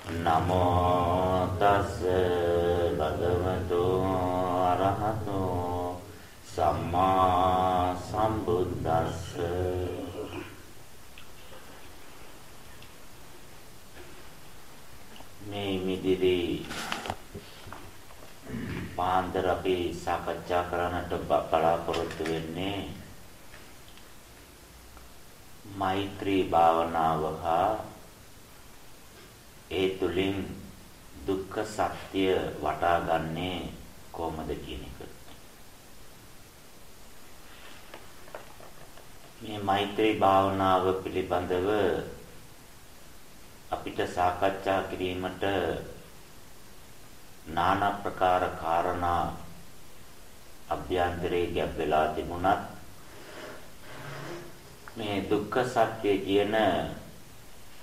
නමෝ තස් භගවතු අරහතෝ සම්මා සම්බුද්දස්ස. මේ මිදිරි පාන්දර අපි සාකච්ඡා කරන්නට බලාපොරොත්තු වෙන්නේ මෛත්‍රී භාවනාව හා ඒ තුලින් දුක්ඛ සත්‍ය වටාගන්නේ කොහොමද කියන එක. මේ මෛත්‍රී භාවනාව පිළිබඳව අපිට සාකච්ඡා කිරීමට নানা ප්‍රකාර කාරණා අභ්‍යන්තරයේ ගැබ් වෙලා තිබුණත් මේ දුක්ඛ සත්‍ය කියන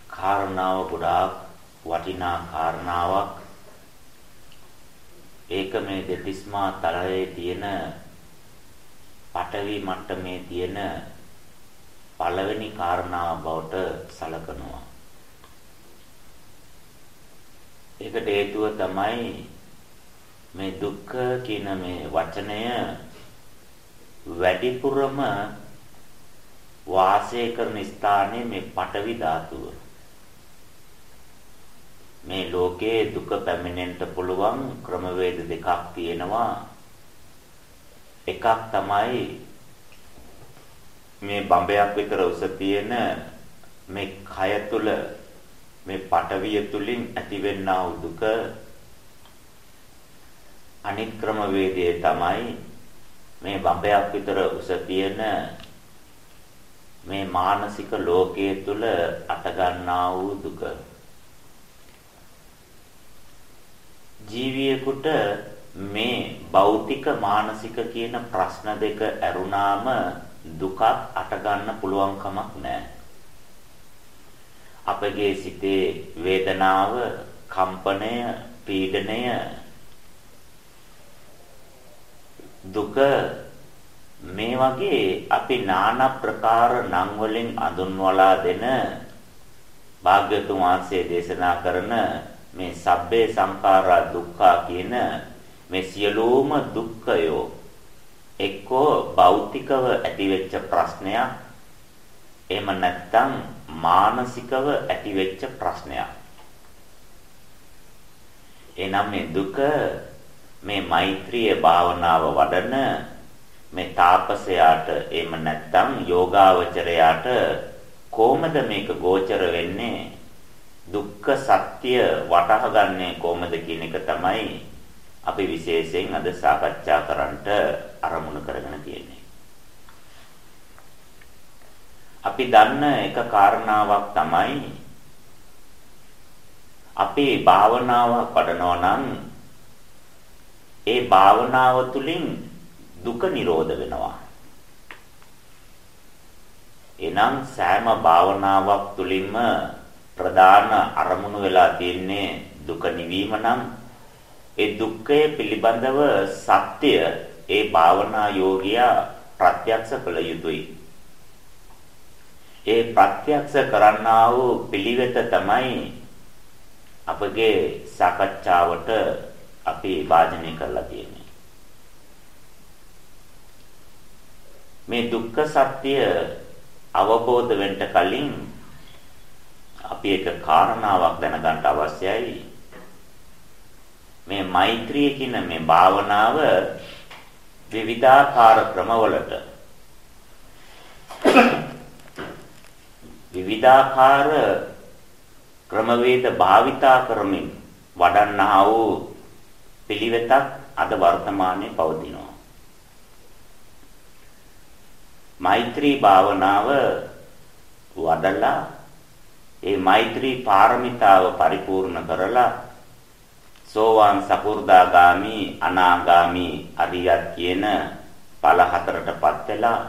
කාරණාව ගොඩාක් වටිනා කාරණාවක්. ඒක මේ දෙතිස්මා තරයේ තියෙන පටවි මට්ටමේ තියෙන පළවෙනි කාරණාව බවට සලකනවා. ඒකට හේතුව තමයි මේ දුක්ඛ කියන මේ වචනය වැඩිපුරම වාසය කරන ස්ථානයේ මේ පටවි ධාතුව. මේ ලෝකයේ දුක පැමිණෙන්න පුළුවන් ක්‍රමවේද දෙකක් තියෙනවා. එකක් තමයි මේ බඹයක් විතර උස තියෙන මේ කය තුල මේ පටවිය තුලින් ඇතිවෙනා වූ දුක අනිත් ක්‍රමවේදයේ තමයි මේ බඹයක් විතර උස තියෙන මේ මානසික ලෝකයේ තුල අටගන්නා වූ දුක. ජීවියෙකුට මේ භෞතික මානසික කියන ප්‍රශ්න දෙක ඇරුණාම දුකක් අට ගන්න පුළුවන් කමක් නැහැ. අපගේ සිතේ වේදනාව, කම්පනය, පීඩනය දුක මේ වගේ අපි নানা ප්‍රකාර නම් වලින් අඳුන්වලා දෙන භාග්‍යතුන් වහන්සේ දේශනා කරන මේ සබ්බේ සංඛාරා දුක්ඛා කියන මේ සියලුම දුක්ඛයෝ එක්කෝ භෞතිකව ඇතිවෙච්ච ප්‍රශ්නයක්. එහෙම නැත්නම් මානසිකව ඇතිවෙච්ච ප්‍රශ්නයක්. එනම් මේ දුක මේ මෛත්‍රිය භාවනාව වඩන මේ තාපසයාට එහෙම නැත්නම් යෝගාවචරයාට කොහොමද මේක ගෝචර වෙන්නේ? දුක්ඛ සත්‍ය වටහාගන්නේ කොහොමද කියන එක තමයි අපි විශේෂයෙන් අද සාකච්ඡා කරන්නට අරමුණු කරගෙන තියෙන්නේ. අපි දන්න එක කාරණාවක් තමයි අපේ භාවනාව වඩනවා නම් ඒ භාවනාව තුළින් දුක නිරෝධ වෙනවා. එනම් සෑම භාවනාවක් තුළින්ම ප්‍රධාන අරමුණු වෙලා තියෙන්නේ දුක නිවීම නම් ඒ දුක්ඛය පිළිබඳව සත්‍ය ඒ භාවනා යෝගියා ප්‍රත්‍යක්ෂ කළ යුතුයි. ඒ ප්‍රත්‍යක්ෂ කරන්නා වූ පිළිවෙත තමයි අපගේ සාකච්ඡාවට අපි වාජනය කරලා තියෙන්නේ. මේ දුක්ඛ සත්‍ය අවබෝධ වෙන්න කලින් අපි එක කාරණාවක් දැනගන්න අවශ්‍යයි. මේ මෛත්‍රිය කියන මේ භාවනාව විවිධාකාර ක්‍රමවලට විවිධාකාර ක්‍රමවේද භාවිතා කරමින් වඩන්නා වූ පිළිවෙතක් අද වර්තමානයේ පවතිනවා. මෛත්‍රී භාවනාව වඩලා ඒ මෛත්‍රී පාරමිතාව පරිපූර්ණ කරලා සෝවාන් සකු르දාගාමි අනාගාමි අරියත් කියන ඵල හතරටපත් වෙලා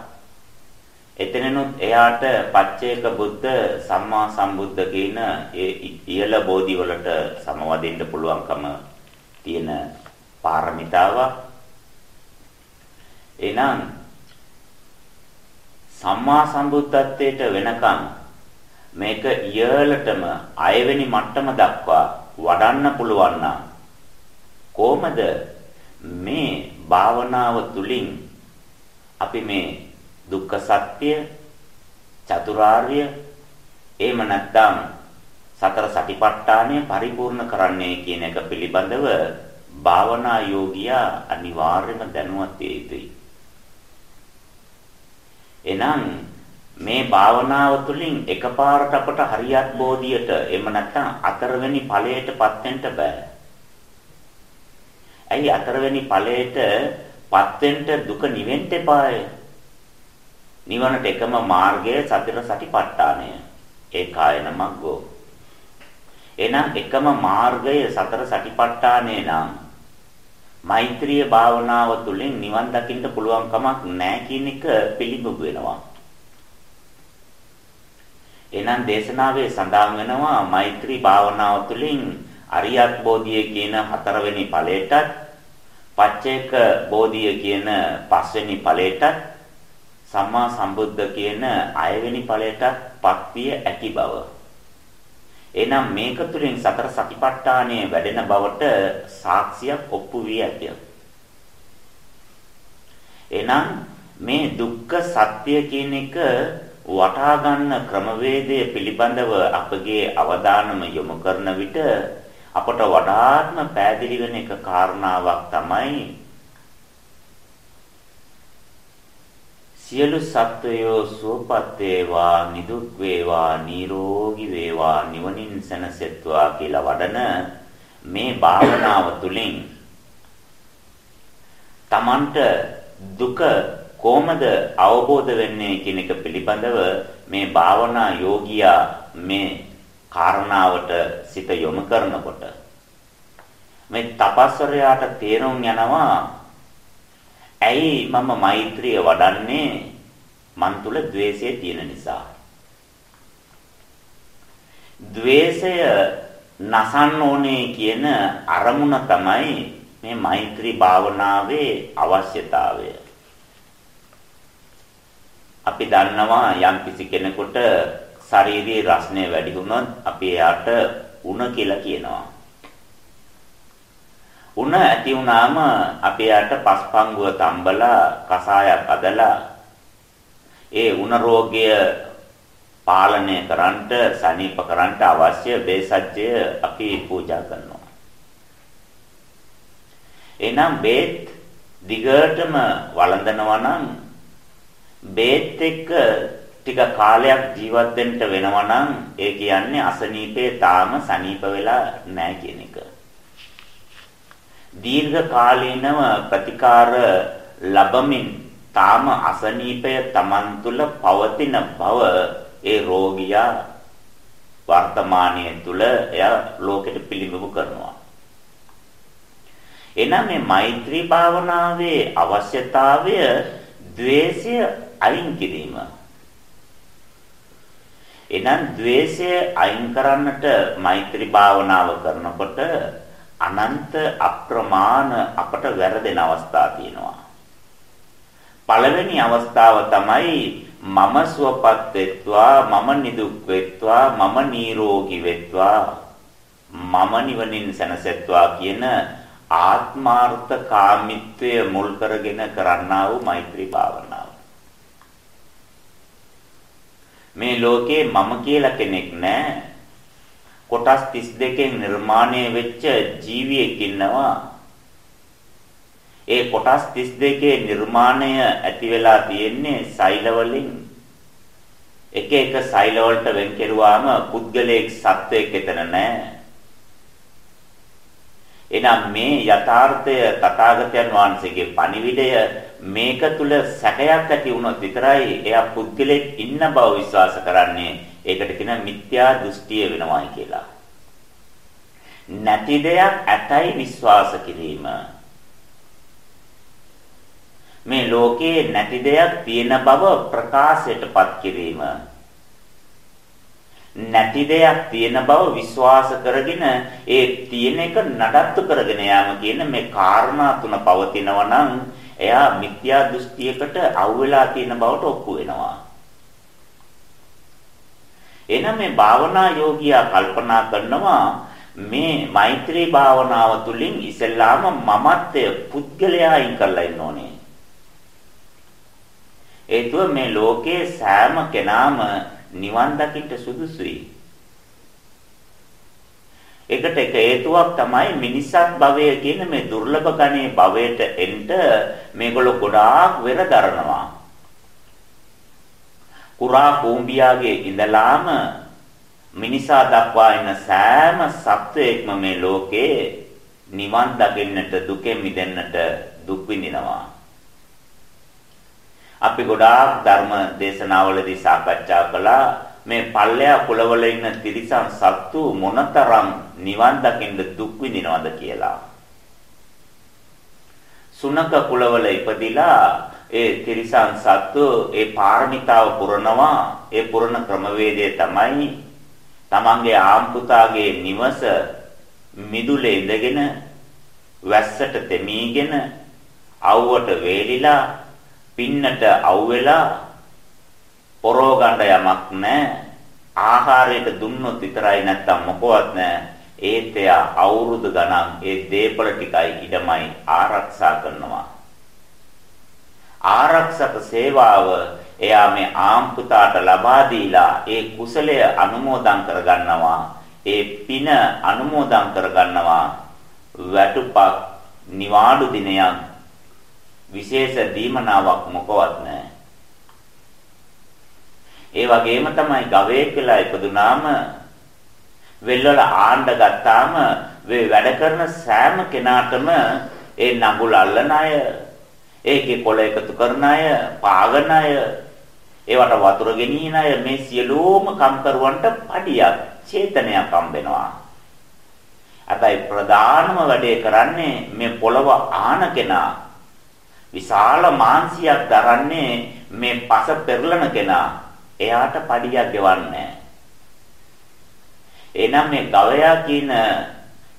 එතනනොත් එයාට පච්චේක බුද්ධ සම්මා සම්බුද්ධ කියන ඒ ඉහළ බෝධි වලට සමවදින්න පුළුවන්කම තියෙන පාරමිතාවක්. එනම් සම්මා සම්බුද්ධත්වයට වෙනකන් මේක ඉහළටම අයවෙනි මට්ටම දක්වා වඩන්න පුළුවන් නම් කොහොමද මේ භාවනාව තුලින් අපි මේ දුක්ඛ සත්‍ය චතුරාර්ය එහෙම නැත්නම් සතර සටිපට්ඨානය පරිපූර්ණ කරන්නේ කියන එක පිළිබඳව භාවනා යෝගියා අනිවාර්යයෙන්ම දැනුවත් විය යුතුයි. එනම් මේ භාවනාව තුළින් එකපාරට අපට හරියත් බෝධියට එහෙම නැත්නම් අතරවෙනි ඵලයටපත් වෙන්න බෑ. ඇයි අතරවෙනි ඵලයටපත් වෙන්න දුක නිවෙන්න එපාය. නිවනට එකම මාර්ගය සතර සටිපට්ඨානය. ඒකායන මග්ගෝ. එහෙනම් එකම මාර්ගය සතර සටිපට්ඨානය නම් මෛත්‍රිය භාවනාව තුළින් නිවන් දකින්න පුළුවන් කමක් නැහැ කියන එක පිළිබිඹු වෙනවා. එහෙනම් දේශනාවේ සඳහන් වෙනවා මෛත්‍රී භාවනාව තුළින් අරියත් බෝධිය කියන හතරවෙනි ඵලයටත් පච්චේක බෝධිය කියන පස්වෙනි ඵලයටත් සම්මා සම්බුද්ධ කියන අයවෙනි ඵලයටත් පත්විය ඇති බව. එහෙනම් මේක තුලින් සතර සතිපට්ඨානයේ වැඩෙන බවට සාක්ෂියක් ඔප්පු වී ඇත. එහෙනම් මේ දුක්ඛ සත්‍ය කියන එක වටහා ගන්න ක්‍රමවේදය පිළිබඳව අපගේ අවධානම යොමු කරන විට අපට වඩාත්ම පැහැදිලි වෙන එක කාරණාවක් තමයි සියලු සත්වයෝ සුවපත් වේවා නිදුක් වේවා නිරෝගී වේවා නිවනින් සැනසෙත්වා කියලා වඩන මේ භාවනාව තුළින් Tamanට දුක කොහොමද අවබෝධ වෙන්නේ කියන එක පිළිබඳව මේ භාවනා යෝගියා මේ කාරණාවට සිත යොමු කරනකොට මේ තපස්වරයාට තේරුම් යනවා ඇයි මම මෛත්‍රිය වඩන්නේ? මන් තුල द्वේෂය තියෙන නිසා. द्वේෂය නසන්න ඕනේ කියන අරමුණ තමයි මේ මෛත්‍රී භාවනාවේ අවශ්‍යතාවය. අපි දන්නවා යම් කිසි කෙනෙකුට ශාරීරික රස්නේ වැඩි වුණොත් අපි එයාට උණ කියලා කියනවා. උණ ඇති වුණාම අපි එයාට පස්පංගුව තම්බලා කසායක් අදලා ඒ උණ රෝගය පාලනය කරන්නට සනීප කරන්නට අවශ්‍ය බේසජ්ජය අපි පූජා කරනවා. එනම් බේත් දිගටම වළඳනවා නම් බේත් එක්ක ටික කාලයක් ජීවත් වෙන්න වෙනවා නම් ඒ කියන්නේ අසනීපේ තාම සනීප වෙලා නැහැ කියන එක. දීර්ඝ කාලීනව ප්‍රතිකාර ලැබමින් තාම අසනීපය Taman තුල පවතින බව ඒ රෝගියා වර්තමානයේ තුල එයා ලෝකෙට පිළිඹු කරනවා. එනම් මේ මෛත්‍රී භාවනාවේ අවශ්‍යතාවය द्वේෂය අයින් කිරීම. එහෙනම් द्वේෂය අයින් කරන්නට මෛත්‍රී භාවනාව කරනකොට අනන්ත අප්‍රමාණ අපට වැරදෙන අවස්ථා තියෙනවා. පළවෙනි අවස්ථාව තමයි මම සුවපත් වෙත්වා මම නිදුක් වෙත්වා මම නිරෝගී වෙත්වා මම නිවනින් සැනසෙත්වා කියන ආත්මාර්ථ කාමිත්වය මුල් කරගෙන කරන්නා වූ මෛත්‍රී භාවනාව. මේ ලෝකේ මම කියලා කෙනෙක් නැහැ. කොටස් 32කින් නිර්මාණය වෙච්ච ජීවියෙක් ඉන්නවා. ඒ කොටස් 32 නිර්මාණය ඇති වෙලා තියෙන්නේ සෛල වලින්. එක එක සෛල වලට වෙන් කෙරුවාම පුද්ගලයෙක් සත්වයක් එතන නැහැ. එනම් මේ යථාර්ථය තථාගතයන් වහන්සේගේ පණිවිඩය මේක තුල සැකයක් ඇති වුණොත් විතරයි එයා පුද්ගලෙක් ඉන්න බව විශ්වාස කරන්නේ. ඒකට කියන මිත්‍යා දෘෂ්ටිය වෙනවායි කියලා. නැති දෙයක් ඇතයි විශ්වාස කිරීම. මේ ලෝකේ නැති දෙයක් තියෙන බව ප්‍රකාශයටපත් කිරීම. නැති දෙයක් තියෙන බව විශ්වාස කරගෙන ඒ තියෙන එක නඩත්තු කරගෙන යාම කියන මේ කාරණා තුන පවතිනවා නම් එයා මිත්‍යා දෘෂ්ටියකට අවුලා තියෙන බවට ඔප්පු වෙනවා. එනම් මේ භාවනා යෝගියා කල්පනා කරනවා මේ මෛත්‍රී භාවනාව තුළින් ඉස්සෙල්ලාම මමත්වය පුද්ගලයා අයින් කරලා ඉන්න ඕනේ. ඒතුව මේ ලෝකයේ සෑම කෙනාම නිවන් දකින්න සුදුසුයි. ඒකට එක හේතුවක් තමයි මිනිසත් භවය කියන මේ දුර්ලභ ගණේ භවයට එන්න මේගොල්ලෝ ගොඩාක් වෙර දරනවා. කුරා කූඹියාගේ ඉඳලාම මිනිසා දක්වා ඉන්න සෑම සත්වයක්ම මේ ලෝකේ නිවන් දකින්නට දුකෙන් මිදෙන්නට දුක් විඳිනවා. අපි ගොඩාක් ධර්ම දේශනාවලදී සාකච්ඡා කළා මේ පල්ලෙයා කුලවල ඉන්න තිරිසන් සත්තු මොනතරම් නිවන් දකින්න දුක් විඳිනවද කියලා. සුනක කුලවල ඉපදිලා ඒ තිරිසන් සත්තු ඒ පාරමිතාව පුරනවා ඒ පුරන ක්‍රමවේදය තමයි තමන්ගේ ආම්පුතාගේ නිවස මිදුලේ ඉඳගෙන වැස්සට තෙමීගෙන අවුවට වේලිලා පින්නට අවුවෙලා පොරෝ ගන්න යමක් නැහැ. ආහාරයට දුන්නොත් විතරයි නැත්තම් මොකවත් නැහැ. ඒත් එයා අවුරුදු ගණන් ඒ දීපල ටිකයි ඉඩමයි ආරක්ෂා කරනවා. ආරක්ෂක සේවාව එයා මේ ආම්පුතාට ලබා දීලා ඒ කුසලය අනුමෝදන් කරගන්නවා. ඒ පින අනුමෝදන් කරගන්නවා. වැටුපක් නිවාඩු දිනයක් විශේෂ දීමනාවක් මොකවත් නැහැ. ඒ වගේම තමයි ගවයෙක් වෙලා ඉපදුනාම වෙල්වල ආණ්ඩ ගත්තාම වේ වැඩ කරන සෑම කෙනාටම ඒ නඟුල අල්ලන අය ඒකේ කොළ එකතු කරන අය පාගන අය ඒවට වතුර ගෙනියන අය මේ සියලුම කම්කරුවන්ට පඩියක් චේතනයක් හම්බෙනවා. හැබැයි ප්‍රධානම වැඩේ කරන්නේ මේ පොළව ආන කෙනා විශාල මාංශයක් දරන්නේ මේ පස පෙරලන කෙනා. එයාට පඩියක් ගෙවන්නේ එනම් මේ ගවයා කියන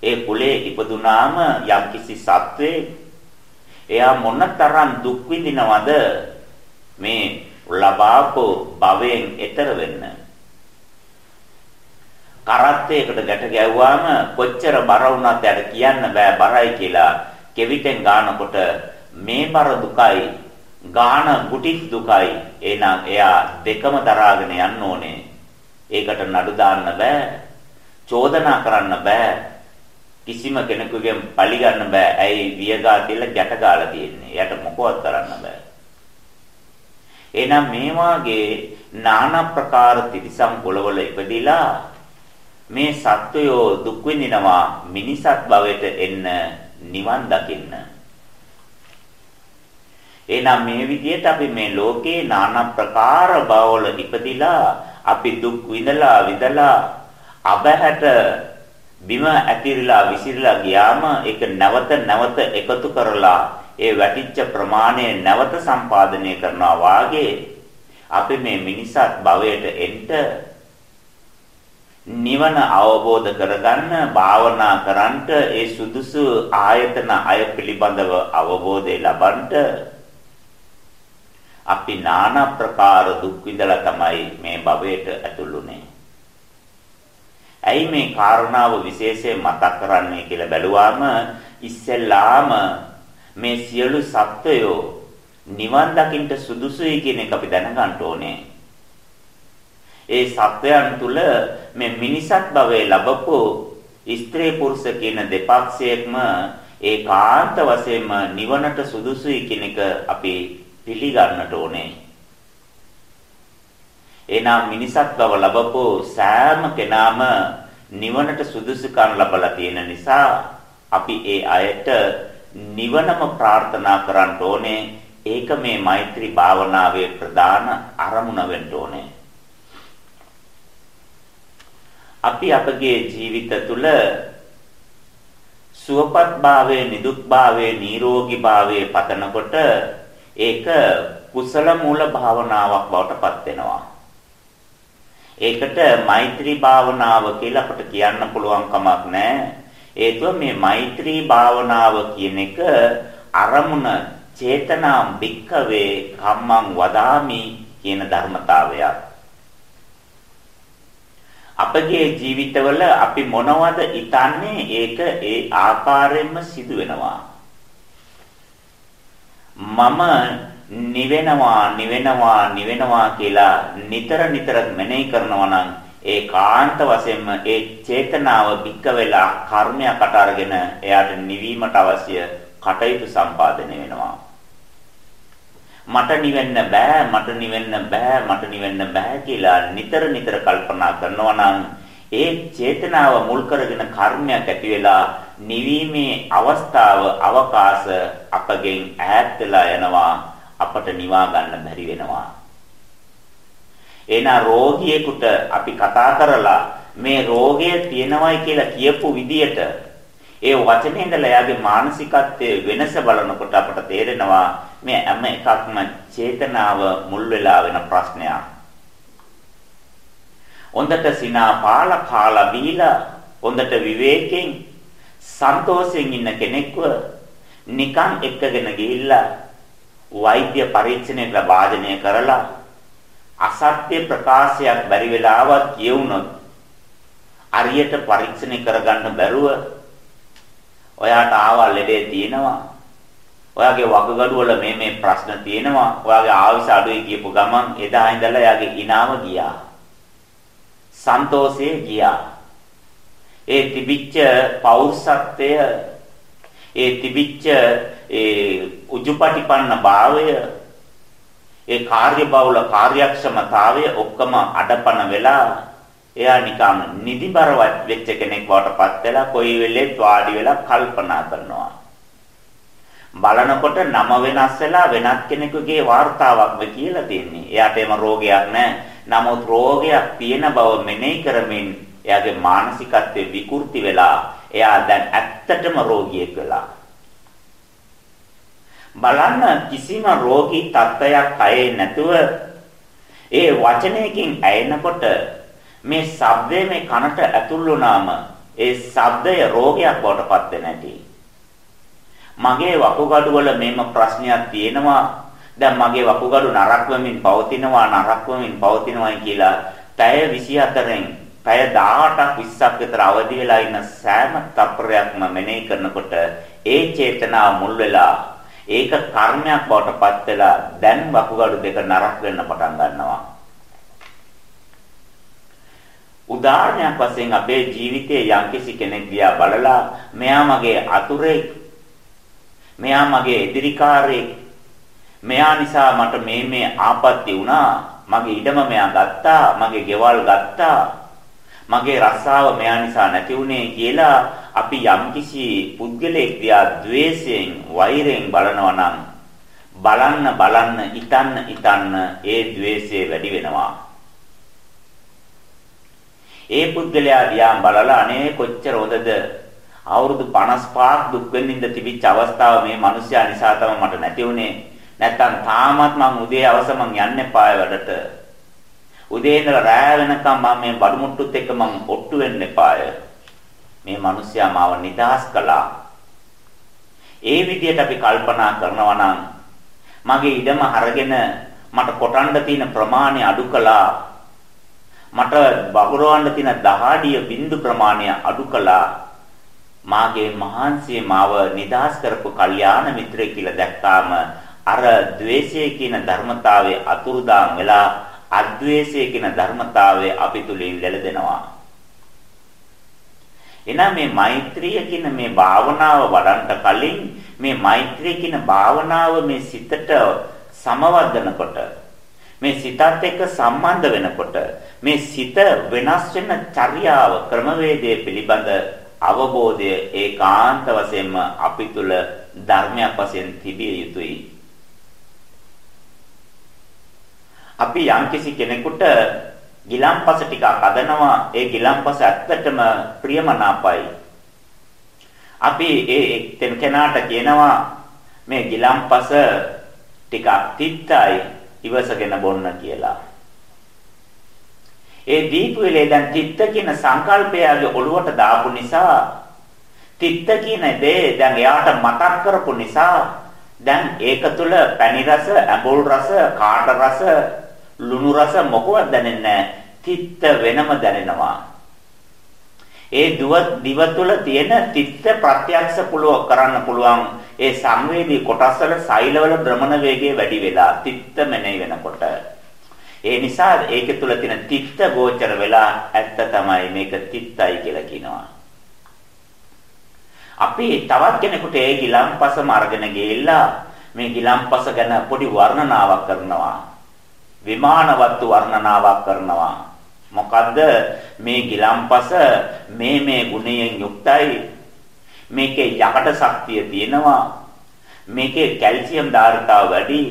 ඒ කුලේ ඉපදුනාම යම්කිසි සත්වේ එයා මොනතරම් දුක් විඳිනවද මේ ලබාපු භවයෙන් එතර වෙන්න? කරත්තයකට ගැට ගැව්වාම කොච්චර බර වුණත් යට කියන්න බෑ බරයි කියලා කෙවිතෙන් ගන්නකොට මේ බර දුකයි ගාන ගුටිස් දුකයි. එහෙනම් එයා දෙකම දරාගෙන යන්න ඕනේ. ඒකට නඩු දාන්න බෑ. චෝදනා කරන්න බෑ. කිසිම කෙනෙකුගෙන් පලි ගන්න බෑ. ඇයි වියගා කියලා ගැට ගාලා තියෙන්නේ? එයාට මොකවත් කරන්න බෑ. එහෙනම් මේ වාගේ নানা ප්‍රකාර තිරිසන් කුලවල ඉපදිලා මේ සත්වයෝ දුක් විඳිනවා මිනිසත් භවයට එන්න නිවන් දකින්න. එහෙනම් මේ විදිහට අපි මේ ලෝකේ নানা ප්‍රකාර භවවල ඉපදිලා අපි දුක් විඳලා විඳලා අබහැට බිම ඇතිරිලා විසිරලා ගියාම ඒක නැවත නැවත එකතු කරලා ඒ වැටිච්ච ප්‍රමාණය නැවත සම්පාදනය කරනවා වාගේ අපි මේ මිනිසත් භවයට එන්න නිවන අවබෝධ කරගන්න භාවනා කරන්ට ඒ සුදුසු ආයතන අය පිළිබඳව අවබෝධය ලබන්නට අපි নানা ප්‍රකාර දුක් විඳලා තමයි මේ භවයට ඇතුළුනේ. ඇයි මේ කාරණාව විශේෂයෙන් මතක් කරන්නේ කියලා බැලුවාම ඉස්සෙල්ලාම මේ සියලු සත්වයෝ නිවන් දකින්න සුදුසුයි කියන එක අපි දැනගන්න ඕනේ. ඒ සත්වයන් තුල මේ මිනිසත් භවයේ ලැබපු ස්ත්‍රී පුරුෂ කියන දෙපක්ෂයක්ම ඒකාන්ත වශයෙන්ම නිවනට සුදුසුයි කියන එක අපි පිළිගන්නට ඕනේ. එනම් මිනිසත් බව ලැබපු සෑම කෙනාම නිවනට සුදුසුකම් ලබලා තියෙන නිසා අපි ඒ අයට නිවනම ප්‍රාර්ථනා කරන්න ඕනේ. ඒක මේ මෛත්‍රී භාවනාවේ ප්‍රධාන අරමුණ වෙන්න ඕනේ. අපි අපගේ ජීවිත තුළ සුවපත් භාවයේ නිදුක් භාවයේ නිරෝගී භාවයේ පතනකොට ඒක කුසල මූල භාවනාවක් බවට පත් වෙනවා. ඒකට මෛත්‍රී භාවනාව කියලා අපට කියන්න පුළුවන් කමක් නැහැ. ඒතුව මේ මෛත්‍රී භාවනාව කියන එක අරමුණ චේතනාම් භික්කවේ කම්මං වදාමි කියන ධර්මතාවයක්. අපගේ ජීවිතවල අපි මොනවද ඉතන්නේ ඒක ඒ ආකාරයෙන්ම සිදු වෙනවා. මම නිවෙනවා නිවෙනවා නිවෙනවා කියලා නිතර නිතර මෙනෙහි කරනවා නම් ඒ කාන්ත වශයෙන්ම ඒ චේතනාව බික්ක වෙලා කර්මයකට අරගෙන එයාට නිවීමට අවශ්‍ය කටයුතු සම්පාදනය වෙනවා. මට නිවෙන්න බෑ මට නිවෙන්න බෑ මට නිවෙන්න බෑ කියලා නිතර නිතර කල්පනා කරනවා නම් ඒ චේතනාව මුල් කරගෙන කර්මයක් ඇති වෙලා නිවීමේ අවස්ථාව අවකාශ අපගෙන් ඈත් වෙලා යනවා අපට නිවා ගන්න බැරි වෙනවා එනා රෝගියෙකුට අපි කතා කරලා මේ රෝගය තියෙනවයි කියලා කියපු විදියට ඒ වචනේ ඉඳලා එයාගේ මානසිකත්වයේ වෙනස බලනකොට අපට තේරෙනවා මේ හැම එකක්ම චේතනාව මුල් වෙලා වෙන ප්‍රශ්නයක්. හොඳට සිනා පාලා කාලා බීලා හොඳට විවේකයෙන් සන්තෝෂයෙන් ඉන්න කෙනෙක්ව නිකන් එක්කගෙන ගිහිල්ලා වෛද්‍ය පරීක්ෂණයකට වාදනය කරලා අසත්‍ය ප්‍රකාශයක් බැරි වෙලාවක් කියවුනොත් අරියට පරීක්ෂණය කරගන්න බැරුව ඔයාට ආවල් ලෙඩේ තියෙනවා. ඔයාගේ වගගඩු වල මේ මේ ප්‍රශ්න තියෙනවා. ඔයාගේ ආවිස අඩුයි කියපු ගමන් එදා ඉඳලා එයාගේ ඉනාව ගියා. සන්තෝෂේ ගියා. ඒ තිබිච්ච පෞරුසත්වය ඒ තිබිච්ච ඒ උජුපටිපන්න භාවය ඒ කාර්යබහුල කාර්යක්ෂමතාවය ඔක්කොම අඩපණ වෙලා එයා නිකම් නිදිබරවත් වෙච්ච කෙනෙක් වටපත් වෙලා කොයි වෙලෙත් වාඩි වෙලා කල්පනා කරනවා බලනකොට නම වෙනස් වෙලා වෙනත් කෙනෙකුගේ වார்த்தාවක්ම කියලා තියෙන්නේ. එයාට එම රෝගයක් නැහැ. නමුත් රෝගයක් තියෙන බව මෙනෙහි කරමින් එයාගේ මානසිකත්වයේ විකෘති වෙලා එයා දැන් ඇත්තටම රෝගියෙක් වෙලා බලන්න කිසිම රෝගී තත්ත්වයක් ඇයේ නැතුව ඒ වචනයකින් ඇයෙනකොට මේ ශබ්දය මේ කනට ඇතුල් වුණාම ඒ ශබ්දය රෝගයක් බවට පත් වෙන ඇති. මගේ වකුගඩු වල මේම ප්‍රශ්නයක් තියෙනවා. දැන් මගේ වකුගඩු නරක් වෙමින් පවතිනවා නරක් වෙමින් පවතිනවායි කියලා පැය 24න් පැය 18ක් 20ක් විතර අවදි වෙලා ඉන්න සෑම තප්පරයක්ම මෙනෙහි කරනකොට ඒ චේතනාව මුල් වෙලා ඒක කර්මයක් බවට පත් වෙලා දැන් වකුගඩු දෙක නරක් වෙන්න පටන් ගන්නවා. උදාහරණයක් වශයෙන් අපේ ජීවිතයේ යම්කිසි කෙනෙක් දිහා බලලා මෙයා මගේ අතුරේ මෙයා මගේ එදිරිකාරේ මෙයා නිසා මට මේ මේ ආපත්‍ය වුණා මගේ ඉඩම මෙයා ගත්තා මගේ ගෙවල් ගත්තා මගේ රස්සාව මෙයා නිසා නැති වුණේ කියලා අපි යම්කිසි පුද්ගලෙක් දිහා द्वේෂයෙන් වෛරයෙන් බලනවා නම් බලන්න බලන්න ඉතන්න ඉතන්න ඒ द्वේෂය වැඩි වෙනවා. ඒ පුද්ගලයා දිහා බලලා අනේ කොච්චර හොඳද අවුරුදු 55ක් දුක් වෙනින්ද තිබිච්ච අවස්ථාව මේ මිනිස්යා නිසා තමයි මට නැති වුණේ. නැත්තම් තාමත් මං උදේ අවස මං යන්න එපාය වැඩට. උදේ ඉඳලා රෑ වෙනකම් මම මේ බඩු මුට්ටුත් එක්ක මං ඔට්ටු වෙන්න එපාය. මේ මිනිස්යා මාව නිදහස් කළා. ඒ විදිහට අපි කල්පනා කරනවා නම් මගේ ඉඩම අරගෙන මට කොටන්න තියෙන ප්‍රමාණය අඩු කළා. මට බගරවන්න තියෙන දහඩිය බින්දු ප්‍රමාණය අඩු කළා. මාගේ මහන්සිය මාව නිදහස් කරපු කල්යාණ මිත්‍රයෙක් කියලා දැක්කාම අර द्वේෂය කියන ධර්මතාවයේ අතුරුදාන් වෙලා අද්වේෂය කියන ධර්මතාවය අපි තුලින් ලැබෙනවා. එහෙනම් මේ මෛත්‍රිය කියන මේ භාවනාව වඩන්න කලින් මේ මෛත්‍රිය කියන භාවනාව මේ සිතට සමවදනකොට මේ සිතත් එක්ක සම්බන්ධ වෙනකොට මේ සිත වෙනස් වෙන චර්යාව ක්‍රමවේදය පිළිබඳ අවබෝධය ඒකාන්ත වශයෙන්ම අපි තුල ධර්මයක් වශයෙන් තිබිය යුතුයි. අපි යම්කිසි කෙනෙකුට ගිලම්පස ටිකක් අදනවා ඒ ගිලම්පස ඇත්තටම ප්‍රියමනාපයි. අපි ඒ කෙනාට කියනවා මේ ගිලම්පස ටිකක් තිත්තයි ඉවසගෙන බොන්න කියලා. ඒ දීපු වෙලේ දැන් තිත්ත කියන සංකල්පයගේ ඔළුවට දාපු නිසා තිත්ත කියන දේ දැන් එයාට මතක් කරපු නිසා දැන් ඒක තුල පැණි රස, ඇඹුල් රස, කාට රස, ලුණු රස මොකවත් දැනෙන්නේ තිත්ත වෙනම දැනෙනවා. ඒ දුව දිව තුළ තියෙන තිත්ත ප්‍රත්‍යක්ෂ පුළුව කරන්න පුළුවන් ඒ සංවේදී කොටස් වල සෛලවල භ්‍රමණ වේගය වැඩි වෙලා තිත්ත මෙනෙහි වෙනකොට ඒ නිසා ඒකේ තුල තියෙන තිත්ත ගෝචර වෙලා ඇත්ත තමයි මේක තිත්තයි කියලා කියනවා. අපි තවත් කෙනෙකුට ඒ ගිලම්පසම අරගෙන ගිහිල්ලා මේ ගිලම්පස ගැන පොඩි වර්ණනාවක් කරනවා. විමානවත්තු වර්ණනාවක් කරනවා. මොකද්ද මේ ගිලම්පස මේ මේ ගුණයෙන් යුක්තයි. මේකේ යකඩ ශක්තිය තියෙනවා. මේකේ කැල්සියම් ධාරිතාව වැඩි.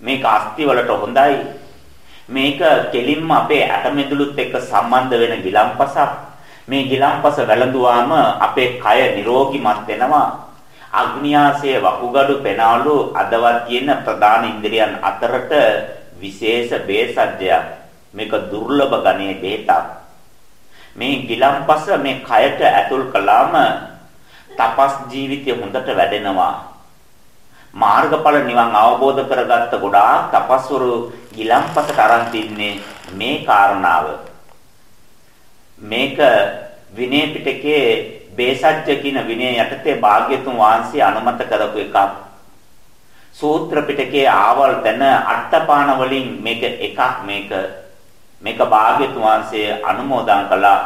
මේක අස්ථි වලට හොඳයි. මේක කෙලින්ම අපේ ඇටමෙදුළුත් එක්ක සම්බන්ධ වෙන ගිලම්පසක්. මේ ගිලම්පස වැළඳුවාම අපේ කය නිරෝගිමත් වෙනවා. අග්නියාසයේ වකුගඩු පෙනාලු අදවත් කියන ප්‍රධාන ඉන්ද්‍රියන් අතරට විශේෂ බේසජ්ජයක්. මේක දුර්ලභ ගණයේ බෙහෙතක්. මේ ගිලම්පස මේ කයට ඇතුල් කළාම තපස් ජීවිතය හොඳට වැඩෙනවා. මාර්ගඵල නිවන් අවබෝධ කරගත්ත ගොඩාක් තපස්වරු ගිලම්පසට අරන් තින්නේ මේ කාරණාව. මේක විනය පිටකයේ බේසජ්‍ය කියන විනය යටතේ භාග්‍යතුන් වහන්සේ අනුමත කරපු එකක්. සූත්‍ර පිටකයේ ආවල් දැන අට්ඨපාන වලින් මේක එකක් මේක. මේක භාග්‍යතුන් වහන්සේ අනුමෝදන් කළා.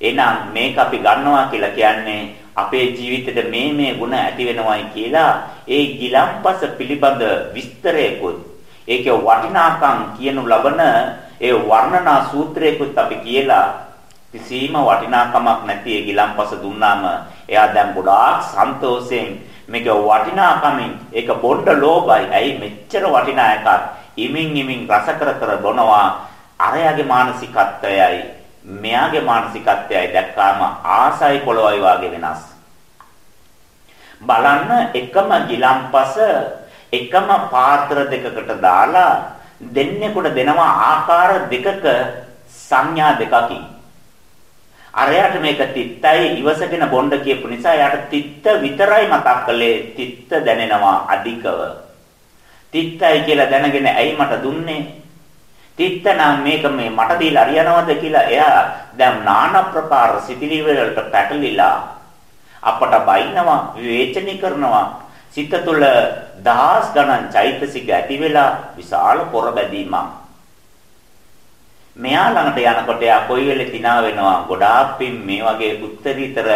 එහෙනම් මේක අපි ගන්නවා කියලා කියන්නේ අපේ ජීවිතේට මේ මේ ಗುಣ ඇති වෙනවයි කියලා ඒ ගිලම්පස පිළිබඳ විස්තරයකුත් ඒකේ වටිනාකම් කියනු ලබන ඒ වර්ණනා සූත්‍රයකුත් අපි කියලා කිසිම වටිනාකමක් නැති ඒ ගිලම්පස දුන්නාම එයා දැන් ගොඩාක් සන්තෝෂයෙන් මේක වටිනාකමින් ඒක බොණ්ඩ ලෝභයි. ඇයි මෙච්චර වටිනා එකක් ඉමින් ඉමින් රස කර කර බොනවා. අරයාගේ මානසිකත්වයයි මෙයාගේ මානසිකත්වයයි දැක්කාම ආසයි පොළොවයි වාගේ වෙනස්. බලන්න එකම ගිලම්පස එකම පාත්‍ර දෙකකට දාලා දෙන්නෙකුට දෙනවා ආකාර දෙකක සංඥා දෙකකින්. අරයට මේක තිත්තයි ඉවසගෙන බොණ්ඩ කියපු නිසා යාට තිත්ත විතරයි මතක් කළේ තිත්ත දැනෙනවා අධිකව. තිත්තයි කියලා දැනගෙන ඇයි මට දුන්නේ? තිත්ත නම් මේක මේ මට දීලා අරියනවද කියලා එයා දැන් নানা ප්‍රකාර සිතිවිලි වලට පැටලිලා අපට බයිනවා විවේචනය කරනවා සිත තුළ දහස් ගණන් චෛතසික ඇති වෙලා විශාල පොර බැදීමක් මෙයා ළඟට යනකොට යා කොයි වෙලේ තිනා වෙනවා ගොඩාක් පින් මේ වගේ උත්තරීතර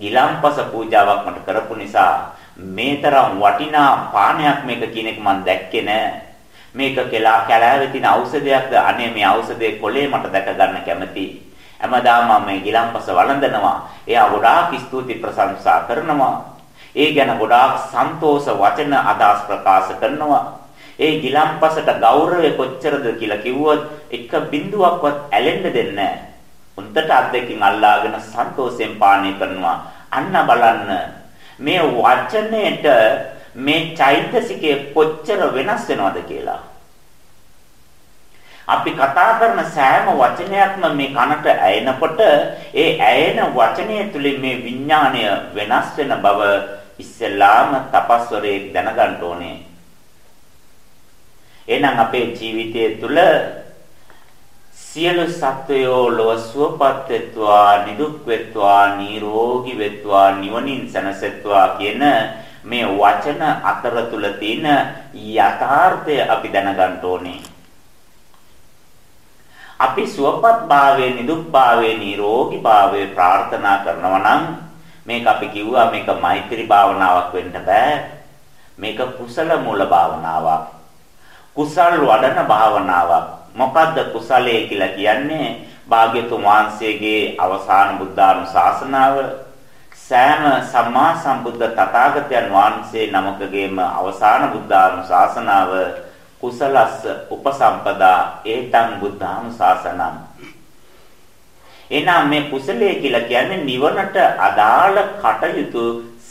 ගිලම්පස පූජාවක් මට කරපු නිසා මේ තරම් වටිනා පානයක් මේක කියන එක මම දැක්කේ නෑ. මේක කෙලා කැලෑවේ තියෙන ඖෂධයක්ද? අනේ මේ ඖෂධයේ කොලේ මට දැක ගන්න කැමති. හැමදාම මම මේ ගිලම්පස වළඳනවා. එයා ගොඩාක් ස්තුති ප්‍රශංසා කරනවා. ඒ ගැන ගොඩාක් සන්තෝෂ වචන අදහස් ප්‍රකාශ කරනවා. ඒ ගිලම්පසට ගෞරවය කොච්චරද කියලා කිව්වොත් එක බිඳුවක්වත් ඇලෙන්න දෙන්නේ නැහැ. උන්ට අද්දකින් අල්ලාගෙන සන්තෝෂයෙන් පානය කරනවා. අන්න බලන්න මේ වචනයේට මේ චෛතසිකයේ කොච්චර වෙනස් වෙනවද කියලා. අපි කතා කරන සෑම වචනයක්ම මේ කනට ඇයෙනකොට ඒ ඇයෙන වචනය තුළින් මේ විඥාණය වෙනස් වෙන බව ඉස්සෙල්ලාම තපස්වරේ දැනගන්න ඕනේ. එහෙනම් අපේ ජීවිතය තුළ සියලු සත්වයෝ ලොව සුවපත් වෙත්වා නිදුක් වෙත්වා නිරෝගී වෙත්වා නිවනින් සැනසෙත්වා කියන මේ වචන අතර තුල තියෙන යථාර්ථය අපි දැනගන්න ඕනේ. අපි සුවපත් භාවයේ නිදුක් භාවයේ නිරෝගී භාවයේ ප්‍රාර්ථනා කරනවා නම් මේක අපි කිව්වා මේක මෛත්‍රී භාවනාවක් වෙන්න බෑ. මේක කුසල මූල භාවනාවක්. කුසල් වඩන භාවනාවක්. මොකද්ද කුසලයේ කියලා කියන්නේ? භාග්‍යතුන් වහන්සේගේ අවසාන බුද්ධානුශාසනාව සෑම සම්මා සම්බුද්ධ තථාගතයන් වහන්සේ නමකගේම අවසාන බුද්ධානුශාසනාව කුසලස්ස උපසම්පදා ඒතං බුද්ධානුශාසනං එනම් මේ කුසලයේ කියලා කියන්නේ නිවනට අදාළ කටයුතු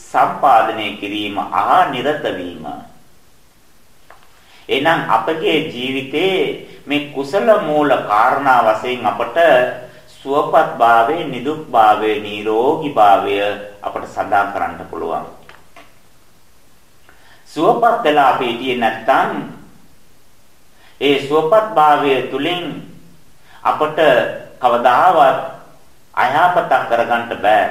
සම්පාදනය කිරීම ආ නිරත වීම එනම් අපගේ ජීවිතයේ මේ කුසල මූල කාරණා වශයෙන් අපට සුවපත් භාවයේ නිදුක් භාවයේ නිරෝගී භාවය අපට සඳහන් කරන්න පුළුවන්. සුවපත් වෙලා අපි හිටියේ නැත්නම් ඒ සුවපත් භාවය තුලින් අපට කවදාවත් අයහපතක් කරගන්න බෑ.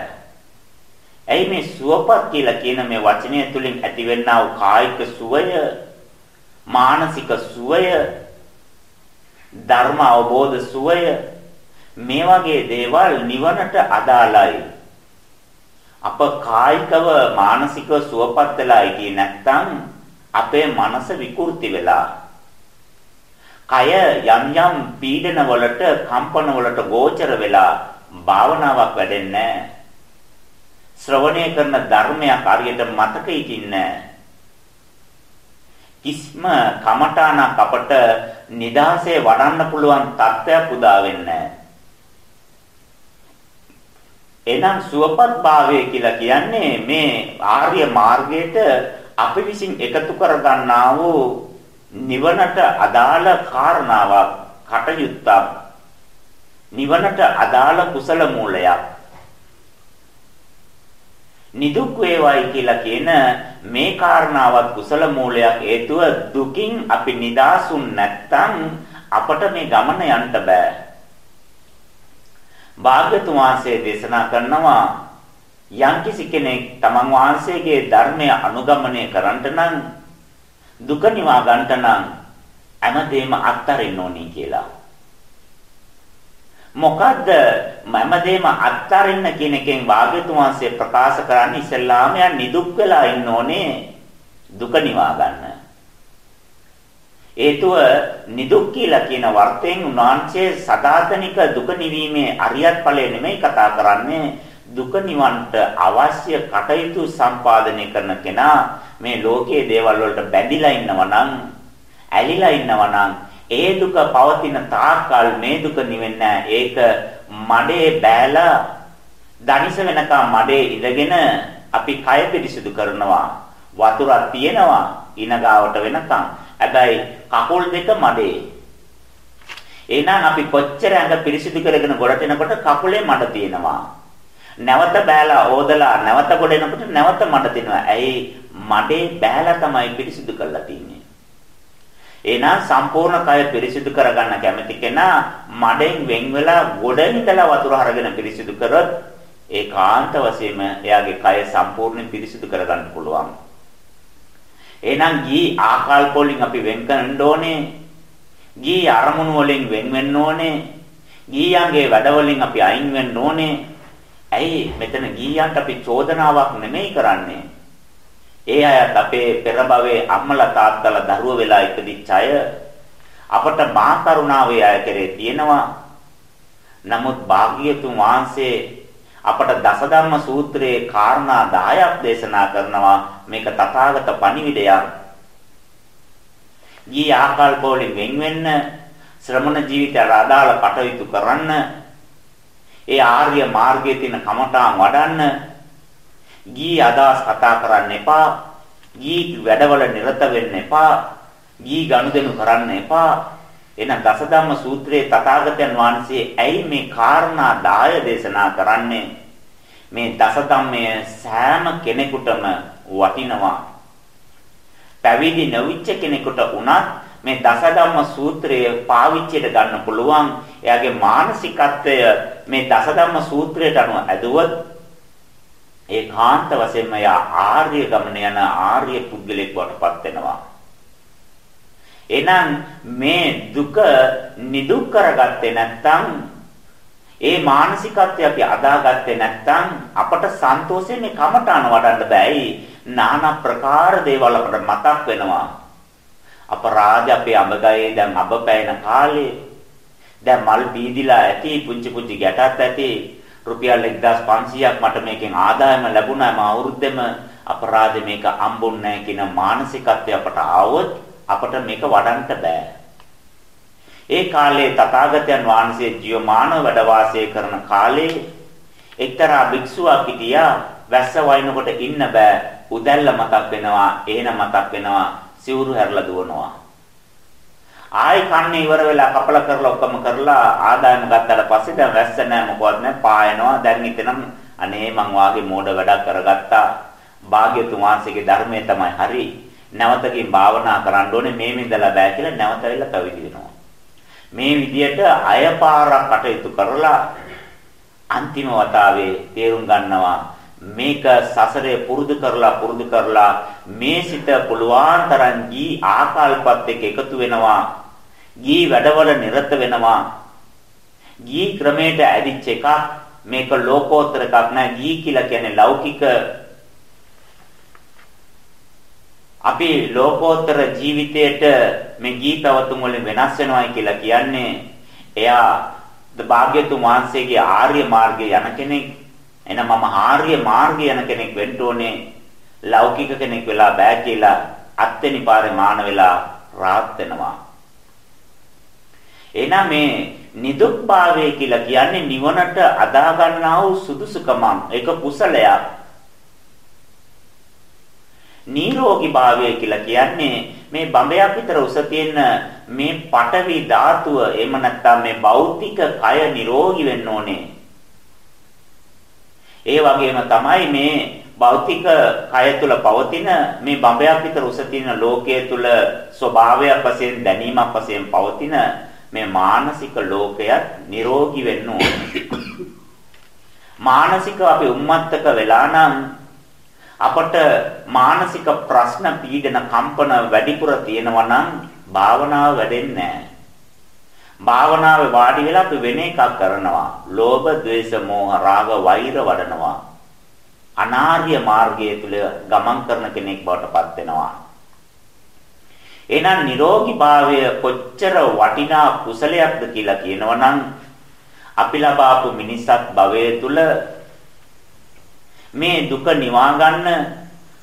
ඇයි මේ සුවපත් කියලා කියන මේ වචනය තුලින් ඇතිවෙනා වූ කායික සුවය, මානසික සුවය, ධර්ම අවබෝධ සුවය මේ වගේ දේවල් නිවනට අදාළයි. අප කායිකව මානසිකව සුවපත් වෙලා ඉතියේ නැත්නම් අපේ මනස විකෘති වෙලා. කය යම් යම් පීඩන වලට කම්පන වලට ගෝචර වෙලා භාවනාවක් වැඩෙන්නේ ශ්‍රවණය කරන ධර්මයක් හරියට මතක හිටින්නේ කිස්ම කමඨානක් අපට නිදාසේ වඩන්න පුළුවන් තත්ත්වයක් උදා වෙන්නේ එනම් සුවපත් භාවය කියලා කියන්නේ මේ ආර්ය මාර්ගයට අපි විසින් එකතු කරගන්නා වූ නිවනට අදාළ කාරණාවක් කටයුත්තක් නිවනට අදාළ කුසල මූලයක්. නිදුක් වේවයි කියලා කියන මේ කාරණාවත් කුසල මූලයක් හේතුව දුකින් අපි නිදාසුන් නැත්තම් අපට මේ ගමන යන්න බෑ. භාග්‍යතුන් වහන්සේ දේශනා කරනවා යම්කිසි කෙනෙක් තමන් වහන්සේගේ ධර්මය අනුගමනය කරන්නට නම් දුක නිවා ගන්නට නම් හැමදේම අත්හරින්න ඕනේ කියලා. මොකද්ද? මමදේම අත්තරින්න කියන එකෙන් වාග්යතුන් වහන්සේ ප්‍රකාශ කරන්නේ ඉස්සෙල්ලාම යා නිදුක් වෙලා ඉන්න ඕනේ. දුක නිවා ගන්න. හේතුව නිදුක් කියලා කියන වර්තයෙන් උන්වහන්සේ සදාතනික දුක නිවීමේ අරියත් ඵලය නෙමෙයි කතා කරන්නේ. දුක නිවන්නට අවශ්‍ය කටයුතු සම්පාදනය කරන කෙනා මේ ලෝකයේ දේවල් වලට බැඳිලා ඉන්නවා නම් ඇලිලා ඉන්නවා නම් ඒ දුක පවතින තාක්කල් මේ දුක නිවෙන්නේ ඒක මඩේ බෑලා දනිස වෙනකම් මඩේ ඉඳගෙන අපි කය පිරිසිදු කරනවා. වතුරක් තියෙනවා ඉනගාවට වෙනකම්. හැබැයි කකුල් දෙක මඩේ. එහෙනම් අපි කොච්චර ඇඟ පිරිසිදු කරගෙන ගොඩට එනකොට කකුලේ මඩ තියෙනවා. නැවත බෑලා ඕදලා නැවත ගොඩ එනකොට නැවත මඩ තියෙනවා. ඇයි මඩේ බෑලා තමයි පිරිසිදු කරලා තියෙන්නේ. එහෙනම් සම්පූර්ණ කය පිරිසිදු කරගන්න කැමති කෙනා මඩෙන් වෙන් වෙලා ගොඩ ඉඳලා වතුර අරගෙන පිරිසිදු කරොත් ඒකාන්ත වශයෙන්ම එයාගේ කය සම්පූර්ණයෙන් පිරිසිදු කරගන්න පුළුවන්. එහෙනම් ගී ආකල්ප වලින් අපි වෙන් කරන්න ඕනේ. ගී අරමුණු වලින් වෙන් වෙන්න ඕනේ. ගීයන්ගේ වැඩ වලින් අපි අයින් වෙන්න ඕනේ. ඇයි මෙතන ගීයන්ට අපි චෝදනාවක් නෙමෙයි කරන්නේ. ඒ අයත් අපේ පෙර භවයේ අම්මලා තාත්තලා දරුවෝ වෙලා ඉපදිච්ච අය අපට මහා කරුණාවේ අය කෙරේ තියෙනවා. නමුත් භාග්‍යතුන් වහන්සේ අපට දසධම්ම සූත්‍රයේ කාරණා 10ක් දේශනා කරනවා මේක තථාගත පණිවිඩයක්. ඊ ආකල්ප වලින් වෙන් වෙන්න ශ්‍රමණ ජීවිතයට අදාළ කටයුතු කරන්න ඒ ආර්ය මාර්ගයේ තියෙන කමඨාන් වඩන්න ගී අදහස් කතා කරන්න එපා. ගී වැඩවල නිරත වෙන්න එපා. ගී ගනුදෙනු කරන්න එපා. එහෙනම් දසධම්ම සූත්‍රයේ තථාගතයන් වහන්සේ ඇයි මේ කාරණා 10 දේශනා කරන්නේ? මේ දසධම්මය සෑම කෙනෙකුටම වටිනවා. පැවිදි නොවිච්ච කෙනෙකුට උනත් මේ දසධම්ම සූත්‍රය පාවිච්චියට ගන්න පුළුවන්. එයාගේ මානසිකත්වය මේ දසධම්ම සූත්‍රයට අනුව ඇදුවොත් ඒකාන්ත වශයෙන්ම යා ආර්ය ගමන යන ආර්ය පුද්ගලෙක් වටපත් වෙනවා. එහෙනම් මේ දුක නිදුක් කරගත්තේ නැත්නම් ඒ මානසිකත්වය අපි අදාගත්තේ නැත්නම් අපට සන්තෝෂයෙන් මේ කමඨාන වඩන්න බෑයි. নানা ප්‍රකාර දේවල් අපට මතක් වෙනවා. අපරාධ අපේ අඹගයේ දැන් අඹ පැයන කාලේ දැන් මල් බීදිලා ඇති පුංචි පුංචි ගැටත් ඇති රුපියල් 1500ක් මට මේකෙන් ආදායම ලැබුණා මම අවුරුද්දෙම අපරාධ මේක අම්බුන්නේ නැහැ කියන මානසිකත්වය අපට ආවොත් අපට මේක වඩන්න බෑ. ඒ කාලේ තථාගතයන් වහන්සේ ජීවමාන වැඩ වාසය කරන කාලේ එක්තරා භික්ෂුවක් හිටියා වැස්ස වයින්කොට ඉන්න බෑ උදැල්ල මතක් වෙනවා එහෙන මතක් වෙනවා සිවුරු හැරලා දුවනවා ආයි කන්නේ ඉවර වෙලා කපල කරලා ඔක්කොම කරලා ආදායම ගත්තාට පස්සේ දැන් වැස්ස නැහැ මොකවත් නැහැ පායනවා. දැන් ඉතිනම් අනේ මං වාගේ මෝඩ වැඩක් කරගත්තා. භාග්‍යතුන් වහන්සේගේ ධර්මයේ තමයි හරි. නැවතකින් භාවනා කරන්න ඕනේ මේ මිදලා බෑ කියලා නැවත වෙලා පැවිදි වෙනවා. මේ විදියට අයපාරක් කටයුතු කරලා අන්තිම වතාවේ තේරුම් ගන්නවා මේක සසරේ පුරුදු කරලා පුරුදු කරලා මේ සිත පුළුවන් තරම් ගී ආකල්පත් එක්ක එකතු වෙනවා. ගී වැඩවල නිරත වෙනවා. ගී ක්‍රමයට ඇදිච්ච එකක් මේක ලෝකෝත්තර එකක් නෑ. ගී කියලා කියන්නේ ලෞකික. අපි ලෝකෝත්තර ජීවිතයට මේ ගී පැවතුම් වලින් වෙනස් වෙනවායි කියලා කියන්නේ. එයා භාග්‍යතුන් වහන්සේගේ ආර්ය මාර්ගයේ යන කෙනෙක්. එහෙනම් මම ආර්ය මාර්ගයේ යන කෙනෙක් වෙන්න ඕනේ. ලෞකික කෙනෙක් වෙලා බෑ කියලා අත්වෙනි පාරේ මාන වෙලා රාත් වෙනවා. එහෙනම් මේ නිදුක්භාවය කියලා කියන්නේ නිවනට අදා ගන්නා වූ සුදුසුකමක් ඒක කුසලයක් නිරෝගී භාවය කියලා කියන්නේ මේ බඹයක් විතර උස තියෙන මේ පටවි ධාතුව එහෙම නැත්නම් මේ භෞතික කය නිරෝගී වෙන්න ඕනේ. ඒ වගේම තමයි මේ භෞතික කය තුල පවතින මේ බඹයක් විතර උස තියෙන ලෝකයේ තුල ස්වභාවයක් වශයෙන් දැනීමක් වශයෙන් පවතින මේ මානසික ලෝකයක් නිරෝගී වෙන්න ඕනේ. මානසික අපි උම්මත්තක වෙලා නම් අපට මානසික ප්‍රශ්න පීඩන කම්පන වැඩිපුර තියෙනවා නම් භාවනාව වැඩෙන්නේ නැහැ. භාවනාවේ වාඩි වෙලා අපි වෙන එකක් කරනවා. ලෝභ, ද්වේෂ, මෝහ, රාග, වෛර වඩනවා. අනාර්ය මාර්ගයේ තුල ගමන් කරන කෙනෙක් බවට පත් වෙනවා. එහෙනම් නිරෝගී භාවය කොච්චර වටිනා කුසලයක්ද කියලා කියනවනම් අපි ලබාපු මිනිසත් භවයේ තුල මේ දුක නිවා ගන්න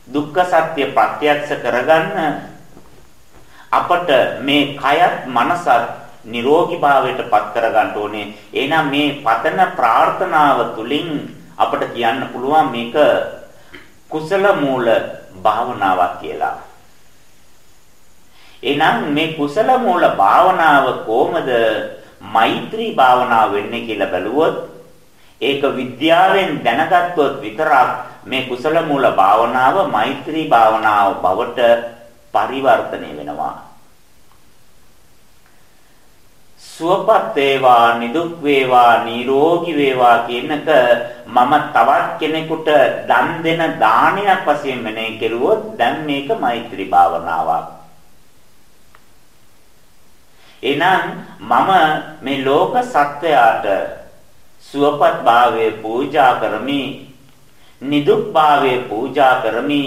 දුක්ඛ සත්‍ය ප්‍රත්‍යක්ෂ කරගන්න අපට මේ කයත් මනසත් නිරෝගී භාවයට පත් කරගන්න ඕනේ. එහෙනම් මේ පතන ප්‍රාර්ථනාව තුලින් අපට කියන්න පුළුවන් මේක කුසල මූල භාවනාවක් කියලා. එහෙනම් මේ කුසල මූල භාවනාව කොහොමද මෛත්‍රී භාවනාව වෙන්නේ කියලා බැලුවොත් ඒක විද්‍යාවෙන් දැනගත්තොත් විතරක් මේ කුසල මූල භාවනාව මෛත්‍රී භාවනාව බවට පරිවර්තනය වෙනවා. සුවපත් වේවා නිදුක් වේවා නිරෝගී වේවා කියනක මම තවත් කෙනෙකුට දන් දෙන දානයක් වශයෙන් මෙනෙහි කෙරුවොත් දැන් මේක මෛත්‍රී භාවනාවක්. එහෙනම් මම මේ ලෝක සත්වයාට සුවපත් භාවයේ පූජා කරමි. නිදුක් භාවයේ පූජා කරමි.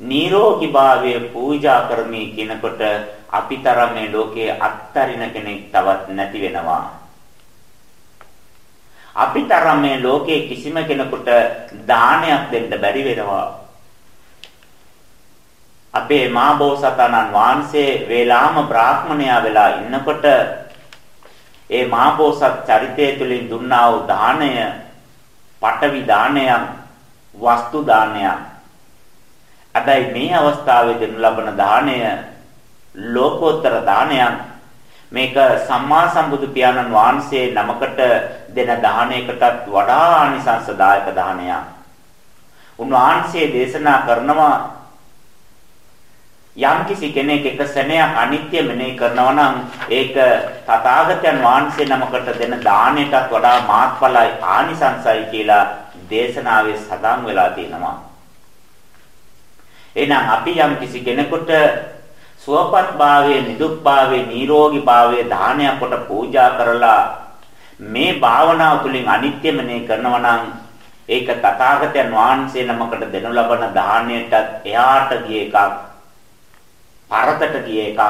නිරෝගී භාවයේ පූජා කරමි කියනකොට අපිතරම් මේ ලෝකයේ අත්තරින කෙනෙක් තවත් නැති වෙනවා. අපිතරම් මේ ලෝකයේ කිසිම කෙනෙකුට දානයක් දෙන්න බැරි වෙනවා. අපේ මා බෝසතාණන් වහන්සේ වේලාම බ්‍රාහ්මණයා වෙලා ඉන්නකොට ඒ මාපෝසත් චරිතය තුළින් දුන්නා වූ දාණය පටවි දානයක් වස්තු දානයක්. අදයි මේ අවස්ථාවේ දෙනු ලබන දාණය ලෝකෝත්තර දානයක්. මේක සම්මා සම්බුදු පියාණන් වහන්සේ නමකට දෙන දානයකටත් වඩා ආනිසංසදායක දානයක්. උන්වහන්සේ දේශනා කරනවා යම්කිසි කෙනෙක් එක සෙනෙයක් අනිත්‍ය මෙනෙහි කරනවා නම් ඒක තථාගතයන් වහන්සේ නමකට දෙන දාණයටත් වඩා මාත්ඵලයි ආනිසංසයි කියලා දේශනාවේ සඳහන් වෙලා තියෙනවා. එහෙනම් අපි යම්කිසි කෙනෙකුට සුවපත් භාවයේ නිදුක් භාවයේ නිරෝගී භාවයේ දානයක් කොට පූජා කරලා මේ භාවනාව තුළින් අනිත්‍ය මෙනෙහි කරනවා නම් ඒක තථාගතයන් වහන්සේ නමකට දෙනු ලබන දාණයටත් එහාට ගිය එකක් පරතට ගිය එකක්.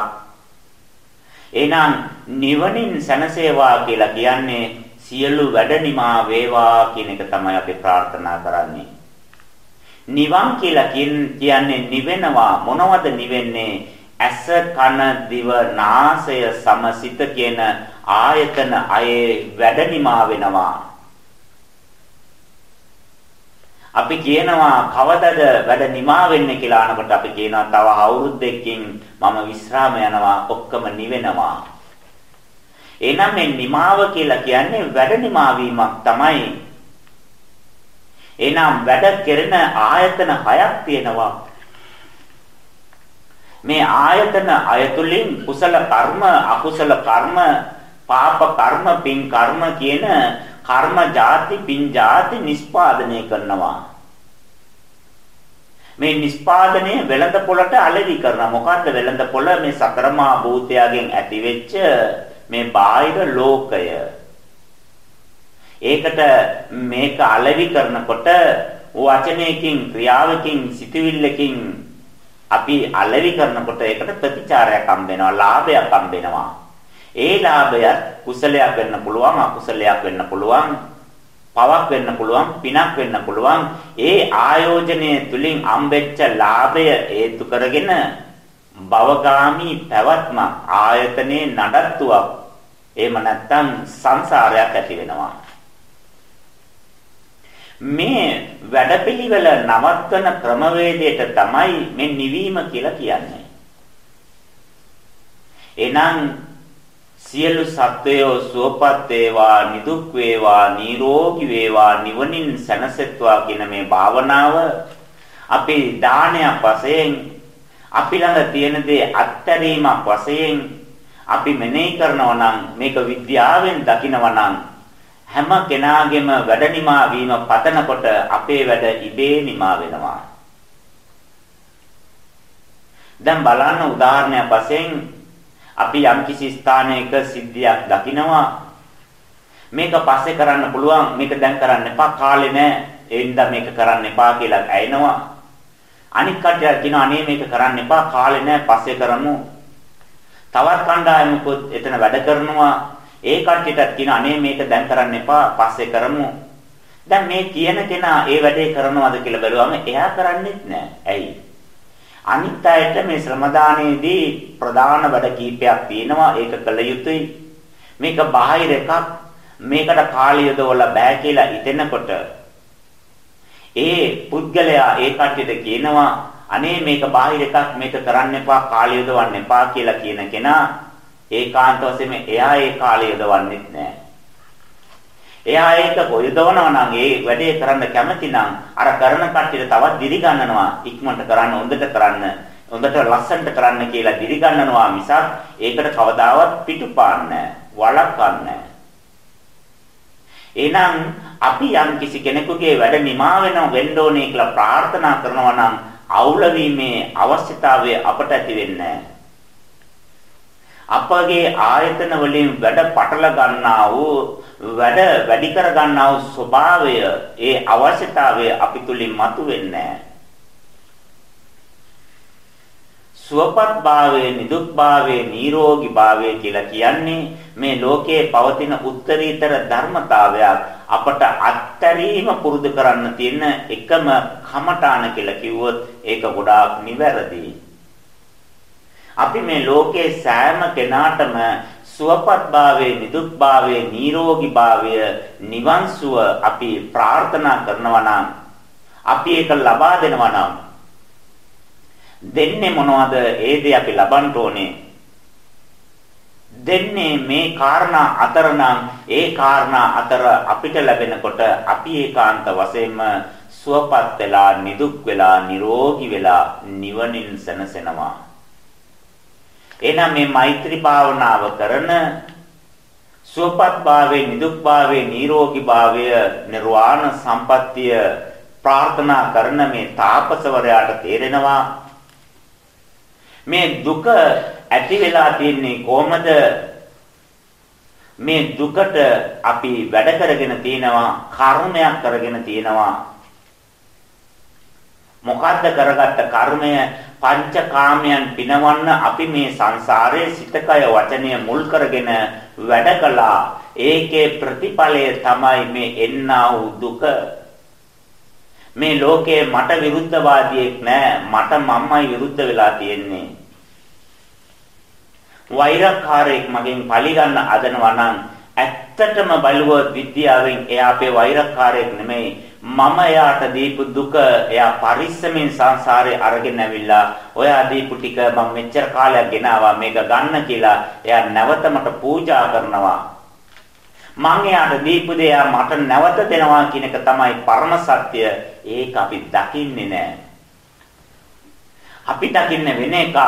එහෙනම් නිවනින් සැනසේවා කියලා කියන්නේ සියලු වැඩ නිමා වේවා කියන එක තමයි අපි ප්‍රාර්ථනා කරන්නේ. නිවන් කියලා කියන්නේ නිවෙනවා මොනවද නිවෙන්නේ? ඇස කන දිව නාසය සමසිත කියන ආයතන අයේ වැඩ නිමා වෙනවා. අපි කියනවා කවදද වැඩ නිමා වෙන්නේ කියලා අනකොට අපි කියනවා තව අවුරුද්දකින් මම විශ්‍රාම යනවා ඔක්කොම නිවෙනවා. එහෙනම් මේ නිමාව කියලා කියන්නේ වැඩ නිමා වීමක් තමයි. එහෙනම් වැඩ කෙරෙන ආයතන හයක් තියෙනවා. මේ ආයතන අයතුලින් කුසල කර්ම අකුසල කර්ම පාප කර්ම පින් කර්ම කියන කර්ම ಜಾති පින් ಜಾති නිස්පාදනය කරනවා. මේ නිස්පාදනය වෙළඳ පොළට අලෙවි කරනවා. මොකද්ද වෙළඳ පොළ මේ සතරමා භූතයගෙන් ඇතිවෙච්ච මේ බාහිර ලෝකය. ඒකට මේක අලෙවි කරනකොට වචනයකින් ක්‍රියාවකින් සිතවිල්ලකින් අපි අලෙවි කරනකොට ඒකට ප්‍රතිචාරයක් හම්බ වෙනවා ලාභයක් හම්බ වෙනවා ඒ ලාභයත් කුසලයක් වෙන්න පුළුවන් අකුසලයක් වෙන්න පුළුවන් පවක් වෙන්න පුළුවන් පිනක් වෙන්න පුළුවන් ඒ ආයෝජනය තුලින් හම්බෙච්ච ලාභය හේතු කරගෙන භවගාමි පැවැත්ම ආයතනේ නඩත්තුවක් එහෙම නැත්නම් සංසාරයක් ඇති වෙනවා මේ වැඩපිළිවෙල නවත්වන ක්‍රමවේදයට තමයි මේ නිවීම කියලා කියන්නේ. එනම් සියලු සත්වයෝ සුවපත් වේවා නිදුක් වේවා නිරෝගී වේවා නිවනින් සැනසෙත්වා කියන මේ භාවනාව අපි දානයක් වශයෙන් අපි ළඟ තියෙන දේ අත්හැරීමක් වශයෙන් අපි මෙනෙහි කරනවා නම් මේක විද්‍යාවෙන් දකිනවා නම් හැම කෙනාගේම වැඩ නිමා වීම පතනකොට අපේ වැඩ ඉබේ නිමා වෙනවා. දැන් බලන්න උදාහරණයක් වශයෙන් අපි යම්කිසි ස්ථානයක සිද්ධියක් දකිනවා මේක පස්සේ කරන්න පුළුවන් මේක දැන් කරන්න එපා කාලේ නෑ ඒ නිසා මේක කරන්න එපා කියලා ඇයිනවා අනික් කට්ටිය කියනවා අනේ මේක කරන්න එපා කාලේ නෑ පස්සේ කරමු තවත් කණ්ඩායමකුත් එතන වැඩ කරනවා ඒ කට්ටියටත් කියන අනේ මේක දැන් කරන්න එපා පස්සේ කරමු. දැන් මේ කියන කෙනා ඒ වැඩේ කරනවද කියලා බැලුවම එයා කරන්නේත් නෑ. ඇයි? අනිත් අයට මේ ශ්‍රම දානයේදී ප්‍රධාන වැඩ කීපයක් තියෙනවා. ඒක කළ යුතුයි. මේක බාහිර එකක්. මේකට කාලය යොදවලා බෑ කියලා හිතෙනකොට ඒ පුද්ගලයා ඒ කට්ටියට කියනවා අනේ මේක බාහිර එකක් මේක කරන්න එපා කාලය යොදවන්න එපා කියලා කියන කෙනා ඒකාන්ත වශයෙන්ම එයා ඒ කාලය යොදවන්නෙත් නැහැ. එයා ඒක යොදවනවා නම් ඒ වැඩේ කරන්න කැමති නම් අර කරන කට්ටියට තවත් දිරි ගන්නනවා ඉක්මනට කරන්න හොඳට කරන්න හොඳට ලස්සනට කරන්න කියලා දිරි ගන්නනවා මිසක් ඒකට කවදාවත් පිටුපාන්නේ වළක්වන්නේ එහෙනම් අපි යම් කිසි කෙනෙකුගේ වැඩ නිමා වෙනව වෙන්න ඕනේ කියලා ප්‍රාර්ථනා කරනවා නම් අවුල වීමේ අවශ්‍යතාවය අපට ඇති වෙන්නේ නැහැ. අපගේ ආයතන වලින් වැඩ පටල ගන්නා වූ වැඩ වැඩි කර ගන්නා වූ ස්වභාවය ඒ අවශ්‍යතාවය අපි තුලින් මතුවෙන්නේ සුවපත් භාවයේ නිදුක් භාවයේ නිරෝගී භාවයේ කියලා කියන්නේ මේ ලෝකයේ පවතින උත්තරීතර ධර්මතාවයක් අපට අත්තරීම පුරුදු කරන්න තියෙන එකම කමඨාන කියලා කිව්වොත් ඒක ගොඩාක් නිවැරදියි. අපි මේ ලෝකේ සෑම කෙනාටම සුවපත් භාවයේ නිදුක් භාවයේ නිරෝගී භාවය නිවන් සුව අපි ප්‍රාර්ථනා කරනවා නම් අපි ඒක ලබා දෙනවා නම් දෙන්නේ මොනවද? ඒ දේ අපි ලබන්න ඕනේ. දෙන්නේ මේ කාරණා අතර නම් ඒ කාරණා අතර අපිට ලැබෙනකොට අපි ඒකාන්ත වශයෙන්ම සුවපත් වෙලා නිදුක් වෙලා නිරෝගී වෙලා නිවනින් සැනසෙනවා. එහෙනම් මේ මෛත්‍රී භාවනාව කරන සුවපත් භාවයේ නිදුක් භාවයේ නිරෝගී භාවය නිර්වාණ සම්පත්තිය ප්‍රාර්ථනා කරන මේ තාපසවරයාට තේරෙනවා. මේ දුක ඇති වෙලා තියන්නේ කොහමද? මේ දුකට අපි වැඩ කරගෙන තියෙනවා කර්මයක් කරගෙන තියෙනවා. මොකද්ද කරගත්ත කර්මය? පංචකාමයන් පිනවන්න අපි මේ සංසාරයේ සිතකය වචනය මුල් කරගෙන වැඩ කළා. ඒකේ ප්‍රතිඵලය තමයි මේ එන්නා වූ දුක. මේ ලෝකේ මට විරුද්ධවාදියෙක් නෑ මට මම්මයි විරුද්ධ වෙලා තියෙන්නේ. වෛරකාරයෙක් මගෙන් පලි ගන්න අදනවා නම් ඇත්තටම බලුවොත් විද්‍යාවෙන් එයා අපේ වෛරකාරයෙක් නෙමෙයි මම එයාට දීපු දුක එයා පරිස්සමෙන් සංසාරේ අරගෙන ඇවිල්ලා ඔයා දීපු ටික මම මෙච්චර කාලයක් ගෙනාවා මේක ගන්න කියලා එයා නැවත මට පූජා කරනවා. මං එයාට දීපු දේ එයා මට නැවත දෙනවා කියන එක තමයි පරම සත්‍ය. ඒක අපි දකින්නේ නැහැ අපි දකින්නේ වෙන එකක්.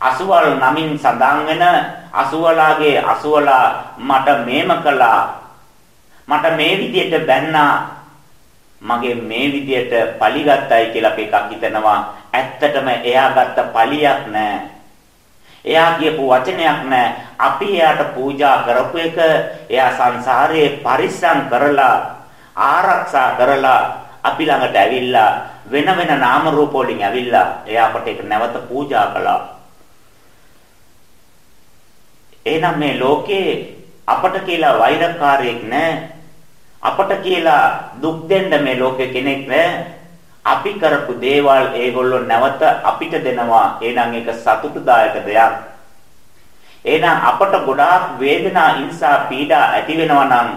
අසුවල් නමින් සඳහන් වෙන අසුවලාගේ අසුවලා මට මේම කළා. මට මේ විදියට බැන්නා. මගේ මේ විදියට පලිගත්තයි කියලා අපි එකක් හිතනවා. ඇත්තටම එයා ගත්ත පලියක් නෑ. එයා කියපු වචනයක් නෑ. අපි එයාට පූජා කරපු එක එයා සංසාරයේ පරිස්සම් කරලා ආරක්ෂා කරලා අපි ළඟට ඇවිල්ලා වෙන වෙන නාම රූප වලින් ඇවිල්ලා එයා අපට ඒක නැවත පූජා කළා. එහෙනම් මේ ලෝකේ අපට කියලා වෛරකාරයෙක් නැහැ. අපට කියලා දුක් දෙන්න මේ ලෝකේ කෙනෙක් නැහැ. අපි කරපු දේවල් ඒගොල්ලෝ නැවත අපිට දෙනවා. එහෙනම් ඒක සතුටුදායක දෙයක්. එහෙනම් අපට ගොඩාක් වේදනා, හිංසා, පීඩා ඇති වෙනවා නම්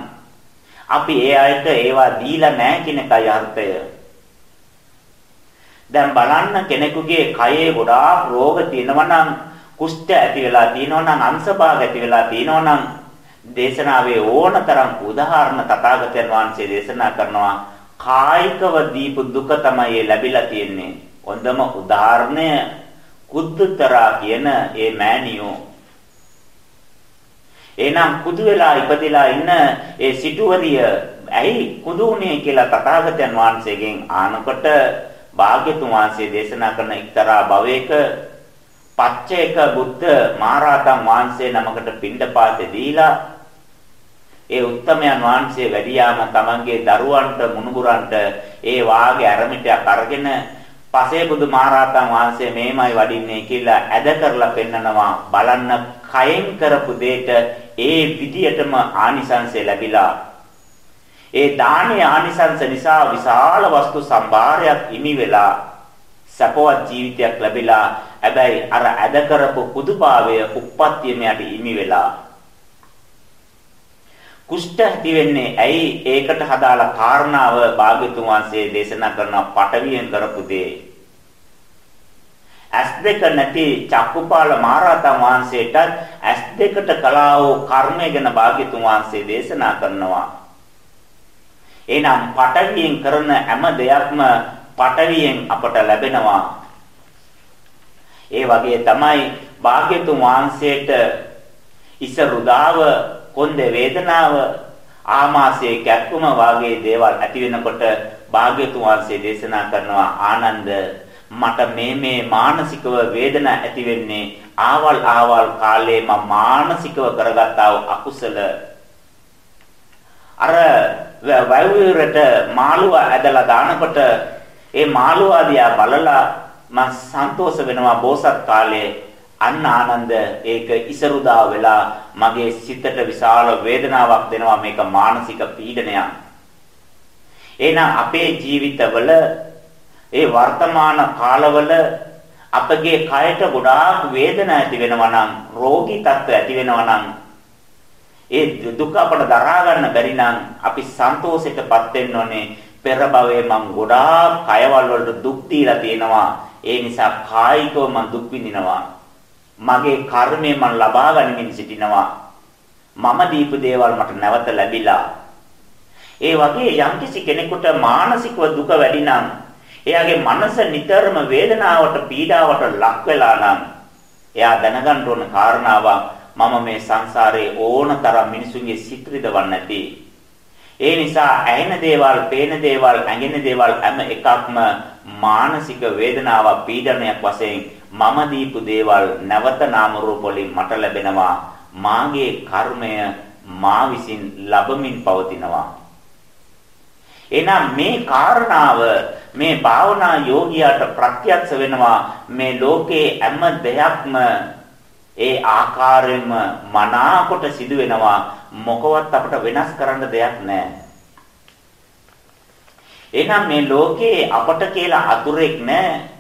අපි ඒ අයට ඒවා දීලා නැහැ කියන එකයි අර්ථය. දැන් බලන්න කෙනෙකුගේ කයේ ගොඩාක් රෝග තියෙනවා නම් කුෂ්ඨ ඇති වෙලා තියෙනවා නම් අංශභාග ඇති වෙලා තියෙනවා නම් දේශනාවේ ඕනතරම් උදාහරණ තථාගතයන් වහන්සේ දේශනා කරනවා කායිකව දීපු දුක තමයි ලැබිලා තියෙන්නේ. හොඳම උදාහරණය කුද්දුතරා කියන ඒ මෑණියෝ. එනම් කුදු වෙලා ඉපදිලා ඉන්න ඒ සිටුවරිය ඇයි කුදු උනේ කියලා තථාගතයන් වහන්සේගෙන් ආනකොට භාග්‍යතුන් වහන්සේ දේශනා කරන එක්තරා භවයක පච්චේක බුද්ධ මහරහතන් වහන්සේ නමකට පිණ්ඩපාතේ දීලා ඒ උත්තමයන් වහන්සේ වැඩියාම තමන්ගේ දරුවන්ට මුණුබුරන්ට ඒ වාගේ අරමිටයක් අරගෙන පසේ බුදු මහරහතන් වහන්සේ මේමයි වඩින්නේ කියලා ඇද කරලා පෙන්නනවා බලන්න කයෙන් කරපු දෙයට ඒ විදියටම ආනිසංසය ලැබිලා. ඒ දානීය ආනිසංස නිසා විශාල වස්තු සම්භාරයක් හිමි වෙලා සපවත් ජීවිතයක් ලැබිලා. හැබැයි අර ඇද කරපු පුදුභාවය උප්පත්තියම යට හිමි වෙලා. කුෂ්ඨ ඇති වෙන්නේ ඇයි? ඒකට හදාලා කාරණාව භාග්‍යතුන් වහන්සේ දේශනා කරන පටවියෙන් කරපු දේ. ඇස් දෙක නැති චක්කුපාල මහරහතන් වහන්සේටත් ඇස් දෙකට කළා වූ කර්මය ගැන භාග්‍යතුන් වහන්සේ දේශනා කරනවා. එහෙනම් පටවියෙන් කරන හැම දෙයක්ම පටවියෙන් අපට ලැබෙනවා. ඒ වගේ තමයි භාග්‍යතුන් වහන්සේට ඉස රුදාව කොන්දේ වේදනාව ආමාශයේ කැක්කුම වාගේ දේවල් ඇති වෙනකොට භාග්‍යතුන් වහන්සේ දේශනා කරනවා ආනන්ද මට මේ මේ මානසිකව වේදනා ඇති වෙන්නේ ආවල් ආවල් කාලේ මම මානසිකව කරගත්තා වූ අකුසල. අර වැවුරට මාළුව ඇදලා දානකොට ඒ මාළුවා දිහා බලලා මම සන්තෝෂ වෙනවා බෝසත් කාලේ අන්න ආනන්ද ඒක ඉසරුදා වෙලා මගේ සිතට විශාල වේදනාවක් දෙනවා මේක මානසික පීඩනයක්. එහෙනම් අපේ ජීවිතවල ඒ වර්තමාන කාලවල අපගේ කයට ගොඩාක් වේදනා ඇති වෙනවා නම් රෝගී තත්ත්ව ඇති වෙනවා නම් ඒ දුක අපට දරා ගන්න බැරි නම් අපි සන්තෝෂයටපත් වෙන්න ඕනේ. පෙර භවයේ මම ගොඩාක් කයවල වලට දුක් දීලා තියෙනවා. ඒ නිසා කායිකව මම දුක් විඳිනවා. මගේ කර්මය මම ලබා ගනිමින් සිටිනවා. මම දීපු දේවල් මට නැවත ලැබිලා. ඒ වගේ යම්කිසි කෙනෙකුට මානසිකව දුක වැඩි නම් එයාගේ මනස නිතරම වේදනාවට පීඩාවට ලක් වෙලා නම් එයා දැනගන්න ඕන කාරණාවක් මම මේ සංසාරේ ඕනතරම් මිනිසුන්ගේ සිත් රිදවන්නේ නැති. ඒ නිසා ඇහෙන දේවල්, පේන දේවල්, ඇඟෙන දේවල් හැම එකක්ම මානසික වේදනාවක් පීඩනයක් වශයෙන් මම දීපු දේවල් නැවත නාම රූප වලින් මට ලැබෙනවා. මාගේ කර්මය මා විසින් ලැබමින් පවතිනවා. එහෙනම් මේ කාරණාව මේ භාවනා යෝගියාට ප්‍රත්‍යක්ෂ වෙනවා. මේ ලෝකේ හැම දෙයක්ම ඒ ආකාරයෙන්ම මනාකොට සිදු වෙනවා මොකවත් අපට වෙනස් කරන්න දෙයක් නැහැ. එහෙනම් මේ ලෝකේ අපට කියලා අතුරෙක් නැහැ.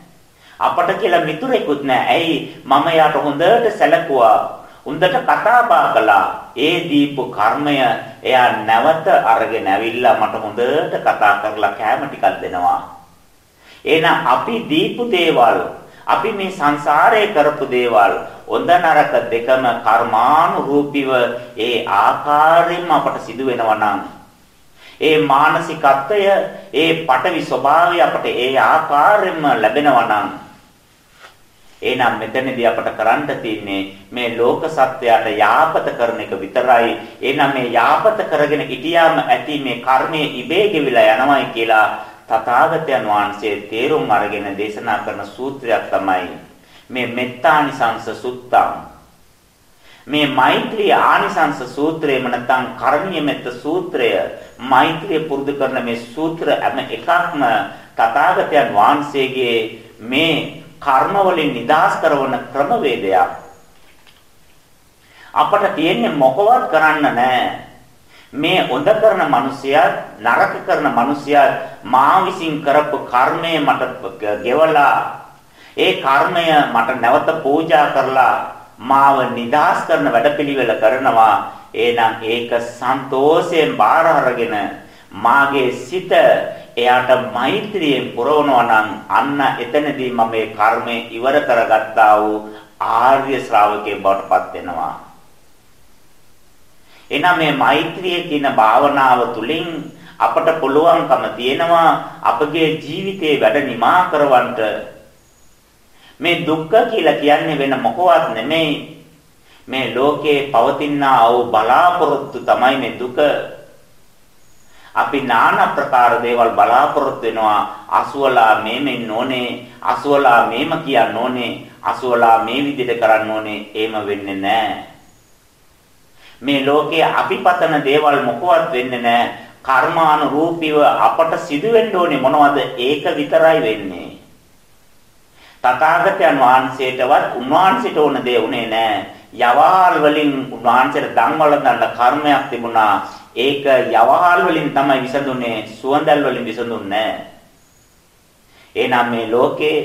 අපට කියලා මිතුරෙකුත් නැහැ. ඇයි? මම යාට හොඳට සැලකුවා. හොඳට කතා බහ කළා. ඒ දීපු කර්මය එයා නැවත අරගෙන ඇවිල්ලා මට හොඳට කතා කරලා කෑම ටිකක් දෙනවා. එහෙනම් අපි දීපු දේවල් අපි මේ සංසාරේ කරපු දේවල් හොඳ නරක දෙකම කර්මානුරූපීව ඒ ආකාරයෙන්ම අපට සිදු වෙනවා නම් ඒ මානසිකත්වය ඒ පටවි ස්වභාවය අපට ඒ ආකාරයෙන්ම ලැබෙනවා නම් එහෙනම් මෙතනදී අපට කරන්න තියෙන්නේ මේ ලෝක සත්‍යයට යාපත කරන එක විතරයි. එහෙනම් මේ යාපත කරගෙන ඉතියාම ඇති මේ කර්මයේ ඉබේ ගෙවිලා යනවායි කියලා තථාගතයන් වහන්සේ තේරුම් අරගෙන දේශනා කරන සූත්‍රයක් තමයි මේ මෙත්තානිසංස සුත්තම්. මේ මෛත්‍රී ආනිසංස සූත්‍රයම නැත්නම් කරණීය මෙත්ත සූත්‍රය මෛත්‍රිය පුරුදු කරන මේ සූත්‍ර හැම එකක්ම තථාගතයන් වහන්සේගේ මේ කර්ම වලින් නිදහස් කරන ක්‍රමවේදයක්. අපට තියෙන්නේ මොකවත් කරන්න නැහැ. මේ හොඳ කරන මිනිසයාත් නරක කරන මිනිසයාත් මා විසින් කරපු කර්මය මට ගෙවලා ඒ කර්මය මට නැවත පූජා කරලා මාව නිදහස් කරන වැඩපිළිවෙල කරනවා එහෙනම් ඒක සන්තෝෂයෙන් බාර අරගෙන මාගේ සිත එයාට මෛත්‍රියෙන් පුරවනවා නම් අන්න එතනදී මම මේ කර්මය ඉවර කරගත්තා වූ ආර්ය ශ්‍රාවකයෙක් බවට පත් වෙනවා. එනම් මේ මෛත්‍රිය කියන භාවනාව තුළින් අපට පුළුවන්කම තියෙනවා අපගේ ජීවිතේ වැඩ නිමා කරවන්නට. මේ දුක්ඛ කියලා කියන්නේ වෙන මොකවත් නෙමෙයි. මේ ලෝකේ පවතිනා වූ බලාපොරොත්තු තමයි මේ දුක. අපි নানা ප්‍රකාර දේවල් බලාපොරොත්තු වෙනවා. අසුවලා මේමෙන් ඕනේ අසුවලා මේම කියන්න ඕනේ. අසුවලා මේ විදිහට කරන්න ඕනේ. එහෙම වෙන්නේ නැහැ. මේ ලෝකයේ අපි පතන දේවල් මොකවත් වෙන්නේ නැහැ. කර්මානුරූපීව අපට සිදුවෙන්න ඕනේ මොනවද? ඒක විතරයි වෙන්නේ. තථාගතයන් වහන්සේටවත් උන්වහන්සේට ඕන දේ උනේ නැහැ. යවාල් වලින් උන්වහන්සේට ධම්වල දන්න කර්මයක් තිබුණා. ඒක යවහල් වලින් තමයි විසඳුනේ සුවඳල් වලින් විසඳුන්නේ. එහෙනම් මේ ලෝකේ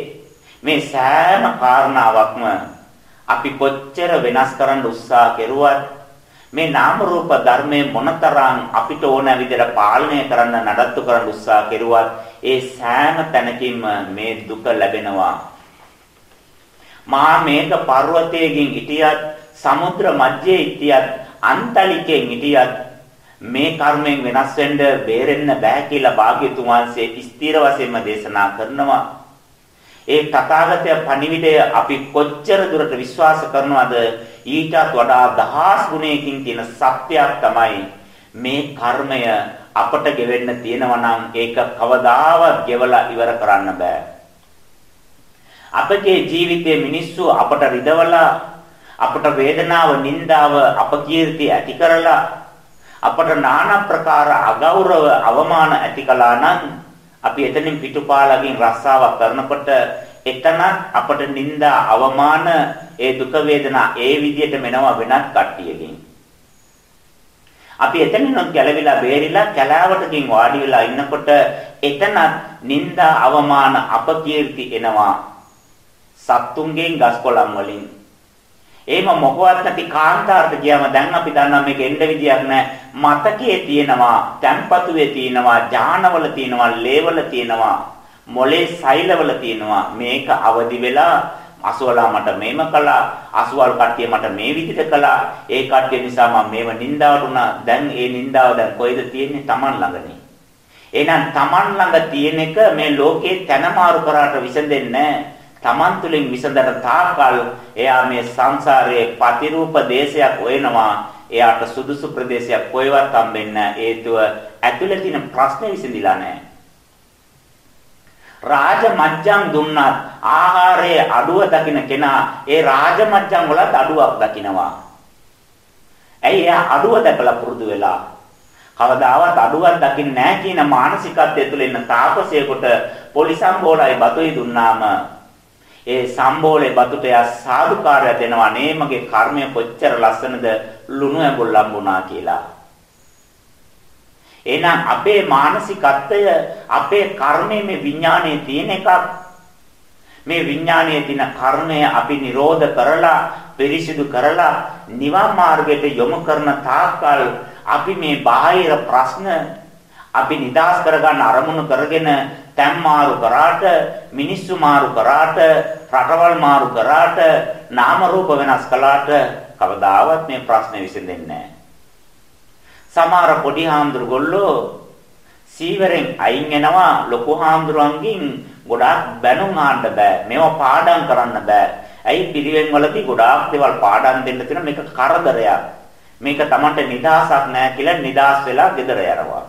මේ සෑම කාරණාවක්ම අපි කොච්චර වෙනස් කරන්න උත්සාහ කෙරුවත් මේ නාම රූප ධර්මයේ මොනතරම් අපිට ඕන විදිහට පාලනය කරන්න නඩත්තු කරන්න උත්සාහ කෙරුවත් ඒ සෑම තැනකින්ම මේ දුක ලැබෙනවා. මා මේක පර්වතයකින් හිටියත් සමුද්‍ර මැජ්ජේ හිටියත් අන්තලිකෙන් හිටියත් මේ කර්මයෙන් වෙනස් වෙන්න බේරෙන්න බෑ කියලා භාග්‍යතුන් වහන්සේ ස්ථිර වශයෙන්ම දේශනා කරනවා. ඒ තථාගතය පණිවිඩය අපි කොච්චර දුරට විශ්වාස කරනවද ඊටත් වඩා දහස් ගුණයකින් තියෙන සත්‍යයක් තමයි මේ කර්මය අපට ගෙවෙන්න තියෙනවා නම් ඒක කවදාවත් ගෙවලා ඉවර කරන්න බෑ. අපගේ ජීවිතයේ මිනිස්සු අපට රිදවලා අපට වේදනාව, නිന്ദාව, අපකීර්ති ඇති කරලා අපට নানা ප්‍රකාර අගෞරව අවමාන ඇති කළා නම් අපි එතනින් පිටුපාලකින් රස්සාවක් කරනකොට එතන අපට නිନ୍ଦා අවමාන ඒ දුක වේදනා ඒ විදියට මෙනවා වෙනත් කට්ටියකින්. අපි එතනින් ගැලවිලා බේරිලා කැලාවටකින් වාඩි වෙලා ඉන්නකොට එතනත් නිନ୍ଦා අවමාන අපකීර්ති එනවා. සත්තුන්ගෙන් ගස්කොළන් වලින්. එහෙම මොකවත් නැති කාන්තාරට ගියාම දැන් අපි දන්නවා මේක එන්න විදියක් නැහැ. මතකයේ තියෙනවා, තැම්පතුවේ තියෙනවා, ඥානවල තියෙනවා, ලේවල තියෙනවා, මොලේ සෛලවල තියෙනවා. මේක අවදි වෙලා අසුවලා මට මේම කළා, අසුවල් කට්ටිය මට මේ විදිහට කළා. ඒ කට්ටිය නිසා මම මේව නින්දාවට උනා. දැන් ඒ නින්දාව දැන් කොයිද තියෙන්නේ? Taman ළඟනේ. එහෙනම් Taman ළඟ තියෙන එක මේ ලෝකේ තනමාරු කරාට විසඳෙන්නේ නැහැ. Taman තුලින් විසඳන තාකල් එයා මේ සංසාරයේ ප්‍රතිරූප දේශයක් හොයනවා. එයාට සුදුසු ප්‍රදේශයක් කොහෙවත් හම්බෙන්නේ හේතුව ඇතුළේ තියෙන ප්‍රශ්නේ විසඳිලා නැහැ. රාජ මජ්ජම් දුන්නත් ආහාරයේ අඩුව දකින්න කෙනා ඒ රාජ මජ්ජම් වලත් අඩුවක් දකිනවා. ඇයි එයා අඩුව දැකලා පුරුදු වෙලා කවදාවත් අඩුවක් දකින්නේ නැහැ කියන මානසිකත්වය තුළ ඉන්න තාපසයෙකුට පොලිසම්බෝලයි බතුයි දුන්නාම ඒ සම්බෝලේ බතුට යා සාදුකාරය දෙනවා නේ මගේ කර්මය කොච්චර ලස්සනද ලුණු ඇඹුල් ලම්බුණා කියලා. එහෙනම් අපේ මානසිකත්වය අපේ කර්මයේ මේ විඥානයේ තියෙන එකක්. මේ විඥානයේ තියෙන කර්මය අපි නිරෝධ කරලා පිරිසිදු කරලා නිවන් මාර්ගයට යොමු කරන තාක්කල් අපි මේ බාහිර ප්‍රශ්න අපි නිදාස් කරගන්න අරමුණු කරගෙන තැන් මාරු කරාට මිනිස්සු මාරු කරාට රටවල් මාරු කරාට නාම රූප වෙනස් කළාට කවදාවත් මේ ප්‍රශ්නේ විසඳෙන්නේ නැහැ. සමහර පොඩි හාමුදුරුගොල්ලෝ සීවරෙන් අයින් වෙනවා ලොකු හාමුදුරුවන්ගෙන් ගොඩාක් බැනුම් ආන්න බෑ. මේවා පාඩම් කරන්න බෑ. ඇයි පිරිවෙන් වලදී ගොඩාක් දේවල් පාඩම් දෙන්න තියෙන මේක කරදරයක්. මේක Tamanට නිදාසක් නෑ කියලා නිදාස් වෙලා ගෙදර යනවා.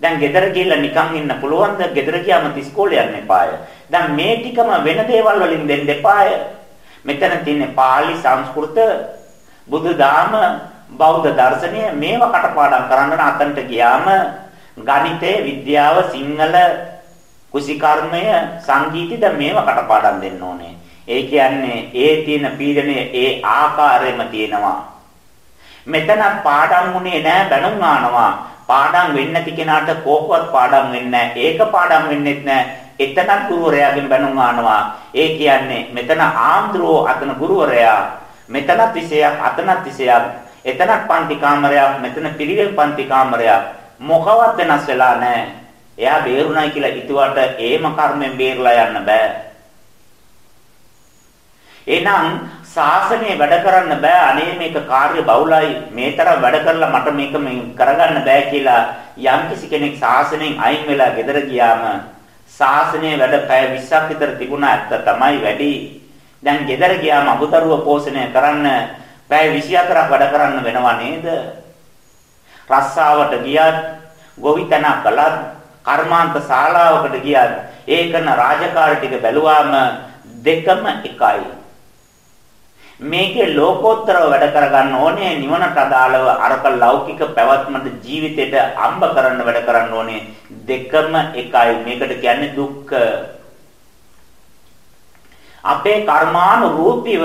දැන් ගෙදර ගිහිල්ලා නිකන් ඉන්න පුළුවන්ද? ගෙදර ගියාම ඉස්කෝලේ යන්න එපාය. දැන් මේ ටිකම වෙන දේවල් වලින් දෙන්න එපාය. මෙතන තියෙන්නේ pāli සංස්කෘත බුදුදාම බෞද්ධ දර්ශනය මේවා කටපාඩම් කරන්න අතන්ට ගියාම ගණිතය විද්‍යාව සිංහල කුසිකර්මය සංගීතය දැන් මේවා කටපාඩම් දෙන්න ඕනේ. ඒ කියන්නේ ඒ තියෙන පීඩනය ඒ ආකාරයෙන්ම තියෙනවා. මෙතන පාඩම් වුණේ නෑ බැනුම් ආනවා. පාඩම් වෙන්නේ නැති කෙනාට කෝකවත් පාඩම් වෙන්නේ ඒක පාඩම් වෙන්නේත් නෑ. එතනත් ගුරුවරයාගෙන් බැනුම් ආනවා. ඒ කියන්නේ මෙතන ආන්ද්‍රෝ අතන ගුරුවරයා මෙතනත් විෂයක් අතනත් විෂයක් එතනත් පන්ති කාමරයක් මෙතන පිළිවෙල පන්ති කාමරයක් මොකවත් වෙනස් වෙලා නැහැ. එයා බේරුණයි කියලා හිතුවට ඒම කර්මෙන් බේරලා යන්න බෑ. එහෙනම් ශාසනය වැඩ කරන්න බෑ අනේ මේක කාර්ය බහුලයි මේ තරම් වැඩ කරලා මට මේක කරගන්න බෑ කියලා යම්කිසි කෙනෙක් ශාසනයෙන් අයින් වෙලා ගෙදර ගියාම ශාසනය වැඩ පැය 20ක් විතර තිබුණා ඇත්ත තමයි වැඩි දැන් ගෙදර ගියාම අමුතරුව පෝෂණය කරන්න පැය 24ක් වැඩ කරන්න වෙනවා නේද? රස්සාවට ගියත්, ගොවිතැන කළත්, කර්මාන්ත ශාලාවකට ගියත්, ඒකන රාජකාරී ටික බැලුවාම දෙකම එකයි. මේකේ ලෝකෝත්තරව වැඩ කරගන්න ඕනේ නිවනට අදාළව අරක ලෞකික පැවැත්මට ජීවිතේට අම්බ කරන්න වැඩ කරන්න ඕනේ දෙකම එකයි මේකට කියන්නේ දුක්ඛ අපේ කර්මානුරූපීව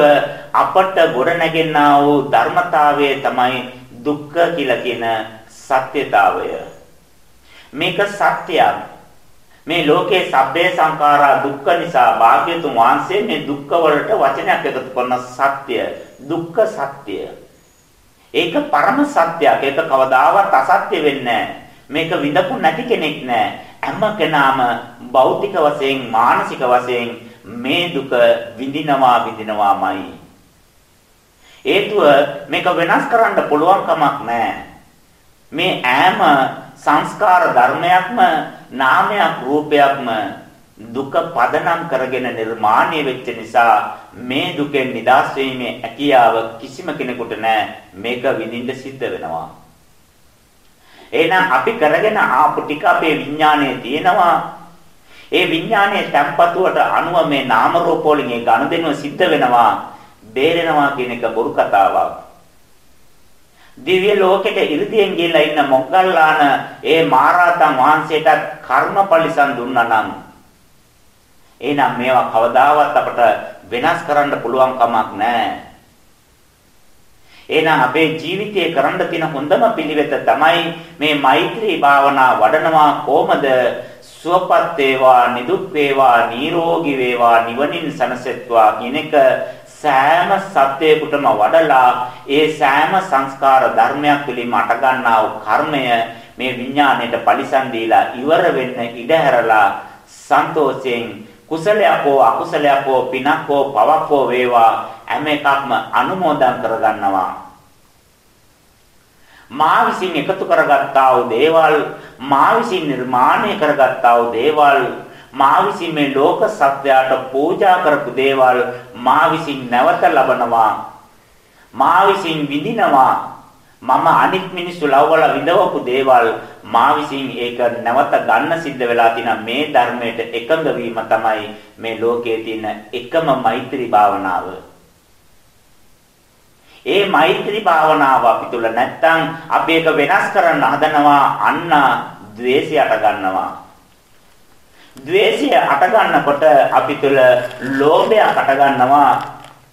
අපට ගොඩනැගෙනා වූ ධර්මතාවය තමයි දුක්ඛ කියලා කියන සත්‍යතාවය. මේක සත්‍යයක්. මේ ලෝකේ සබ්බේ සංඛාරා දුක්ඛ නිසා භාග්‍යතුන් වහන්සේ මේ දුක්ඛ වලට වචනයක් එකතු කරන සත්‍ය දුක්ඛ සත්‍ය. ඒක පරම සත්‍යයක්. ඒක කවදාවත් අසත්‍ය වෙන්නේ මේක විඳපු නැති කෙනෙක් නෑ. හැම කෙනාම භෞතික වශයෙන් මානසික වශයෙන් මේ දුක විඳිනවා විඳිනවාමයි. හේතුව මේක වෙනස් කරන්න පුළුවන් කමක් නැහැ. මේ ඈම සංස්කාර ධර්මයක්ම නාමයක් රූපයක්ම දුක පදනම් කරගෙන නිර්මාණය වෙච්ච නිසා මේ දුකෙන් නිදහස් වීමේ හැකියාව කිසිම කෙනෙකුට නැහැ. මේක විඳින්න සිද්ධ වෙනවා. එහෙනම් අපි කරගෙන ආපු ටික අපේ විඥානයේ තියෙනවා ඒ විඥානයේ tempatuවට අනුව මේ නාම රූප වලින් ඒ ගනුදෙනුව සිද්ධ වෙනවා බේරෙනවා කියන එක බොරු කතාවක්. දිව්‍ය ලෝකෙට 이르දියෙන් ගිහිල්ලා ඉන්න මොග්ගල්ලාන ඒ මහරහතන් වහන්සේට කර්මපලිසම් දුන්නා නම් එහෙනම් මේවා කවදාවත් අපට වෙනස් කරන්න පුළුවන් කමක් නැහැ. එහෙනම් අපේ ජීවිතයේ කරන්න තියෙන හොඳම පිළිවෙත තමයි මේ මෛත්‍රී භාවනා වඩනවා කොහමද සුවපත් වේවා නිදුක් වේවා නිරෝගී වේවා නිවනින් සනසෙත්වා කියන එක සෑම සත්‍යයකටම වඩලා ඒ සෑම සංස්කාර ධර්මයක් තුළින් අට ගන්නා වූ කර්මය මේ විඥාණයට පරිසම් දීලා ඉවර වෙන්න ඉඩ හැරලා සන්තෝෂයෙන් කුසලයක් හෝ අකුසලයක් හෝ පිනක් හෝ පවක් හෝ වේවා හැම එකක්ම අනුමෝදන් කරගන්නවා. මා විසින් එකතු කරගත්තා වූ දේවල් මා විසින් නිර්මාණය කරගත්තා වූ දේවල් මා විසින් මේ ලෝක සත්‍යයට පූජා කරපු දේවල් මා විසින් නැවත ලබනවා. මා විසින් විඳිනවා. මම අනිත් මිනිස්සු ලවවල විඳවපු දේවල් මා විසින් ඒක නැවත ගන්න සිද්ධ වෙලා තියෙන මේ ධර්මයට එකඟ වීම තමයි මේ ලෝකයේ තියෙන එකම මෛත්‍රී භාවනාව. ඒ මෛත්‍රී භාවනාව අපි තුල නැත්තම් අපි ඒක වෙනස් කරන්න හදනවා අන්න द्वේෂය අට ගන්නවා. द्वේෂය අට ගන්නකොට අපි තුල ලෝභය අට ගන්නවා.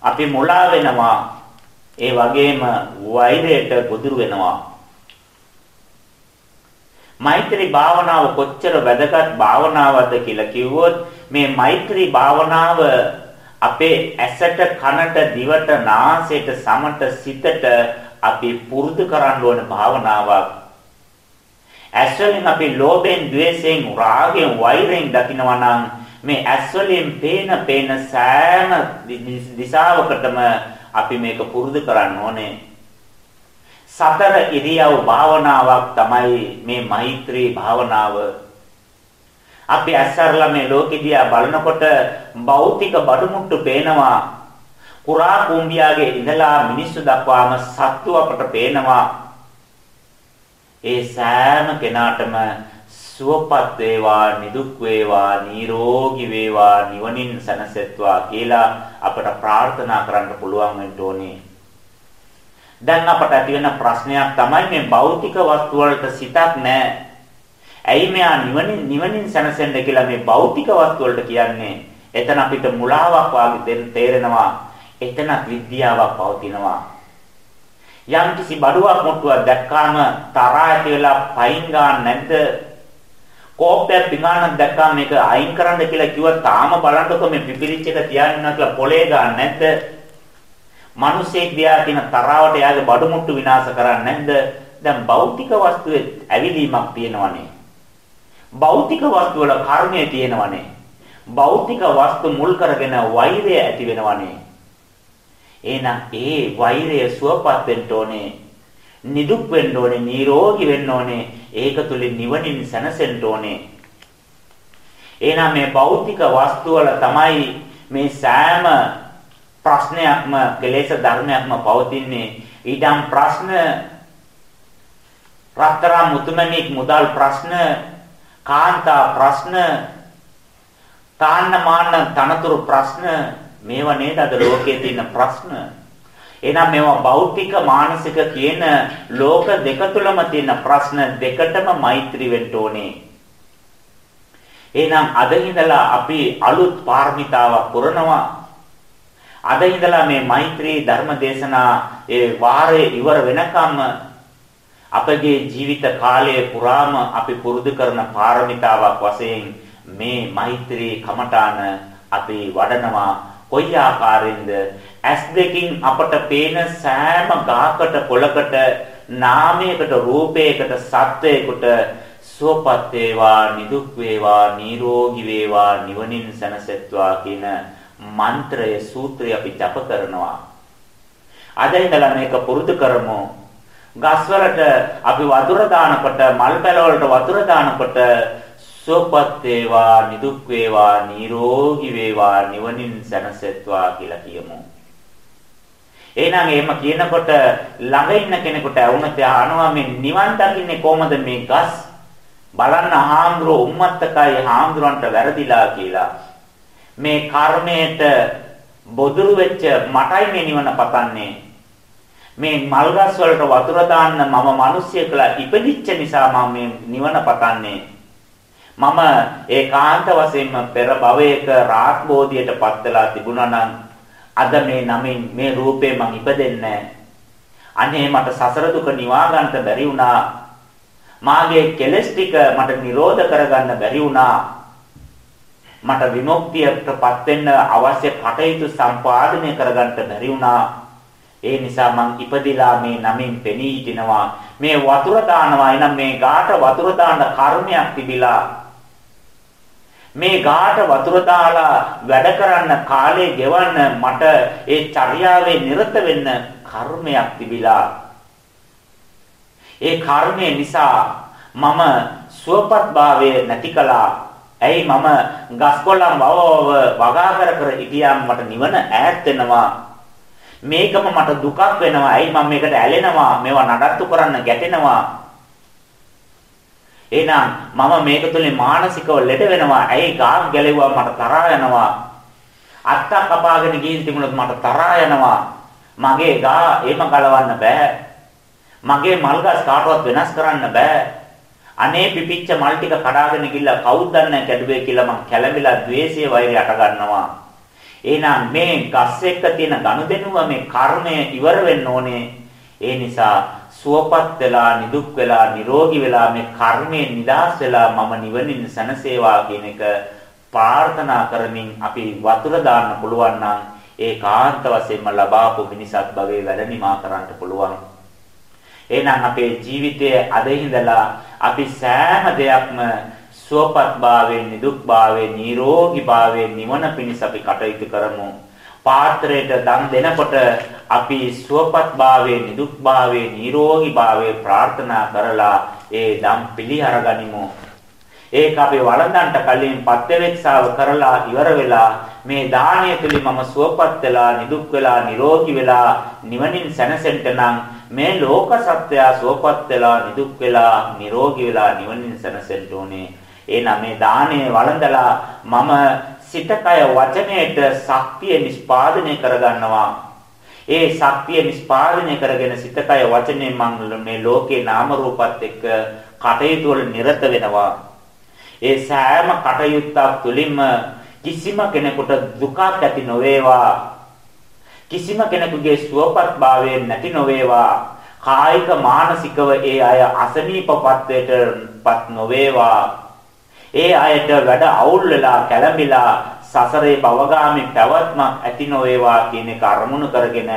අපි මුලා වෙනවා. ඒ වගේම වෛරයට ගොදුරු වෙනවා. මෛත්‍රී භාවනාව කොච්චර වැදගත් භාවනාවක්ද කියලා කිව්වොත් මේ මෛත්‍රී භාවනාව අපේ ඇසට කනට දිවට නාසයට සමට සිතට අපි පුරුදු කරන්න ඕන භාවනාවක්. ඇස් වලින් අපි ලෝභයෙන්, ద్వේෂයෙන්, රාගයෙන්, වෛරයෙන් දකිනවා නම් මේ ඇස් වලින් පේන පේන සෑම දිශාවකටම අපි මේක පුරුදු කරන්න ඕනේ. සතර ඉරියව් භාවනාවක් තමයි මේ මෛත්‍රී භාවනාව. අපි ඇස්සරලා මේ ලෝකෙ දිහා බලනකොට භෞතික බඩමුට්ටු පේනවා. කුරා කුඹියාගේ ඉඳලා මිනිස්සු දක්වාම සත්තු අපට පේනවා. ඒ සෑම කෙනාටම සුවපත් වේවා නිදුක් වේවා නිරෝගී වේවා නිවනින් සැනසෙත්වා කියලා අපට ප්‍රාර්ථනා කරන්න පුළුවන් වෙන්න ඕනේ. දැන් අපට ඇති වෙන ප්‍රශ්නයක් තමයි මේ භෞතික වස්තු වලට සිතක් නැහැ. ඇයි මෙයා නිවනින් නිවනින් සැනසෙන්න කියලා මේ භෞතික වස්තු වලට කියන්නේ? එතන අපිට මුලාවක් වාගේ තේරෙනවා. එතන විද්‍යාවක් පවතිනවා. යම් කිසි බඩුවක් මුට්ටුවක් දැක්කාම තරහා ඇති වෙලා පයින් ගන්න නැද්ද? කෝප්පයක් පිඟානක් දැක්කාම මේක අයින් කරන්න කියලා කිව්වා තාම බලන්නකො මේ පිපිරිච්ච එක තියාගෙන ඉන්නවා කියලා පොලේ ගන්න නැද්ද? මිනිස්සෙක් දිහා තියෙන තරාවට යාගේ බඩු මුට්ටු විනාශ කරන්නේ නැද්ද? දැන් භෞතික වස්තුවේ ඇවිලීමක් තියෙනවනේ. භෞතික වස්තු වල කර්මය තියෙනවනේ. භෞතික වස්තු මුල් කරගෙන වෛරය ඇති වෙනවනේ. එහෙනම් ඒ වෛරය සුවපත් වෙන්න ඕනේ. නිදුක් වෙන්න ඕනේ, නිරෝගී වෙන්න ඕනේ. ඒක තුලින් නිවනින් සැනසෙන්න ඕනේ. එහෙනම් මේ භෞතික වස්තු වල තමයි මේ සෑම ප්‍රශ්නයක්ම කෙලෙස් ධර්මයක්ම පවතින්නේ. ඊටම් ප්‍රශ්න රත්තරන් මුතුමැණික් මුදල් ප්‍රශ්න කාන්තා ප්‍රශ්න තාන්න මාන්න තනතුරු ප්‍රශ්න මේව නේද අද ලෝකයේ තියෙන ප්‍රශ්න? එහෙනම් මේවා භෞතික මානසික කියන ලෝක දෙක තුලම තියෙන ප්‍රශ්න දෙකටම මෛත්‍රී වෙන්න ඕනේ. එහෙනම් අද ඉඳලා අපි අලුත් පාරමිතාවක් පුරනවා. අද ඉඳලා මේ මෛත්‍රී ධර්ම දේශනා ඒ වාරේ ඉවර වෙනකම් අපගේ ජීවිත කාලය පුරාම අපි පුරුදු කරන පාරමිතාවක් වශයෙන් මේ මෛත්‍රී කමඨාන අපි වඩනවා. කොයි ආකාරයෙන්ද? ඇස් දෙකින් අපට පේන සෑම ගහකට පොලකට නාමයකට රූපයකට සත්වයකට සුවපත් වේවා නිදුක් වේවා නිරෝගී වේවා නිවනින් සැනසෙත්වා කියන මන්ත්‍රය සූත්‍රය අපි ජප කරනවා. අද ඉඳලා මේක පුරුදු කරමු. ගස්වලට අපි වතුර දානකොට මල් පැල වලට වතුර දානකොට සුවපත් වේවා නිදුක් වේවා නිරෝගී වේවා නිවනින් සැනසෙත්වා කියලා කියමු. එහෙනම් එහෙම කියනකොට ළඟ ඉන්න කෙනෙකුට වුණත් අහනවා මේ නිවන් දකින්නේ කොහමද මේ ගස් බලන්න හාමුදුරුවෝ උම්මත්තකයි හාමුදුරන්ට වැරදිලා කියලා. මේ කර්මයට බොදුරු වෙච්ච මටයි මේ නිවන පතන්නේ. මේ මල්ගස් වලට වතුර දාන්න මම මිනිස්සෙක් කියලා ඉපදිච්ච නිසා මම මේ නිවන පතන්නේ. මම ඒකාන්ත වශයෙන්ම පෙර භවයක රාත් බෝධියටපත් වෙලා තිබුණා නම් අද මේ නමින් මේ රූපේ මං ඉපදෙන්නේ අනේ මට සසර දුක නිවා ගන්නට බැරි වුණා. මාගේ කෙලස් ටික මට නිරෝධ කරගන්න බැරි වුණා. මට විමුක්තියටපත් වෙන්න අවශ්‍ය කටයුතු සම්පාදනය කරගන්න බැරි වුණා. ඒ නිසා මං ඉපදිලා මේ නමින් පෙනී හිටිනවා. මේ වතුර දානවා එනම් මේ ගාට වතුර දාන කර්මයක් තිබිලා මේ ගාට වතුර දාලා වැඩ කරන්න කාලේ ගෙවන්න මට ඒ චර්යාවේ නිරත වෙන්න කර්මයක් තිබිලා ඒ කර්මය නිසා මම සුවපත් භාවය නැති කළා. ඇයි මම ගස්කොළන් වවව වගා කර කර හිටියම් මට නිවන ඈත් වෙනවා. මේකම මට දුකක් වෙනවා. ඇයි මම මේකට ඇලෙනවා? මේවා නඩත්තු කරන්න ගැටෙනවා. එහෙනම් මම මේක තුලින් මානසිකව ලෙඩ වෙනවා. ඇයි ගාම් ගැලෙවුවා මට තරහා යනවා. අත්තක් කපාගෙන ගිහින් තිබුණොත් මට තරහා යනවා. මගේ ගා එහෙම ගලවන්න බෑ. මගේ මල්ගස් කාටවත් වෙනස් කරන්න බෑ. අනේ පිපිච්ච මල් ටික කඩාගෙන ගිල්ලා කවුද දන්නේ කැඩුවේ කියලා මං කැළඹිලා द्वේෂයේ වෛරය අට ගන්නවා. එහෙනම් මේ ගස් එක්ක තියෙන ගනුදෙනුව මේ කර්මය ඉවර වෙන්න ඕනේ. ඒ නිසා සුවපත් වෙලා නිදුක් වෙලා නිරෝගී වෙලා මේ කර්මයෙන් නිදහස් වෙලා මම නිවනින් සැනසේවා කියන එක ප්‍රාර්ථනා කරමින් අපි වතුර දාන්න පුළුවන් නම් ඒ කාන්ත වශයෙන්ම ලබාපු මිනිසත් භවයේ වැඩ නිමා කරන්න පුළුවන්. එහෙනම් අපේ ජීවිතයේ අද ඉඳලා අපි සෑම දෙයක්ම සුවපත් භාවයෙන් නිදුක් භාවයෙන් නිරෝගී භාවයෙන් නිවන පිණිස අපි කටයුතු කරමු. පාත්‍රයට දන් දෙනකොට අපි සුවපත් භාවයෙන් නිදුක් භාවයෙන් නිරෝගී භාවයෙන් ප්‍රාර්ථනා කරලා ඒ දම් පිළි අරගනිමු. ඒක අපි වළඳන්ට කලින් පත්‍යවේක්ෂාව කරලා ඉවර වෙලා මේ දානය තුලින් මම සුවපත් වෙලා නිදුක් වෙලා නිරෝගී වෙලා නිවනින් සැනසෙන්න නම් මේ ලෝක සත්‍යය සුවපත් වෙලා නිදුක් වෙලා නිරෝගී වෙලා නිවනින් සැනසෙන්න ඕනේ. එහෙනම් මේ දාණය වළඳලා මම සිතකය වචනයේට ශක්තිය නිස්පාදනය කරගන්නවා. ඒ ශක්තිය නිස්පාදනය කරගෙන සිතකය වචනේ මම මේ ලෝකේ නාම රූපත් එක්ක කටයුතු වල නිරත වෙනවා. ඒ සෑම කටයුත්තක් තුළින්ම කිසිම කෙනෙකුට දුකක් ඇති නොවේවා. කිසිම කෙනෙකුගේ සුවපත්භාවය නැති නොවේවා. කායික මානසිකව ඒ අය අසනීපපත්වයටපත් නොවේවා. ඒ අයට වැඩ අවුල් වෙලා කැළඹිලා සසරේ භවගාමී පැවැත්මක් ඇති නොවේවා කියන එක අරමුණු කරගෙන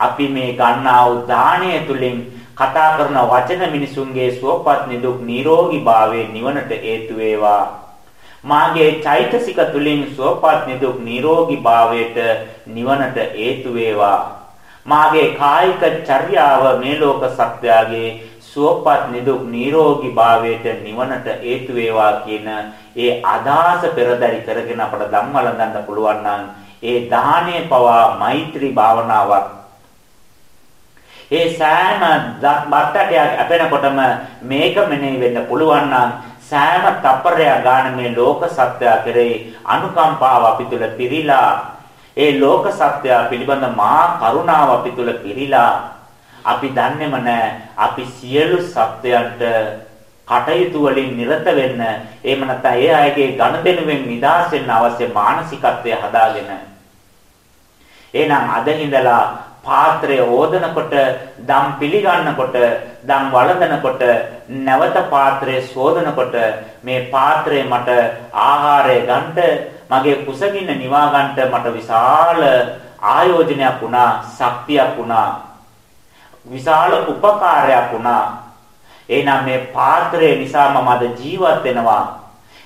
අපි මේ ගන්නා වූ දාණය තුලින් කතා කරන වචන මිනිසුන්ගේ සුවපත් නිදුක් නිරෝගී භාවයේ නිවනට හේතු වේවා. මාගේ චෛතසික තුලින් සුවපත් නිදුක් නිරෝගී භාවයට නිවනට හේතු වේවා. මාගේ කායික චර්යාව මේ ලෝක සත්‍යයේ සුවපත් නිදුක් නිරෝගී භාවයට නිවනට හේතු වේවා කියන ඒ අදහස පෙරදරි කරගෙන අපට ධම්මලඳන්න පුළුවන් නම් ඒ දාහණය පවා මෛත්‍රී භාවනාවක්. ඒ සෑම බත්තටයක් අපෙනකොටම මේක මෙනෙහි වෙන්න පුළුවන් නම් සෑම තප්පරයක් ගන්න මේ ලෝක සත්‍යය කෙරෙහි අනුකම්පාව අපි තුල පිරීලා ඒ ලෝක සත්‍යය පිළිබඳ මහා කරුණාව අපි තුල පිරීලා අපි දන්නේම නැහැ අපි සියලු සත්‍යයන්ට කටයුතු වලින් නිරත වෙන්න එහෙම නැත්නම් ඒ අයගේ ඝනදෙනුවෙන් නිදාස් වෙන්න අවශ්‍ය මානසිකත්වය හදාගෙන. එහෙනම් අද ඉඳලා පාත්‍රය ඕදනකොට දම් පිළිගන්නකොට දම් වළඳනකොට නැවත පාත්‍රය සෝදනකොට මේ පාත්‍රය මට ආහාරය ගන්නට මගේ කුසගින්න නිවා ගන්නට මට විශාල ආයෝජනයක් වුණා ශක්තියක් වුණා. විශාල උපකාරයක් වුණා එහෙනම් මේ පාත්‍රය නිසා මම අද ජීවත් වෙනවා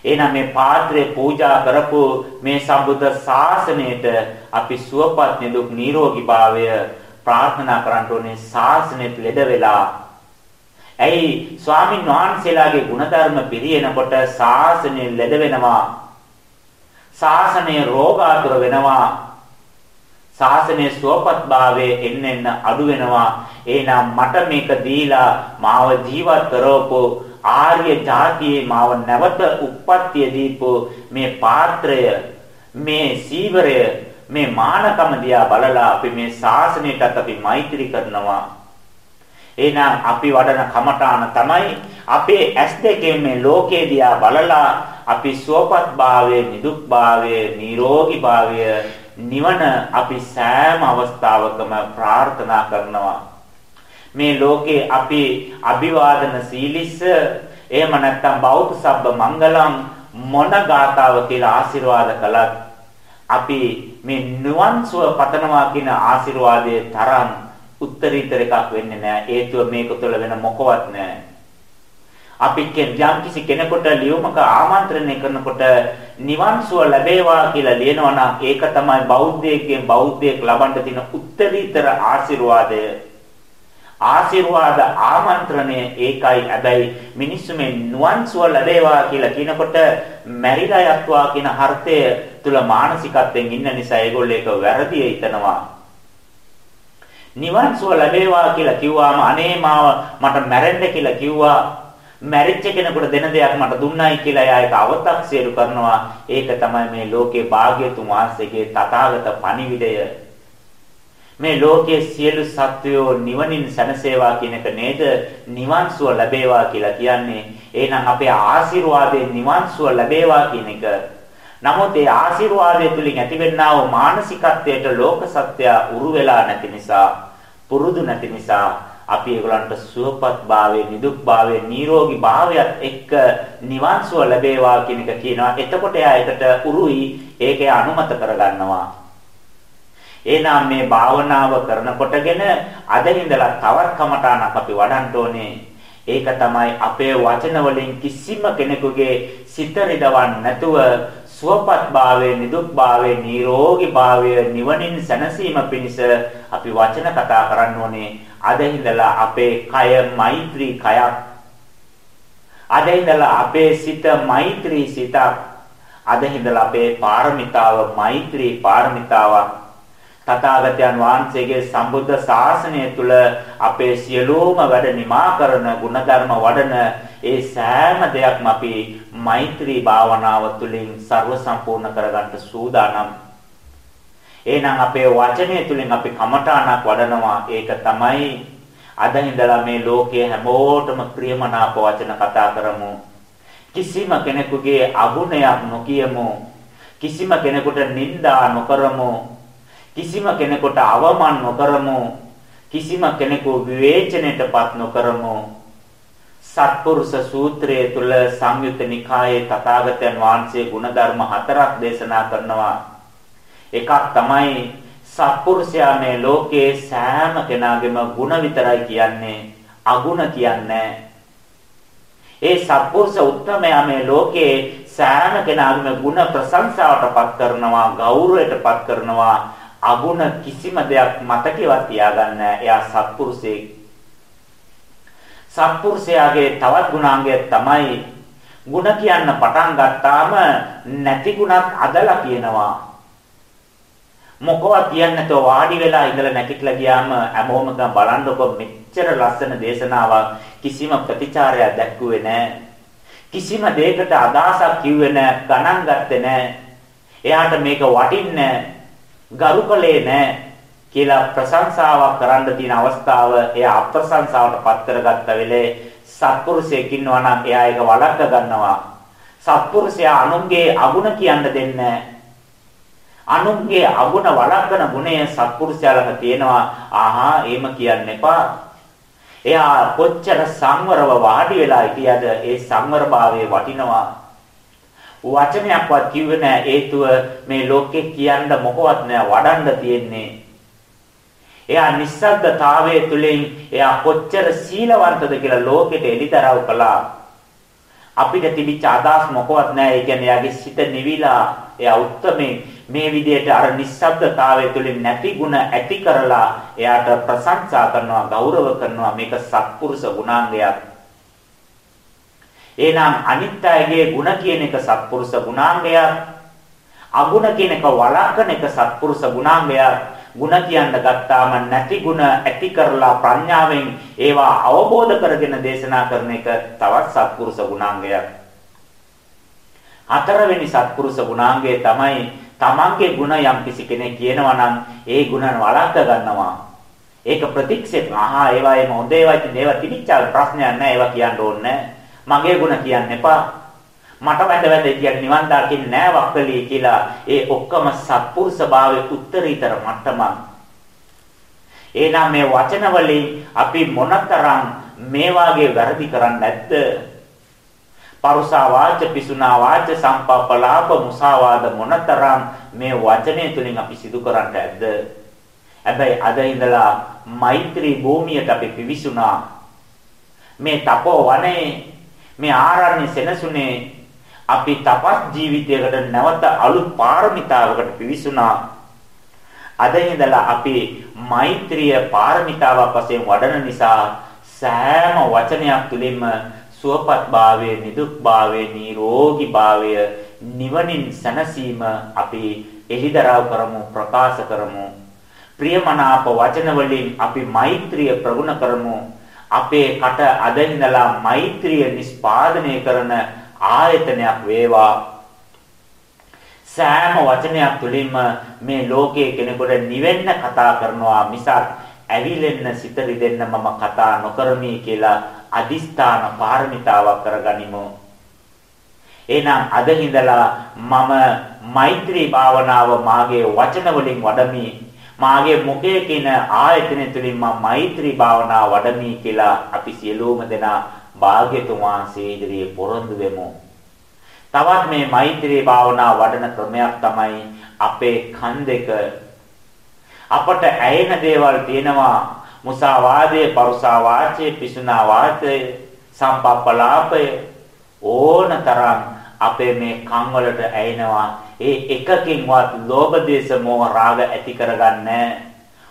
එහෙනම් මේ පාත්‍රය පූජා කරපු මේ සම්බුද්ධ ශාසනයට අපි සුවපත් නිදුක් නිරෝගී භාවය ප්‍රාර්ථනා කරන්න ඕනේ ශාසනයට ලෙඩ වෙලා. ඇයි ස්වාමින් වහන්සේලාගේ ගුණධර්ම පිරිනකොට ශාසනය ලෙඩ වෙනවා. ශාසනය රෝගාතුර වෙනවා. ශාසනයේ සුවපත් භාවයේ එන්න එන්න අඩු වෙනවා. එහෙනම් මට මේක දීලා මාව ජීවත් කරවපෝ ආර්ය જાතියේ මාව නැවත උප්පත්තිය දීපෝ මේ පාත්‍රය මේ සීවරය මේ මානකම දිහා බලලා අපි මේ ශාසනයටත් අපි මෛත්‍රී කරනවා එහෙනම් අපි වඩන කමඨාන තමයි අපේ ඇස් දෙකෙන් මේ ලෝකේ දිහා බලලා අපි සුවපත් භාවයේ නිදුක් භාවයේ නිරෝගී භාවය නිවන අපි සෑම අවස්ථාවකම ප්‍රාර්ථනා කරනවා. මේ ලෝකේ අපි අභිවාදන සීලිස්ස එහෙම නැත්නම් බෞද්ධ සබ්බ මංගලම් මොන ගාතාව කියලා ආශිර්වාද කළත් අපි මේ නිවන් සුව පතනවා කියන ආශිර්වාදයේ තරම් උත්තරීතර එකක් වෙන්නේ නැහැ. හේතුව මේක තුළ වෙන මොකවත් නැහැ. අපි යම් කිසි කෙනෙකුට ලියුමක ආමන්ත්‍රණය කරනකොට නිවන් සුව ලැබේවා කියලා ලියනවා නම් ඒක තමයි බෞද්ධයෙක්ගෙන් බෞද්ධයෙක් ලබන්න තියෙන උත්තරීතර ආශිර්වාදය. ආශිර්වාද ආමන්ත්‍රණය ඒකයි. හැබැයි මිනිස්සු මේ නුවන් සුව ලැබේවා කියලා කියනකොට මැරිලා යත්වා කියන අර්ථය තුල මානසිකත්වයෙන් ඉන්න නිසා ඒගොල්ලෝ ඒක වැරදිය හිතනවා. නිවන් සුව ලැබේවා කියලා කිව්වාම අනේ මාව මට මැරෙන්න කියලා කිව්වා. මැරිච්ච කෙනෙකුට දෙන දෙයක් මට දුන්නයි කියලා එයා ඒක අව탁සියලු කරනවා. ඒක තමයි මේ ලෝකේ භාග්‍යතුන් වහන්සේගේ තථාගත පණිවිඩය. මේ ලෝකයේ සියලු සත්වයෝ නිවනින් සැනසේවා කියන එක නේද? නිවන් සුව ලැබේවා කියලා කියන්නේ. එහෙනම් අපේ ආශිර්වාදයෙන් නිවන් සුව ලැබේවා කියන එක. නමුත් ඒ ආශිර්වාදය තුලින් ඇතිවෙනා වූ මානසිකත්වයට ලෝක සත්‍යය උරු වෙලා නැති නිසා පුරුදු නැති නිසා අපි ඒගොල්ලන්ට සුවපත් භාවයේ නිදුක් භාවයේ නිරෝගී භාවයත් එක්ක නිවන් සුව ලැබේවා කියන එක කියනවා. එතකොට එයා ඒකට උරුයි. ඒකේ අනුමත කරගන්නවා. එහෙනම් මේ භාවනාව කරනකොටගෙන අද ඉඳලා තවත් කමඨාණක් අපි වඩන්න ඕනේ. ඒක තමයි අපේ වචන වලින් කිසිම කෙනෙකුගේ සිත රිදවන්න නැතුව සුවපත් භාවයේ නිදුක් භාවයේ නිරෝගී භාවයේ නිවනින් සැනසීම පිණිස අපි වචන කතා කරන්න ඕනේ. අද ඉඳලා අපේ කය මෛත්‍රී කයක් අද ඉඳලා අපේ සිත මෛත්‍රී සිතක්. අද ඉඳලා අපේ පාරමිතාව මෛත්‍රී පාරමිතාවක්. තථාගතයන් වහන්සේගේ සම්බුද්ධ ශාසනය තුල අපේ සියලුම වැඩ නිමා කරන ಗುಣධර්ම වඩන ඒ සෑම දෙයක්ම අපි මෛත්‍රී භාවනාව තුළින් ਸਰව සම්පූර්ණ කරගන්න සූදානම්. එහෙනම් අපේ වචනය තුළින් අපි කමඨාණක් වඩනවා. ඒක තමයි අද ඉඳලා මේ ලෝකයේ හැමෝටම ප්‍රියමනාප වචන කතා කරමු. කිසිම කෙනෙකුගේ අගුණයක් නොකියමු. කිසිම කෙනෙකුට නිඳා නොකරමු. කිසිම කෙනෙකුට අවමන් නොකරමු. කිසිම කෙනෙකු විවේචනයටපත් නොකරමු. සත්පුරුෂ සූත්‍රයේ තුල සංයුත්ත නිකායේ තථාගතයන් වහන්සේ ගුණධර්ම හතරක් දේශනා කරනවා. එකක් තමයි සත්පුරුෂයා මේ ලෝකයේ සෑම කෙනාගේම ಗುಣ විතරයි කියන්නේ අගුණ කියන්නේ ඒ සත්පුරුෂ උත්තමයා මේ ලෝකයේ සෑම කෙනාගේම ಗುಣ ප්‍රශංසාවටපත් කරනවා ගෞරවයටපත් කරනවා අගුණ කිසිම දෙයක් මතකෙවත් තියාගන්න එයා සත්පුරුෂයෙක් සත්පුරුෂයාගේ තවත් ගුණාංගය තමයි ಗುಣ කියන්න පටන් ගත්තාම නැති ගුණත් අදලා කියනවා මොකවත් කියන්නේ නැතුව වාඩි වෙලා ඉඳලා නැගිටලා ගියාම හැමෝම ගම් බලන්නකො මෙච්චර ලස්සන දේශනාවක් කිසිම ප්‍රතිචාරයක් දැක්ුවේ නැහැ. කිසිම දෙයකට අදහසක් කිව්වේ නැහැ, ගණන් ගත්තේ නැහැ. එයාට මේක වටින්නේ ගරුකලේ නැහැ කියලා ප්‍රශංසාවක් කරන්න තියෙන අවස්ථාව එයා අප්‍රශංසාවට පත් කරගත්ත වෙලේ සත්පුරුෂයෙක් ඉන්නවා නම් එයා ඒක වළක්ව ගන්නවා. සත්පුරුෂයා අනුන්ගේ අගුණ කියන්න දෙන්නේ අනුන්ගේ අගුණ වළක්වන ගුණය සත්පුරුෂයා ළඟ තියෙනවා. ආහා එහෙම කියන්න එපා. එයා කොච්චර සංවරව වාඩි වෙලා හිටියද ඒ සංවරභාවයේ වටිනවා. වචනයක්වත් කිව්වේ නැහැ හේතුව මේ ලෝකේ කියන්න මොකවත් නැහැ වඩන්න තියෙන්නේ. එයා නිස්සද්දතාවයේ තුලින් එයා කොච්චර සීලවන්තද කියලා ලෝකෙට එලිතරව් කළා. අපිට තිබිච්ච අදහස් මොකවත් නැහැ. ඒ කියන්නේ එයාගේ සිත නිවිලා එයා උත්තරමේ මේ විදිහට අර නිස්සබ්දතාවය තුළින් නැති ಗುಣ ඇති කරලා එයාට ප්‍රශංසා කරනවා ගෞරව කරනවා මේක සත්පුරුෂ ගුණාංගයක් එහෙනම් අනිත් අයගේ ಗುಣ කියන එක සත්පුරුෂ ගුණාංගයක් අගුණ කියන එක වළක්වන එක සත්පුරුෂ ගුණාංගයක් ಗುಣ කියන්න ගත්තාම නැති ಗುಣ ඇති කරලා ප්‍රඥාවෙන් ඒවා අවබෝධ කරගෙන දේශනා කරන එක තවත් සත්පුරුෂ ගුණාංගයක් හතරවෙනි සත්පුරුෂ ගුණාංගය තමයි තමන්ගේ ಗುಣ යම් කිසි කෙනෙක් කියනවා නම් ඒ ಗುಣ වළක්ව ගන්නවා. ඒක ප්‍රතික්ෂේප. ආහා ඒවා එම හොඳ ඒවා ඉතින් ඒවා තිබිච්චාල ප්‍රශ්නයක් නැහැ. ඒවා කියන්න ඕනේ මගේ ಗುಣ කියන්න එපා. මට වැඳ වැඳ කියන්නේ නිවන් දකින්න නෑ වක්කලී කියලා. ඒ ඔක්කොම සත්පුරුෂ භාවයේ උත්තරීතර මට්ටමක්. එහෙනම් මේ වචන වලින් අපි මොනතරම් මේ වාගේ වැරදි කරන්නේ නැද්ද? පරුසා වාච පිසුනා වාච සම්පප්පලාප මුසාවාද මොනතරම් මේ වචනය තුලින් අපි සිදු කරන්න ඇද්ද හැබැයි අද ඉඳලා මෛත්‍රී භූමියට අපි පිවිසුනා මේ තපෝ වනේ මේ ආරණ්‍ය සෙනසුනේ අපි තපස් ජීවිතයකට නැවත අලුත් පාරමිතාවකට පිවිසුනා අද ඉඳලා අපි මෛත්‍රිය පාරමිතාවක් වශයෙන් වඩන නිසා සෑම වචනයක් තුලින්ම සුවපත් භාවය, නිදුක් භාවය, නිරෝගී භාවය, නිවනින් සැනසීම අපි එහිදරව් කරමු, ප්‍රකාශ කරමු. ප්‍රියමනාප වචන වලින් අපි මෛත්‍රිය ප්‍රගුණ කරමු. අපේ කට අදින්දලා මෛත්‍රිය නිස්පාදනය කරන ආයතනයක් වේවා. සෑම වචනයක් තුළින්ම මේ ලෝකයේ කෙනෙකුට නිවෙන්න කතා කරනවා මිසක් ඇවිලෙන්න සිත රිදෙන්න මම කතා නොකරමි කියලා අදිස්ථාන පාරමිතාවක් කරගනිමු. එහෙනම් අද ඉඳලා මම මෛත්‍රී භාවනාව මාගේ වචන වලින් වඩමි. මාගේ මුඛයේ කියන ආයතන තුලින් මම මෛත්‍රී භාවනාව වඩමි කියලා අපි සියලුම දෙනා භාග්‍යතුන් වහන්සේ ඉදිරියේ පොරොන්දු වෙමු. තවත් මේ මෛත්‍රී භාවනාව වඩන ක්‍රමයක් තමයි අපේ කන් දෙක. අපට ඇයෙන දේවල් තියෙනවා. මුසාවාදයේ පරුසා වාචයේ පිසුනා වාචයේ සම්පප්පලාපය ඕනතරම් අපේ මේ කන් වලට ඇිනවා ඒ එකකින්වත් ලෝභ දේශ මොහ රාග ඇති කරගන්නේ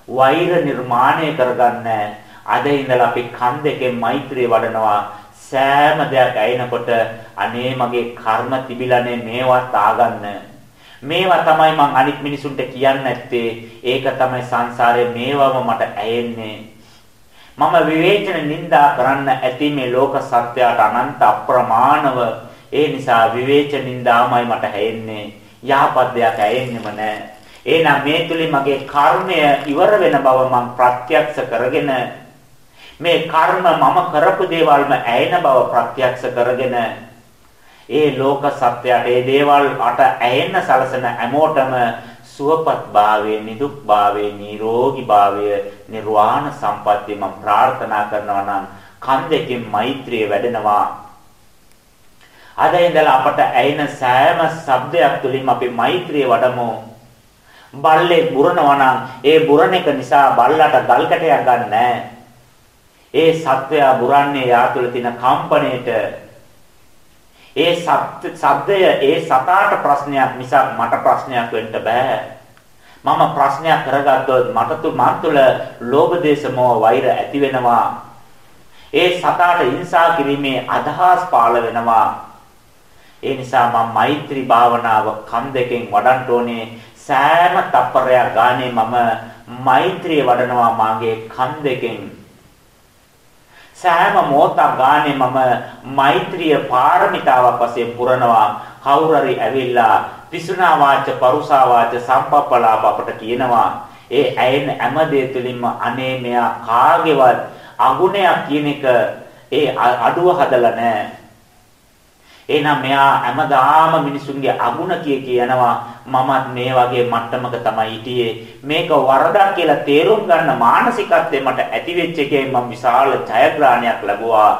වෛර නිර්මාණය කරගන්නේ අද ඉඳලා අපි කන් දෙකෙන් මෛත්‍රිය වඩනවා. සෑම දෙයක් ඇයෙනකොට අනේ මගේ කර්ම තිබිලානේ මේවත් ආගන්න. මේවා තමයි මං අනිත් මිනිසුන්ට කියන්නේ නැත්තේ. ඒක තමයි සංසාරේ මේවම මට ඇයෙන්නේ. මම විවේචන නින්දා කරන්න ඇති මේ ලෝක සත්‍යයට අනන්ත අප්‍රමාණව ඒ නිසා විවේචන නින්දාමයි මට හැෙන්නේ. යහපත් දෙයක් ඇයෙන්නෙම නැහැ. එහෙනම් මේ තුලින් මගේ කර්මය ඉවර වෙන බව මම ප්‍රත්‍යක්ෂ කරගෙන මේ කර්ම මම කරපු දේවල්ම ඇයෙන බව ප්‍රත්‍යක්ෂ කරගෙන ඒ ලෝක සත්‍යයට ඒ දේවල් අට ඇයෙන්න සලසන හැමෝටම සුවපත් භාවයේ නිදුක් භාවයේ නිරෝගී භාවයේ නිර්වාණ සම්පත්තිය මම ප්‍රාර්ථනා කරනවා නම් කන් දෙකෙන් මෛත්‍රිය වැඩෙනවා. අද ඉඳලා අපට ඇයෙන සෑම ශබ්දයක් තුලින් අපි මෛත්‍රිය වඩමු. බල්ලේ බුරනවා නම් ඒ බුරණ එක නිසා බල්ලට ගල් කැටයක් ගන්නෑ. ඒ සත්වයා බුරන්නේ යා තුළ තියෙන කම්පණයට ඒ සද්දය ඒ සතාට ප්‍රශ්නයක් මිසක් මට ප්‍රශ්නයක් වෙන්න බෑ. මම ප්‍රශ්නයක් කරගත්තොත් මට තු මන් තුළ ලෝභ දේශ මොහ වෛර ඇති වෙනවා. ඒ සතාට හිංසා කිරීමේ අදහස් පාළ වෙනවා. ඒ නිසා මම මෛත්‍රී භාවනාව කන් දෙකෙන් වඩන්න ඕනේ. සෑම තප්පරයක් ගානේ මම මෛත්‍රිය වඩනවා මාගේ කන් දෙකෙන්. සෑම මොහොතක් ගානේ මම මෛත්‍රිය පාරමිතාවක් වශයෙන් පුරනවා. කවුරු හරි ඇවිල්ලා පිසුනා වාච පරුසා වාච සම්පප්පලාප අපට කියනවා. ඒ ඇයෙන හැම දෙය තුළින්ම අනේ මෙයා කාගේවත් අගුණයක් කියන එක ඒ අඩුව හදලා නැහැ එහෙනම් මෙයා හැමදාම මිනිසුන්ගේ අගුණ කිය කියනවා මමත් මේ වගේ මට්ටමක තමයි හිටියේ. මේක වරදක් කියලා තේරුම් ගන්න මානසිකත්වය මට ඇති වෙච්ච එකෙන් මම විශාල ජයග්‍රහණයක් ලැබුවා.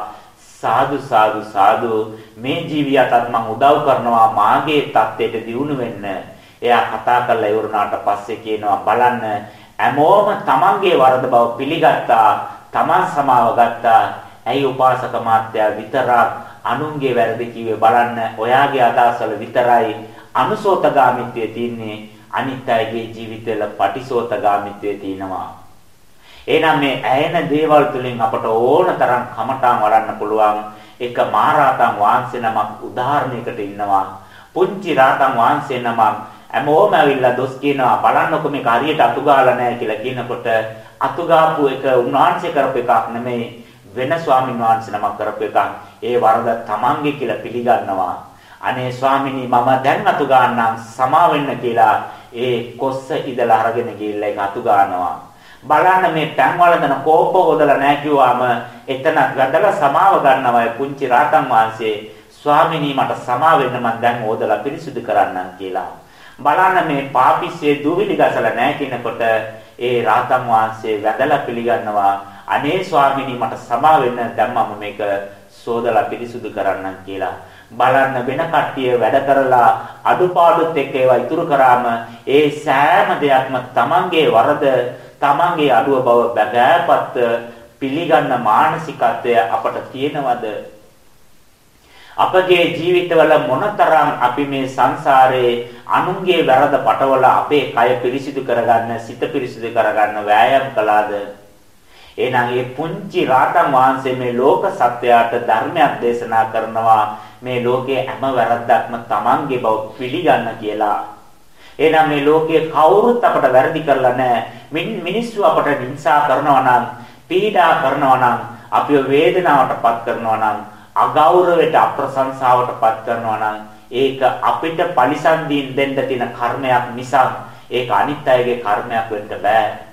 සාදු සාදු සාදු. මේ ජීවිතයටත් මම උදව් කරනවා මාගේ தත්ත්වයට දියුණු වෙන්න. එයා කතා කරලා ඉවරනාට පස්සේ කියනවා බලන්න හැමෝම තමන්ගේ වරද බව පිළිගත්තා. තමන් සමාව ගත්තා. ඇයි උපාසක මාත්‍යා විතරක් අනුන්ගේ වැරදි කිව්වේ බලන්න? ඔයාගේ අදහස්වල විතරයි අනුසෝතගාමිත්වයේ තින්නේ අනිත් අයගේ ජීවිතවල පටිසෝතගාමිත්වයේ තියෙනවා. එහෙනම් මේ ඇයෙන දේවල් තුලින් අපට ඕන තරම් කමටාන් වඩන්න පුළුවන්. එක මහරහතන් වහන්සේ නමක් උදාහරණයකට ඉන්නවා. පුංචි රහතන් වහන්සේ නමක් හැමෝම ඇවිල්ලා දොස් කියනවා බලන්නකො මේක හරියට අතු ගාලා නැහැ කියලා කියනකොට අතු ගාපු එක උන්වහන්සේ කරපු එකක් නෙමෙයි. වෙන ස්වාමීන් වහන්සේ නමක් කරපු එකක්. ඒ වරද තමන්ගේ කියලා පිළිගන්නවා. අනේ ස්වාමිනී මම දැන් අතු ගන්නම් සමා වෙන්න කියලා ඒ කොස්ස ඉදලා අරගෙන ගිහිල්ලා ඒක අතු ගන්නවා. බලන්න මේ පෑන් වලදන කෝප හොදලා නැහැ කිව්වම එතන ගඩලා සමාව ගන්නවා පුංචි රාතන් වහන්සේ. ස්වාමිනී මට සමා වෙන්න මම දැන් හොදලා පිරිසුදු කරන්නම් කියලා. බලන්න මේ පාපිස්සේ දුවිලි ගසලා නැහැ කියනකොට ඒ රාතන් වහන්සේ වැදලා පිළිගන්නවා. අනේ ස්වාමිනී මට සමා වෙන්න දැන් මම මේක සෝදලා පිරිසුදු කරන්නම් කියලා. බලන්න වෙන කට්ටිය වැඩ කරලා අඩුපාඩුත් එක්ක ඒවා ඉතුරු කරාම ඒ සෑම දෙයක්ම තමන්ගේ වරද තමන්ගේ අඩුව බව බගෑපත් පිළිගන්න මානසිකත්වය අපට තියෙනවද? අපගේ ජීවිතවල මොනතරම් අපි මේ සංසාරේ අනුන්ගේ වැරද පටවල අපේ කය පිරිසිදු කරගන්න සිත පිරිසිදු කරගන්න වෑයම් කළාද? එහෙනම් මේ පුංචි රාතන් වහන්සේ මේ ලෝක සත්‍යයට ධර්මයක් දේශනා කරනවා මේ ලෝකයේ හැම වැරද්දක්ම Tamange බව පිළිගන්න කියලා. එහෙනම් මේ ලෝකයේ කවුරුත් අපට වැරදි කරලා නැහැ. මිනිස්සු අපට හිංසා කරනවා නම්, පීඩා කරනවා නම්, අපිව වේදනාවටපත් කරනවා නම්, අගෞරවයට අප්‍රශංසාවටපත් කරනවා නම්, ඒක අපිට පරිසම් දෙන්න තියෙන කර්මයක් නිසා ඒක අනිත් අයගේ කර්මයක් වෙන්න බෑ.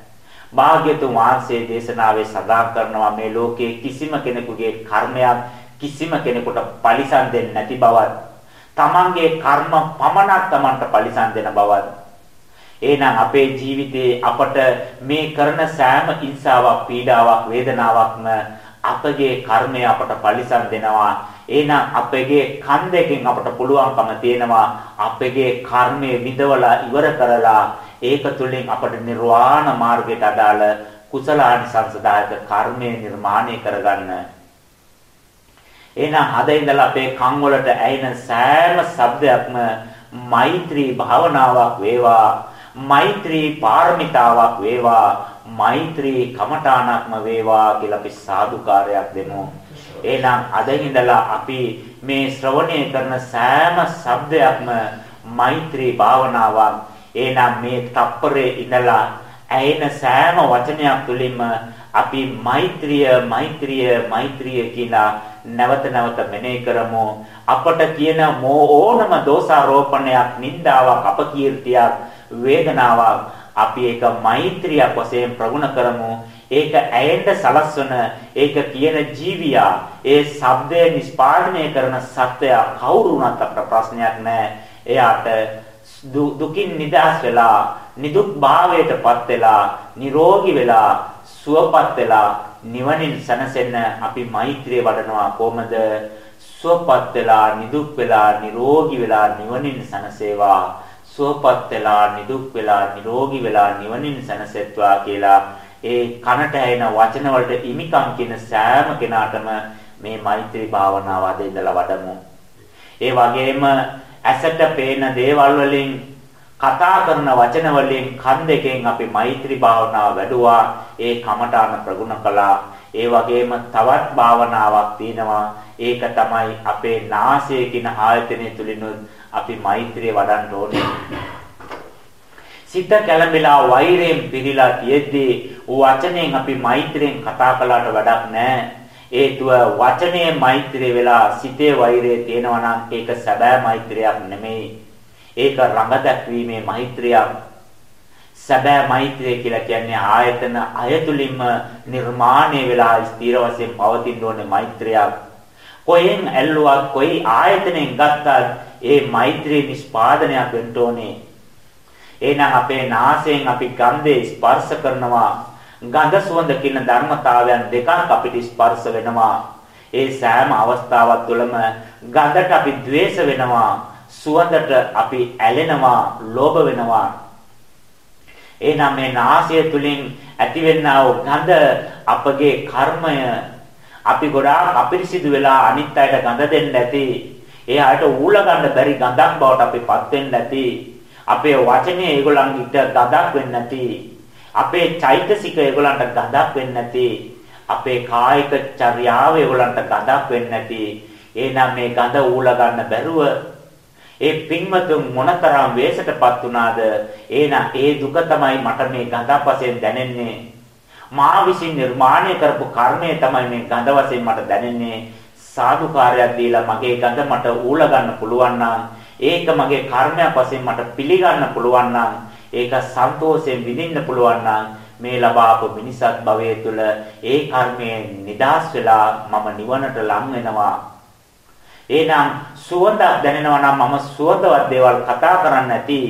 භාග්‍යතුන් වහන්සේ දේශනාවේ සඳහන් කරනවා මේ ලෝකයේ කිසිම කෙනෙකුගේ කර්මයක් කිසිම කෙනෙකුට පරිසම් දෙන්නේ නැති බවත් තමන්ගේ කර්ම පමණක් තමන්ට පරිසම් දෙන බවත්. එහෙනම් අපේ ජීවිතේ අපට මේ කරන සෑම ඉන්සාවක් පීඩාවක් වේදනාවක්ම අපගේ කර්මය අපට පරිසම් දෙනවා. එහෙනම් අපගේ කන් දෙකෙන් අපට පුළුවන්කම තියෙනවා අපගේ කර්මය විදවලා ඉවර කරලා ඒක තුළින් අපට නිර්වාණ මාර්ගයට අදාළ කුසලානිසංසදායක කර්මය නිර්මාණය කරගන්න. එහෙනම් අද ඉඳලා අපේ කන් වලට ඇහෙන සෑම ශබ්දයක්ම මෛත්‍රී භාවනාවක් වේවා මෛත්‍රී පාරමිතාවක් වේවා මෛත්‍රී කමඨාණක්ම වේවා කියලා අපි සාදුකාරයක් දෙමු එහෙනම් අද ඉඳලා අපි මේ ශ්‍රවණය කරන සෑම ශබ්දයක්ම මෛත්‍රී භාවනාවක්. එහෙනම් මේ තප්පරේ ඉඳලා ඇයෙන සෑම වචනයක් තුළින්ම අපි මෛත්‍රිය මෛත්‍රිය මෛත්‍රිය කියලා නැවත නැවත මෙනෙහි කරමු. අපට කියන ඕනම දෝෂාරෝපණයක් නින්දාවක් අපකීර්තියක් වේදනාවක් අපි ඒක මෛත්‍රියක් වශයෙන් ප්‍රගුණ කරමු. ඒක ඇයෙන්න සලස්වන ඒක කියන ජීවියා ඒ ශබ්දය නිස්පාදනය කරන සත්‍යය කවුරු වුණත් අපට ප්‍රශ්නයක් නැහැ. එයාට දුකින් නිදහස් වෙලා නිදුක් භාවයටපත් වෙලා නිරෝගී වෙලා සුවපත් වෙලා නිවනින් සැනසෙන්න අපි මෛත්‍රිය වඩනවා කොහොමද සුවපත් වෙලා නිදුක් වෙලා නිරෝගී වෙලා නිවනින් සැනසේවා සුවපත් වෙලා නිදුක් වෙලා නිරෝගී වෙලා නිවනින් සැනසෙත්වා කියලා ඒ කනට ඇහෙන වචන වලට ඉමිකම් කියන සෑම කෙනාටම මේ මෛත්‍රී භාවනාව අද ඉඳලා වඩමු. ඒ වගේම ඇසට පේන දේවල් වලින් කතා කරන වචන වලින් කන් දෙකෙන් අපි මෛත්‍රී භාවනාව වැඩුවා. ඒ කමඨාන ප්‍රගුණ කළා. ඒ වගේම තවත් භාවනාවක් තියෙනවා. ඒක තමයි අපේ නාසය කියන ආයතනය තුලිනුත් අපි මෛත්‍රිය වඩන්න ඕනේ. සිත කැළඹිලා වෛරයෙන් පිරීලා තියෙද්දී වචනෙන් අපි මෛත්‍රියෙන් කතා කළාට වැඩක් නැහැ. හේතුව වචනේ මෛත්‍රිය වෙලා සිතේ වෛරය තියෙනවා නම් ඒක සැබෑ මෛත්‍රියක් නෙමෙයි. ඒක රඟ දැක්වීමේ මෛත්‍රියක්. සැබෑ මෛත්‍රිය කියලා කියන්නේ ආයතන අයතුලින්ම නිර්මාණය වෙලා ස්ථිර වශයෙන් පවතින ඕනේ මෛත්‍රියක්. කොහෙන් ඇල්ලුවත් කොයි ආයතනෙන් ගත්තත් ඒ මෛත්‍රී නිස්පාදනයක් වෙන්න ඕනේ. එහෙනම් අපේ නාසයෙන් අපි ගන්ධේ ස්පර්ශ කරනවා. ගඳ සුවඳ කියන ධර්මතාවයන් දෙකක් අපිට ස්පර්ශ වෙනවා. ඒ සෑම අවස්ථාවක් තුළම ගඳට අපි द्वේෂ වෙනවා. සුවඳට අපි ඇලෙනවා, ලෝභ වෙනවා. එහෙනම් මේ නාසය තුලින් ඇතිවෙනා වූ ගඳ අපගේ කර්මය අපි ගොඩාක් අපිරිසිදු වෙලා අනිත් අයට ගඳ දෙන්න ඇති. එයාට ඌල ගන්න බැරි ගඳක් බවට අපිපත් වෙන්න ඇති. අපේ වචනේ ඒගොල්ලන්ට ගඳක් වෙන්න නැති. අපේ චෛතසික ඒගොල්ලන්ට ගඳක් වෙන්න නැති. අපේ කායික චර්යාව ඒගොල්ලන්ට ගඳක් වෙන්න නැති. එහෙනම් මේ ගඳ ඌල ගන්න බැරුව ඒ පින්වතුන් මොනතරම් වේසටපත් වුණාද එහෙනම් ඒ දුක තමයි මට මේ ගඳක් වශයෙන් දැනෙන්නේ මා විසින් නිර්මාණය කරපු කර්මය තමයි මේ ගඳ වශයෙන් මට දැනෙන්නේ සාදුකාරයක් දීලා මගේ ගඳ මට ඌල ගන්න පුළුවන් ඒක මගේ කර්මයක් වශයෙන් මට පිළිගන්න පුළුවන් ඒක සන්තෝෂයෙන් විඳින්න පුළුවන් මේ ලබාපු මිනිසත් භවයේ තුල ඒ කර්මයෙන් නිදාස් වෙලා මම නිවනට ලං වෙනවා එහෙනම් සුවඳක් දැනෙනවා නම් මම සුවඳවත් දේවල් කතා කරන්න ඇති.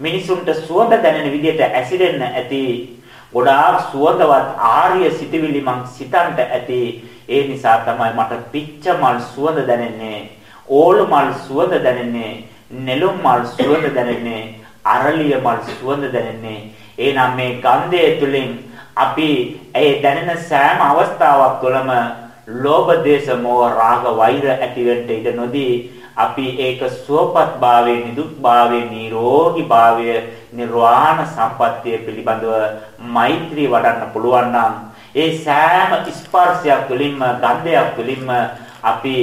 මිනිසුන්ට සුවඳ දැනෙන විදිහට ඇසිරෙන්න ඇති. ගොඩාක් සුවඳවත් ආර්ය සිතවිලි මං සිතන්ට ඇති. ඒ නිසා තමයි මට පිච්ච මල් සුවඳ දැනෙන්නේ. ඕලු මල් සුවඳ දැනෙන්නේ. නෙළුම් මල් සුවඳ දැනෙන්නේ. අරලිය මල් සුවඳ දැනෙන්නේ. එහෙනම් මේ ගන්ධය තුලින් අපි ඒ දැනෙන සෑම අවස්ථාවක් තුළම ලෝභ දේශ මොහ රාග වෛර ඇතිවෙන්න ඉඩ නොදී අපි ඒක සුවපත් භාවයේ නිදුක් භාවයේ නිරෝගී භාවයේ නිර්වාණ සම්පත්තිය පිළිබඳව මෛත්‍රී වඩන්න පුළුවන් නම් ඒ සෑම ස්පර්ශයක් තුළින්ම ගන්ධයක් තුළින්ම අපි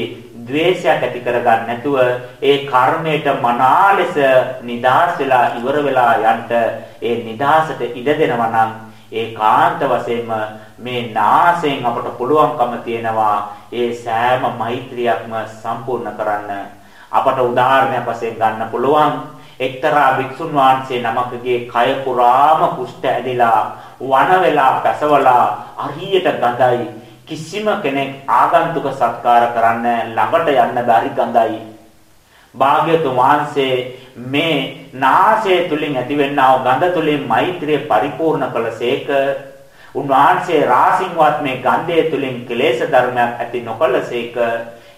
ද්වේෂයක් ඇති කරගන්න නැතුව ඒ කර්මයට මනා ලෙස නිදාස් වෙලා ඉවර වෙලා යන්න ඒ නිදාසට ඉඩ දෙනවා නම් ඒකාන්ත වශයෙන්ම මේ නාසයෙන් අපට පුළුවන්කම තියෙනවා ඒ සෑම මෛත්‍රියක්ම සම්පූර්ණ කරන්න. අපට උදාහරණයක් වශයෙන් ගන්න පුළුවන් එක්තරා භික්ෂුන් වහන්සේ නමකගේ කය පුරාම කුෂ්ඨ ඇදිලා වන වෙලා පැසවලා අරියට ගඳයි කිසිම කෙනෙක් ආගන්තුක සත්කාර කරන්න ළඟට යන්න බැරි ගඳයි. භාග්‍යතුන් වහන්සේ මේ නාසය තුලින් ඇතිවෙනා ගඳ තුලින් මෛත්‍රිය පරිපූර්ණ කළසේක උන්වහන්සේ රාසින්වත් මේ ගන්ධය තුලින් කෙලෙස් ධර්මයක් ඇති නොකළසේක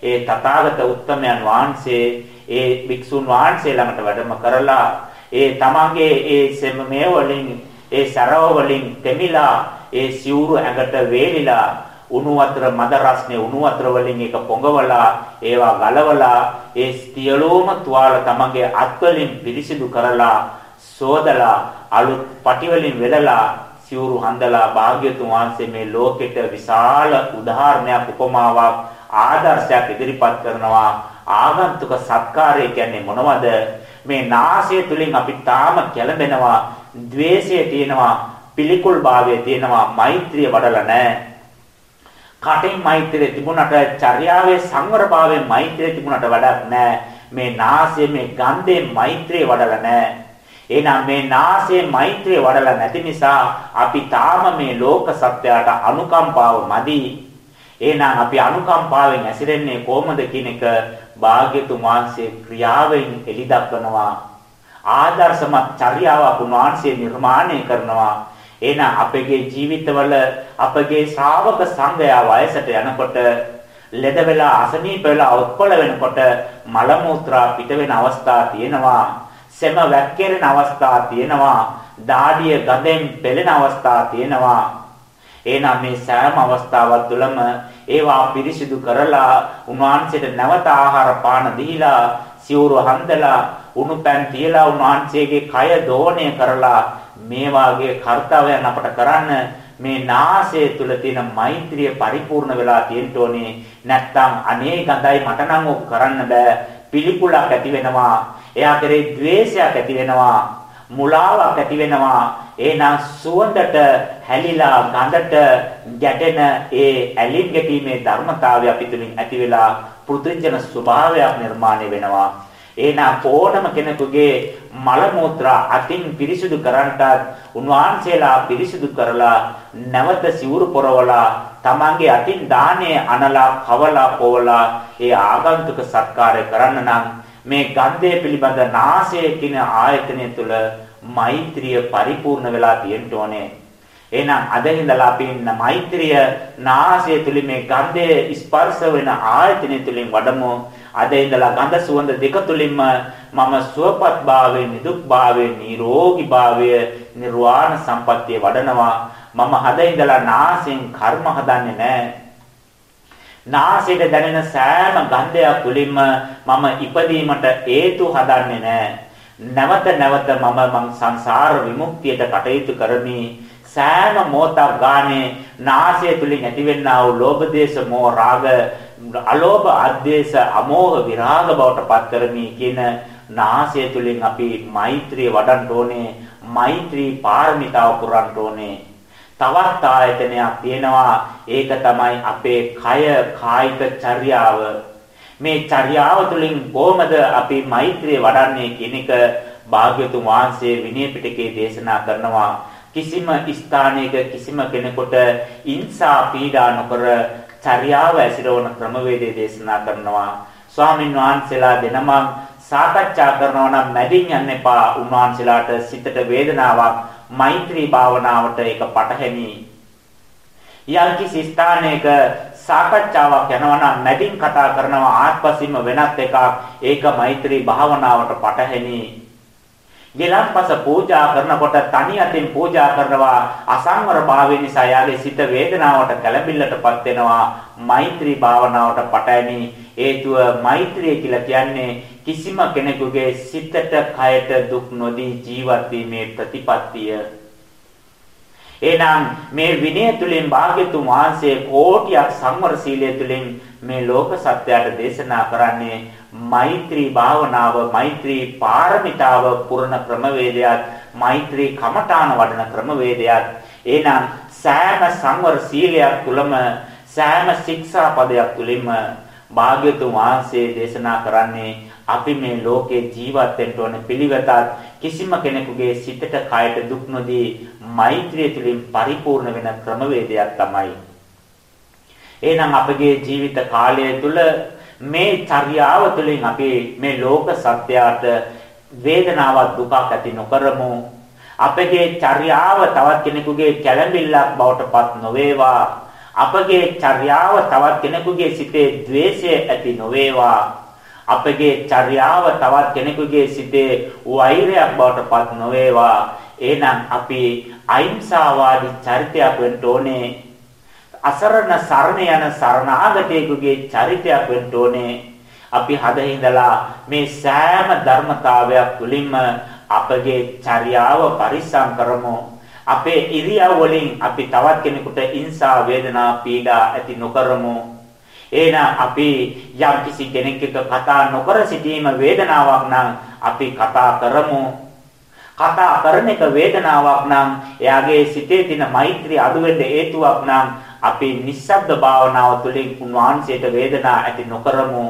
ඒ තථාගත උත්තමයන් වහන්සේ ඒ භික්ෂුන් වහන්සේ ළඟට වැඩම කරලා ඒ තමන්ගේ ඒ සෙම මේ වලින් ඒ සරව වලින් තෙමිලා ඒ සිවුරු ඇඟට වේලිලා උණු වතුර මද රස්නේ උණු වතුර වලින් ඒක පොඟවලා ඒවා ගලවලා ඒ ස්තියලෝම තුවාල තමන්ගේ අත් වලින් පිරිසිදු කරලා සෝදලා අලුත් පටි වලින් වෙලලා සිවුරු හඳලා භාග්‍යතුන් වහන්සේ මේ ලෝකෙට විශාල උදාහරණයක් උපමාවක් ආදර්ශයක් ඉදිරිපත් කරනවා. ආගන්තුක සත්කාරය කියන්නේ මොනවද? මේ නාසය තුලින් අපි තාම කැළඹෙනවා द्वේෂය තියෙනවා පිළිකුල් භාවය තියෙනවා මෛත්‍රිය වඩලා නැහැ. කටින් මෛත්‍රිය තිබුණට චර්යාවේ සංවර භාවයෙන් මෛත්‍රිය තිබුණට වැඩක් නැහැ මේ නාසය මේ ගන්ධේ මෛත්‍රිය වඩලා නැහැ එහෙනම් මේ නාසයේ මෛත්‍රිය වඩලා නැති නිසා අපි තාම මේ ලෝක සත්‍යයට අනුකම්පාව මදි. එහෙනම් අපි අනුකම්පාවෙන් ඇසිරෙන්නේ කොහොමද කියන එක භාග්‍යතුන් වහන්සේ ක්‍රියාවෙන් එලි දක්වනවා. ආදර්ශමත් චර්යාවක් උන්වහන්සේ නිර්මාණය කරනවා. එහෙනම් අපගේ ජීවිතවල අපගේ ශ්‍රාවක සංඝයා වයසට යනකොට ලෙඩ වෙලා අසනීප වෙලා උත්පල වෙනකොට මල මුත්‍රා පිට වෙන අවස්ථා තියෙනවා. සෙම වැක්කිරෙන අවස්ථා තියෙනවා. දාඩිය ගඳෙන් පෙළෙන අවස්ථා තියෙනවා. එහෙනම් මේ සෑම අවස්ථාවක් තුළම ඒවා පිරිසිදු කරලා උන්වහන්සේට නැවත ආහාර පාන දීලා සිවුරු හඳලා උණු පැන් තියලා උන්වහන්සේගේ කය දෝණය කරලා මේ වාගේ කාර්යයන් අපට කරන්න මේ නාසය තුල තියෙන මෛත්‍රිය පරිපූර්ණ වෙලා තියෙන්න ඕනේ නැත්නම් අනේ ගඳයි මට නම් ඔක් කරන්න බෑ පිළිකුලක් ඇති වෙනවා එයා කරේ द्वේෂයක් ඇති වෙනවා. මුලාවක් ඇති වෙනවා. එහෙනම් සුවඳට හැලිලා ගඳට ගැටෙන ඒ ඇලින් ගැටීමේ ධර්මතාවය අපිටුලින් ඇති වෙලා පෘථිජන ස්වභාවයක් නිර්මාණය වෙනවා. එහෙනම් ඕනම කෙනෙකුගේ මල මුත්‍රා අතින් පිරිසිදු කරන්නටත් උන්වහන්සේලා පිරිසිදු කරලා නැවත සිවුරු පොරවලා තමන්ගේ අතින් දානේ අනලා කවලා පොවලා ඒ ආගන්තුක සත්කාරය කරන්න නම් මේ ගන්ධය පිළිබඳ නාසය කියන ආයතනය තුළ මෛත්‍රිය පරිපූර්ණ වෙලා තියෙන්න ඕනේ. එහෙනම් අද ඉඳලා අපි ඉන්න මෛත්‍රිය නාසය තුළ මේ ගන්ධය ස්පර්ශ වෙන ආයතනය තුලින් වඩමු. අද ඉඳලා ගඳ සුවඳ දෙක තුලින්ම මම සුවපත් භාවයේ නිදුක් භාවයේ නිරෝගී භාවයේ නිර්වාණ සම්පත්තිය වඩනවා. මම අද ඉඳලා නාසයෙන් කර්ම හදන්නේ නැහැ. නාසයට දැනෙන සෑම ගන්ධයක් තුළින්ම මම ඉපදීමට හේතු හදන්නේ නැහැ. නැවත නැවත මම මං සංසාර විමුක්තියට කටයුතු කරමි. සෑම මොහොතක් ගානේ නාසය තුලින් ඇතිවෙනා වූ ලෝභ දේශ මොහ රාග අලෝභ අද්වේෂ අමෝහ විරාග බවට පත් කරමි කියන නාසය තුලින් අපි මෛත්‍රිය වඩන්න ඕනේ. මෛත්‍රී පාරමිතාව පුරන්න ඕනේ. තවත් ආයතනයක් තියෙනවා ඒක තමයි අපේ කය කායික චර්යාව මේ චර්යාව තුළින් කොහොමද අපි මෛත්‍රිය වඩන්නේ කියන එක භාග්‍යතුන් වහන්සේ විනය පිටකේ දේශනා කරනවා කිසිම ස්ථානයක කිසිම කෙනෙකුට ඉන්සා පීඩා නොකර චර්යාව ඇසිරවන ක්‍රමවේදය දේශනා කරනවා ස්වාමින් වහන්සේලා දෙනමක් සාකච්ඡා කරනවා නම් මැදින් යන්න එපා උන්වහන්සේලාට සිතට වේදනාවක් මෛත්‍රී භාවනාවට ඒක පටහැනි. යම්කිසි ස්ථානයක සාකච්ඡාවක් යනවා නම් මැදින් කතා කරනවා ආත්පසින්ම වෙනත් එකක් ඒක මෛත්‍රී භාවනාවට පටහැනි. ගෙලන්පස පූජා කරනකොට තනි අතින් පූජා කරනවා. අසංවර භාවය නිසා යාගේ සිත වේදනාවට කැළඹිල්ලටපත් වෙනවා. මෛත්‍රී භාවනාවට පටහැනි හේතුව මෛත්‍රිය කියලා කියන්නේ කිසිම කෙනෙකුගේ සිතට කයට දුක් නොදී ජීවත් වීමේ ප්‍රතිපත්තිය. එනම් මේ විනය තුලින් භාග්‍යතුන් වහන්සේ කෝටියක් සංවර සීලය තුලින් මේ ලෝක සත්‍යයට දේශනා කරන්නේ මෛත්‍රී භාවනාව මෛත්‍රී පාරමිතාව පුරණ ක්‍රමවේදයක් මෛත්‍රී කමඨාන වඩන ක්‍රමවේදයක් එනම් සෑම සංවර සීලයක් තුලම සෑම ශික්ෂා පදයක් තුලින්ම භාග්‍යතුන් වහන්සේ දේශනා කරන්නේ අපි මේ ලෝකේ ජීවත් වෙන්න ඕන පිළිවෙතත් කිසිම කෙනෙකුගේ සිතට කයට දුක් නොදී මෛත්‍රිය තුළින් පරිපූර්ණ වෙන ක්‍රමවේදයක් තමයි. එහෙනම් අපගේ ජීවිත කාලය තුළ මේ චර්යාව තුළින් අපි මේ ලෝක සත්‍යයට වේදනාවක් දුකක් ඇති නොකරමු. අපගේ චර්යාව තවත් කෙනෙකුගේ කැළඹිල්ලක් බවට පත් නොවේවා. අපගේ චර්යාව තවත් කෙනෙකුගේ සිතේ द्वේෂය ඇති නොවේවා. අපගේ චර්යාව තවත් කෙනෙකුගේ සිතේ වෛරයක් බවට පත් නොවේවා. එහෙනම් අපි අහිංසාවාදී චරිතයක් වෙන්න ඕනේ. අසරණ සරණ යන සරණාගතයෙකුගේ චරිතයක් වෙන්න ඕනේ. අපි හදින්දලා මේ සෑම ධර්මතාවයක් තුලින්ම අපගේ චර්යාව පරිස්සම් කරමු. අපේ ඉරියව් වලින් අපි තවත් කෙනෙකුට ඉන්සා වේදනා පීඩා ඇති නොකරමු. එහෙනම් අපි යම් කිසි කෙනෙක් එක්ක කතා නොකර සිටීම වේදනාවක් නම් අපි කතා කරමු. කතා කරන එක වේදනාවක් නම් එයාගේ සිතේ තියෙන මෛත්‍රිය අඩු වෙන්න හේතුවක් නම් අපි නිස්සබ්ද භාවනාව තුළින් උන්වහන්සේට වේදනා ඇති නොකරමු.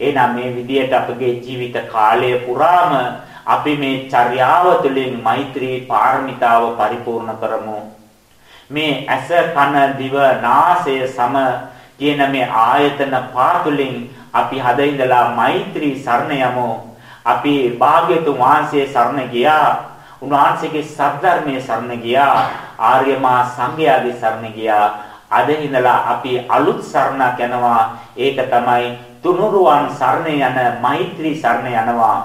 එහෙනම් මේ විදියට අපගේ ජීවිත කාලය පුරාම අපි මේ චර්යාව තුළින් මෛත්‍රී පාරමිතාව පරිපූර්ණ කරමු. මේ ඇස කන දිව නාසය සම කියන මේ ආයතන පාතුලින් අපි හද ඉඳලා මෛත්‍රී සරණ යමු. අපි භාග්‍යතුන් වහන්සේ සරණ ගියා. උන්වහන්සේගේ සද්ධර්මයේ සරණ ගියා. ආර්යමා සංඝයාගේ සරණ ගියා. අද ඉඳලා අපි අලුත් සරණක් යනවා. ඒක තමයි තුනුරුවන් සරණ යන මෛත්‍රී සරණ යනවා.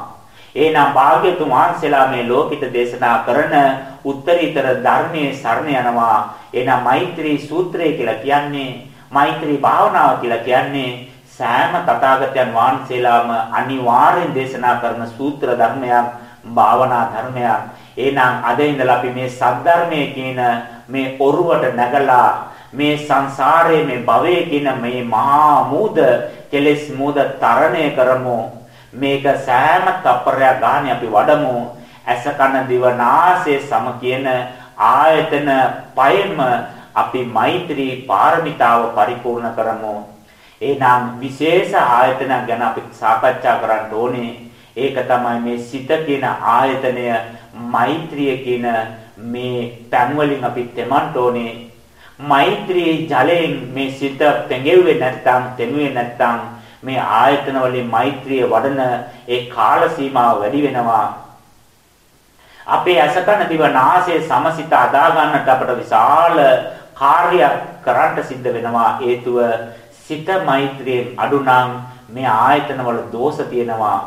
එහෙනම් භාග්‍යතුන් වහන්සේලා මේ ලෝකිත දේශනා කරන උත්තරීතර ධර්මයේ සරණ යනවා. එහෙනම් මෛත්‍රී සූත්‍රය කියලා කියන්නේ මෛත්‍රී භාවනාව කියලා කියන්නේ සෑම තථාගතයන් වහන්සේලාම අනිවාර්යෙන් දේශනා කරන සූත්‍ර ධර්මයක් භාවනා ධර්මයක්. එහෙනම් අද ඉඳලා අපි මේ සද්ධර්මයේ කියන මේ ඔරුවට නැගලා මේ සංසාරයේ මේ භවයේ කියන මේ මහා මූද කෙලෙස් මූද තරණය කරමු. මේක සෑම තප්පරයක් ගානේ අපි වඩමු. ඇස කන දිව නාසය සම කියන ආයතන පයෙම අපි මෛත්‍රී පාරමිතාව පරිපූර්ණ කරමු. එහෙනම් විශේෂ ආයතනයක් ගැන අපි සාකච්ඡා කරන්න ඕනේ. ඒක තමයි මේ සිත කියන ආයතනය මෛත්‍රිය කියන මේ තන් වලින් අපි තෙමන්ට ඕනේ. මෛත්‍රී ජලයෙන් මේ සිත පෙඟෙව්වේ නැත්නම් තෙමුවේ නැත්නම් මේ ආයතන වලින් මෛත්‍රිය වඩන ඒ කාල සීමාව වැඩි වෙනවා. අපේ අසකන දිව නාසය සමසිත අදා ගන්නට අපට විශාල කාර්යයක් කරන්න සිද්ධ වෙනවා හේතුව සිත මෛත්‍රියෙන් අඩු නම් මේ ආයතන වල දෝෂ තියෙනවා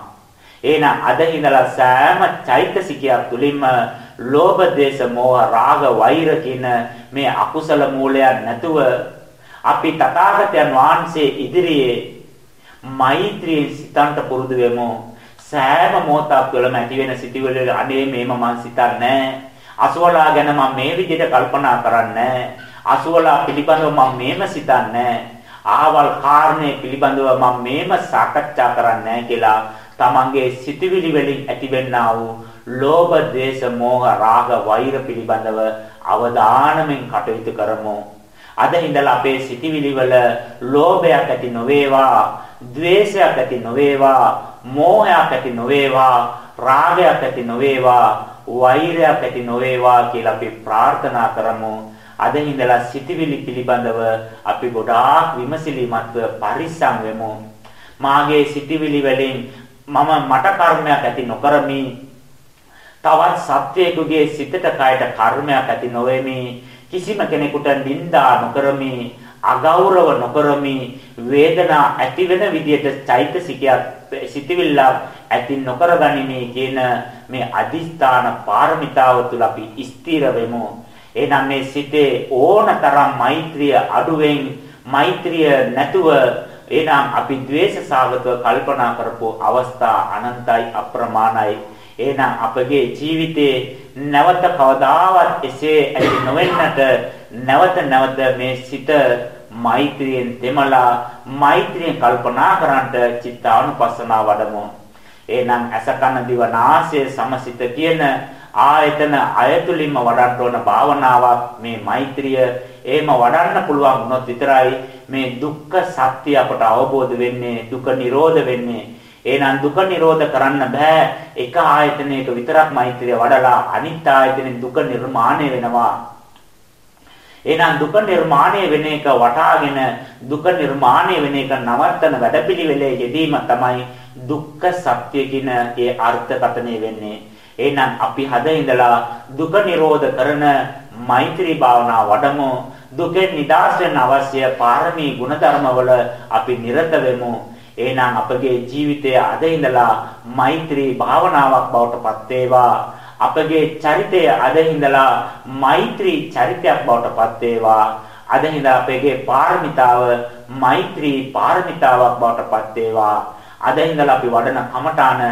එහෙනම් අද ඉඳලා සෑම චෛතසිකයක් තුලින්ම ලෝභ දේශ මොහ රාග වෛර කියන මේ අකුසල මූලයන් නැතුව අපි තථාගතයන් වහන්සේ ඉදිරියේ මෛත්‍රියෙන් සිතන්ට පුරුදු වෙමු. සෑම මොහොතක් තුළම ඇති වෙන සිටිවිලි අනේ මේම මං සිතන්නේ අසවලා ගැන මම මේ විදිහට කල්පනා කරන්නේ අසුවලා පිළිබඳව මම මේම සිතන්නේ ආවල් කාරණේ පිළිබඳව මම මේම සාකච්ඡා කරන්නේ කියලා තමන්ගේ සිතවිලි වලින් ඇතිවෙනා වූ ලෝභ, ද්වේෂ, මෝහ, රාග, වෛර පිළිබඳව අවධානයෙන් කටයුතු කරමු. අද ඉඳලා අපේ සිතවිලි වල ලෝභයක් ඇති නොවේවා, ද්වේෂයක් ඇති නොවේවා, මෝහයක් ඇති නොවේවා, රාගයක් ඇති නොවේවා, වෛරයක් ඇති නොවේවා කියලා අපි ප්‍රාර්ථනා කරමු. අද ඉඳලා සිටිවිලි පිළිබඳව අපි ගොඩාක් විමසිලිමත්ව පරිස්සම් වෙමු. මාගේ සිටිවිලි වලින් මම මට කර්මයක් ඇති නොකරමි. තවත් සත්වයකගේ සිතට කයට කර්මයක් ඇති නොවේමි. කිසිම කෙනෙකුට නිඳා නොකරමි. අගෞරව නොකරමි. වේදනා ඇති වෙන විදියට චෛතසිකයක් සිටිවිල්ලක් ඇති නොකර ගනිමි කියන මේ අදිස්ථාන පාරමිතාව තුළ අපි ස්ථිර වෙමු. එහෙනම් මේ සිතේ ඕනතරම් මෛත්‍රිය අඩුවෙන් මෛත්‍රිය නැතුව එහෙනම් අපි ද්වේෂ සාගතව කල්පනා කරපු අවස්ථා අනන්තයි අප්‍රමාණයි. එහෙනම් අපගේ ජීවිතේ නැවත කවදාවත් එසේ ඇති නොවෙන්නට නැවත නැවත මේ සිත මෛත්‍රියෙන් දෙමලා මෛත්‍රියෙන් කල්පනා කරන්ට චිත්තානුපස්සනාව වඩමු. එහෙනම් අසකන දිවනාසය සමසිත කියන ආයතන අයතුලින්ම වඩන්න ඕන භාවනාවක් මේ මෛත්‍රිය එහෙම වඩන්න පුළුවන් වුණොත් විතරයි මේ දුක්ඛ සත්‍ය අපට අවබෝධ වෙන්නේ දුක නිරෝධ වෙන්නේ එහෙනම් දුක නිරෝධ කරන්න බෑ එක ආයතනයක විතරක් මෛත්‍රිය වඩලා අනිත් ආයතනෙන් දුක නිර්මාණය වෙනවා එහෙනම් දුක නිර්මාණය වෙන එක වටාගෙන දුක නිර්මාණය වෙන එක නවත්තන වැඩපිළිවෙලේ යෙදීම තමයි දුක්ඛ සත්‍ය කියන ඒ අර්ථකථනය වෙන්නේ එහෙනම් අපි හද ඉඳලා දුක නිරෝධ කරන මෛත්‍රී භාවනාව වඩමු. දුකෙන් නිදහස් වෙන්න අවශ්‍ය පාරමී ගුණධර්මවල අපි නිරත වෙමු. එහෙනම් අපගේ ජීවිතය අද ඉඳලා මෛත්‍රී භාවනාවක් බවට පත් වේවා. අපගේ චරිතය අද ඉඳලා මෛත්‍රී චරිතයක් බවට පත් වේවා. අද ඉඳලා අපගේ පාරමිතාව මෛත්‍රී පාරමිතාවක් බවට පත් වේවා. අද ඉඳලා අපි වඩන කමඨාන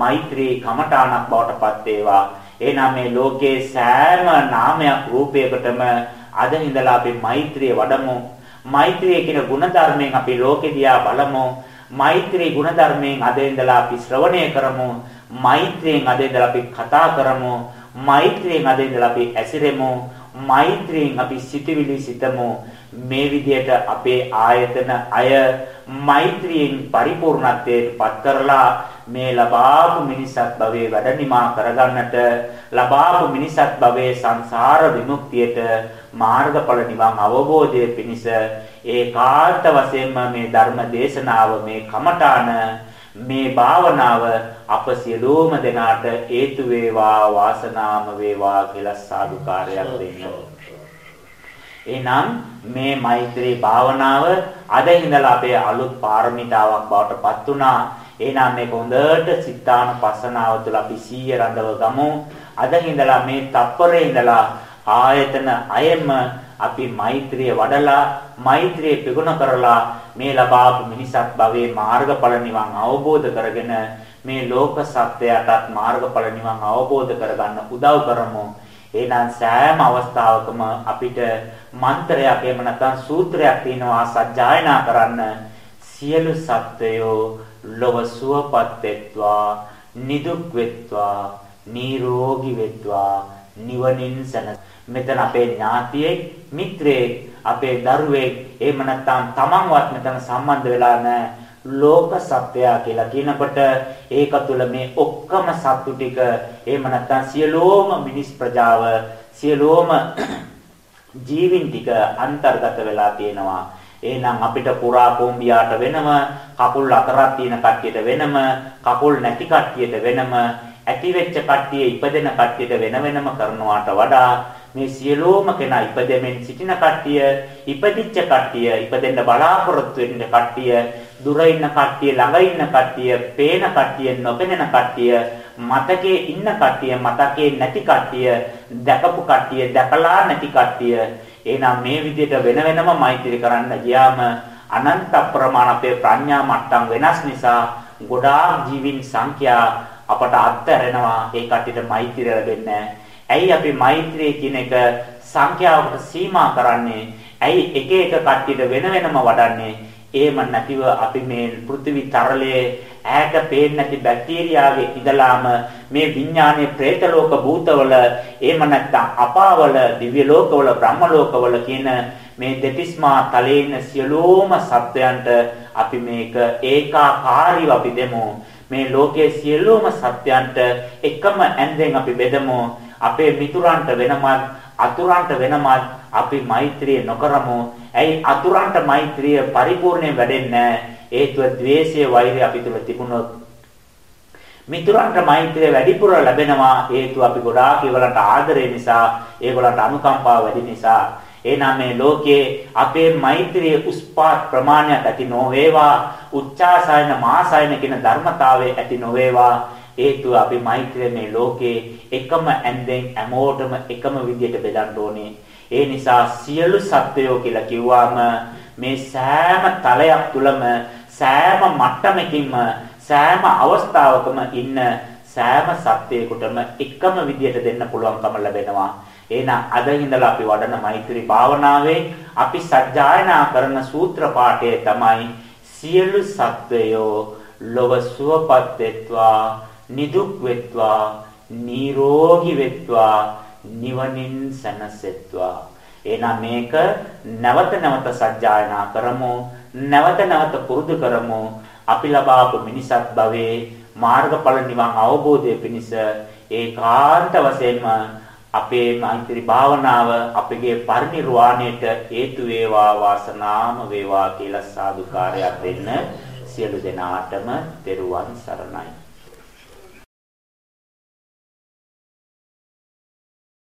මෛත්‍රී කමඨාණක් බවට පත් වේවා. එහෙනම් මේ ලෝකේ සෑම නාමයක් රූපයකටම අද ඉඳලා අපි මෛත්‍රිය වඩමු. මෛත්‍රිය කියන ගුණධර්මයෙන් අපි ලෝකෙ දිහා බලමු. මෛත්‍රී ගුණධර්මයෙන් අද ඉඳලා අපි ශ්‍රවණය කරමු. මෛත්‍රියෙන් අද ඉඳලා අපි කතා කරමු. මෛත්‍රියෙන් අද ඉඳලා අපි ඇසිරෙමු. මෛත්‍රියෙන් අපි සිතවිලි සිතමු. මේ විදිහට අපේ ආයතන අය මෛත්‍රියෙන් පරිපූර්ණත්වයට පත් කරලා මේ ලබාපු මිනිසත් භවයේ වැඩ නිමා කරගන්නට ලබාපු මිනිසත් භවයේ සංසාර විමුක්තියට මාර්ගඵල නිවන් අවබෝධයේ පිණිස ඒකාන්ත වශයෙන්ම මේ ධර්ම දේශනාව මේ කමඨාන මේ භාවනාව අප සියලුම දෙනාට හේතු වේවා වාසනාම වේවා කියලා සාදුකාරයක් දෙන්න. එහෙනම් මේ මෛත්‍රී භාවනාව අද ඉඳලා අපේ අලුත් පාරමිතාවක් බවට පත් වුණා. එහෙනම් මේක හොඳට සිතාන පසනාව තුළ අපි සීය රඳව ගමු. අද ඉඳලා මේ තප්පරේ ඉඳලා ආයතන අයෙම අපි මෛත්‍රිය වඩලා මෛත්‍රිය පිගුණ කරලා මේ ලබාපු මිනිසත් භවයේ මාර්ගඵල නිවන් අවබෝධ කරගෙන මේ ලෝක සත්‍යයටත් මාර්ගඵල නිවන් අවබෝධ කරගන්න උදව් කරමු. එහෙනම් සෑම අවස්ථාවකම අපිට මන්ත්‍රයක් එහෙම නැත්නම් සූත්‍රයක් තියෙනවා සජ්ජායනා කරන්න සියලු සත්වයෝ ලොව සුවපත් වෙත්වා නිදුක් වෙත්වා නිරෝගී වෙත්වා නිවනින් සැනස මෙතන අපේ ඥාතියෙක් මිත්‍රයෙක් අපේ දරුවෙක් එහෙම නැත්නම් තමන්වත් මෙතන සම්බන්ධ වෙලා නැහැ ලෝක සත්‍යය කියලා කියනකොට ඒක තුළ මේ ඔක්කොම සත්තු ටික එහෙම නැත්නම් සියලෝම මිනිස් ප්‍රජාව සියලෝම ජීවින් ටික අන්තර්ගත වෙලා තියෙනවා. එහෙනම් අපිට පුරා කොම්බියාට වෙනම කකුල් හතරක් තියෙන කට්ටියට වෙනම කකුල් නැති කට්ටියට වෙනම ඇති වෙච්ච කට්ටිය ඉපදෙන කට්ටියට වෙන වෙනම කරනවාට වඩා මේ සියලෝම කෙනා ඉපදෙමින් සිටින කට්ටිය ඉපදිච්ච කට්ටිය ඉපදෙන්න බලාපොරොත්තු වෙන්න කට්ටිය දුර ඉන්න කට්ටිය ළඟ ඉන්න කට්ටිය පේන කට්ටිය නොපෙනෙන කට්ටිය මතකේ ඉන්න කට්ටිය මතකේ නැති කට්ටිය දැකපු කට්ටිය දැකලා නැති කට්ටිය. එහෙනම් මේ විදිහට වෙන වෙනම මෛත්‍රී කරන්න ගියාම අනන්ත ප්‍රමාණ අපේ ප්‍රඥා මට්ටම් වෙනස් නිසා ගොඩාක් ජීවින් සංඛ්‍යා අපට අත්හැරෙනවා. ඒ කට්ටියට මෛත්‍රිය ලැබෙන්නේ ඇයි අපි මෛත්‍රිය කියන එක සංඛ්‍යාවකට සීමා කරන්නේ? ඇයි එක එක කට්ටියට වෙන වෙනම වඩන්නේ? එහෙම නැතිව අපි මේ පෘථිවි තරලයේ ඈත පේන්නේ නැති බැක්ටීරියාවේ ඉඳලාම මේ විඥානයේ പ്രേත ලෝක භූතවල එහෙම නැත්නම් අපාවල දිව්‍ය ලෝකවල බ්‍රහ්ම ලෝකවල කියන මේ දෙතිස්මා තලයේ ඉන්න සියලුම සත්වයන්ට අපි මේක ඒකාකාරීව අපි දෙමු මේ ලෝකයේ සියලුම සත්‍යයන්ට එකම ඇඳෙන් අපි බෙදමු අපේ මිතුරන්ට වෙනමත් අතුරන්ට වෙනමත් අපි මෛත්‍රිය නොකරමු. ඇයි අතුරන්ට මෛත්‍රිය පරිපූර්ණයෙන් වැඩෙන්නේ හේතුව ද්වේෂය වෛරය අපි තුල තිබුණොත්. මිතුරන්ට මෛත්‍රිය වැඩිපුර ලැබෙනවා. හේතුව අපි ගොඩාක් ඒගොල්ලන්ට ආදරය නිසා ඒගොල්ලන්ට අනුකම්පාව වැඩි නිසා. එනම් මේ ලෝකයේ අපේ මෛත්‍රිය උස්පාත් ප්‍රමාණයක් ඇති නොවේවා. උච්චාසයන මාසයන කියන ධර්මතාවයේ ඇති නොවේවා. හේතුව අපි මෛත්‍රිය මේ ලෝකේ එකම ඇන්දෙන් හැමෝටම එකම විදියට බෙදන්න ඕනේ ඒ නිසා සියලු සත්වයෝ කියලා කිව්වම මේ සෑම තලයක් තුලම සෑම මට්ටමකින්ම සෑම අවස්ථාවකම ඉන්න සෑම සත්වයකටම එකම විදියට දෙන්න පුළුවන්කම ලැබෙනවා. එහෙනම් අද ඉඳලා අපි වඩන මෛත්‍රී භාවනාවේ අපි සජ්ජායනා කරන සූත්‍ර පාඨය තමයි සියලු සත්වයෝ ලොව සුවපත් වෙත්වා නිදුක් වෙත්වා නිරෝගී වෙත්වා නිවනින් සැනසෙත්වා. එහෙනම් මේක නැවත නැවත සජ්ජායනා කරමු නැවත නැවත පුරුදු කරමු. අපි ලබාපු මිනිසත් භවයේ මාර්ගඵල නිවන් අවබෝධය පිණිස ඒකාන්ත වශයෙන්ම අපේ මෛත්‍රී භාවනාව අපගේ පරිනිර්වාණයට හේතු වේවා වාසනාම වේවා කියලා සාදුකාරයක් දෙන්න සියලු දෙනාටම තෙරුවන් සරණයි.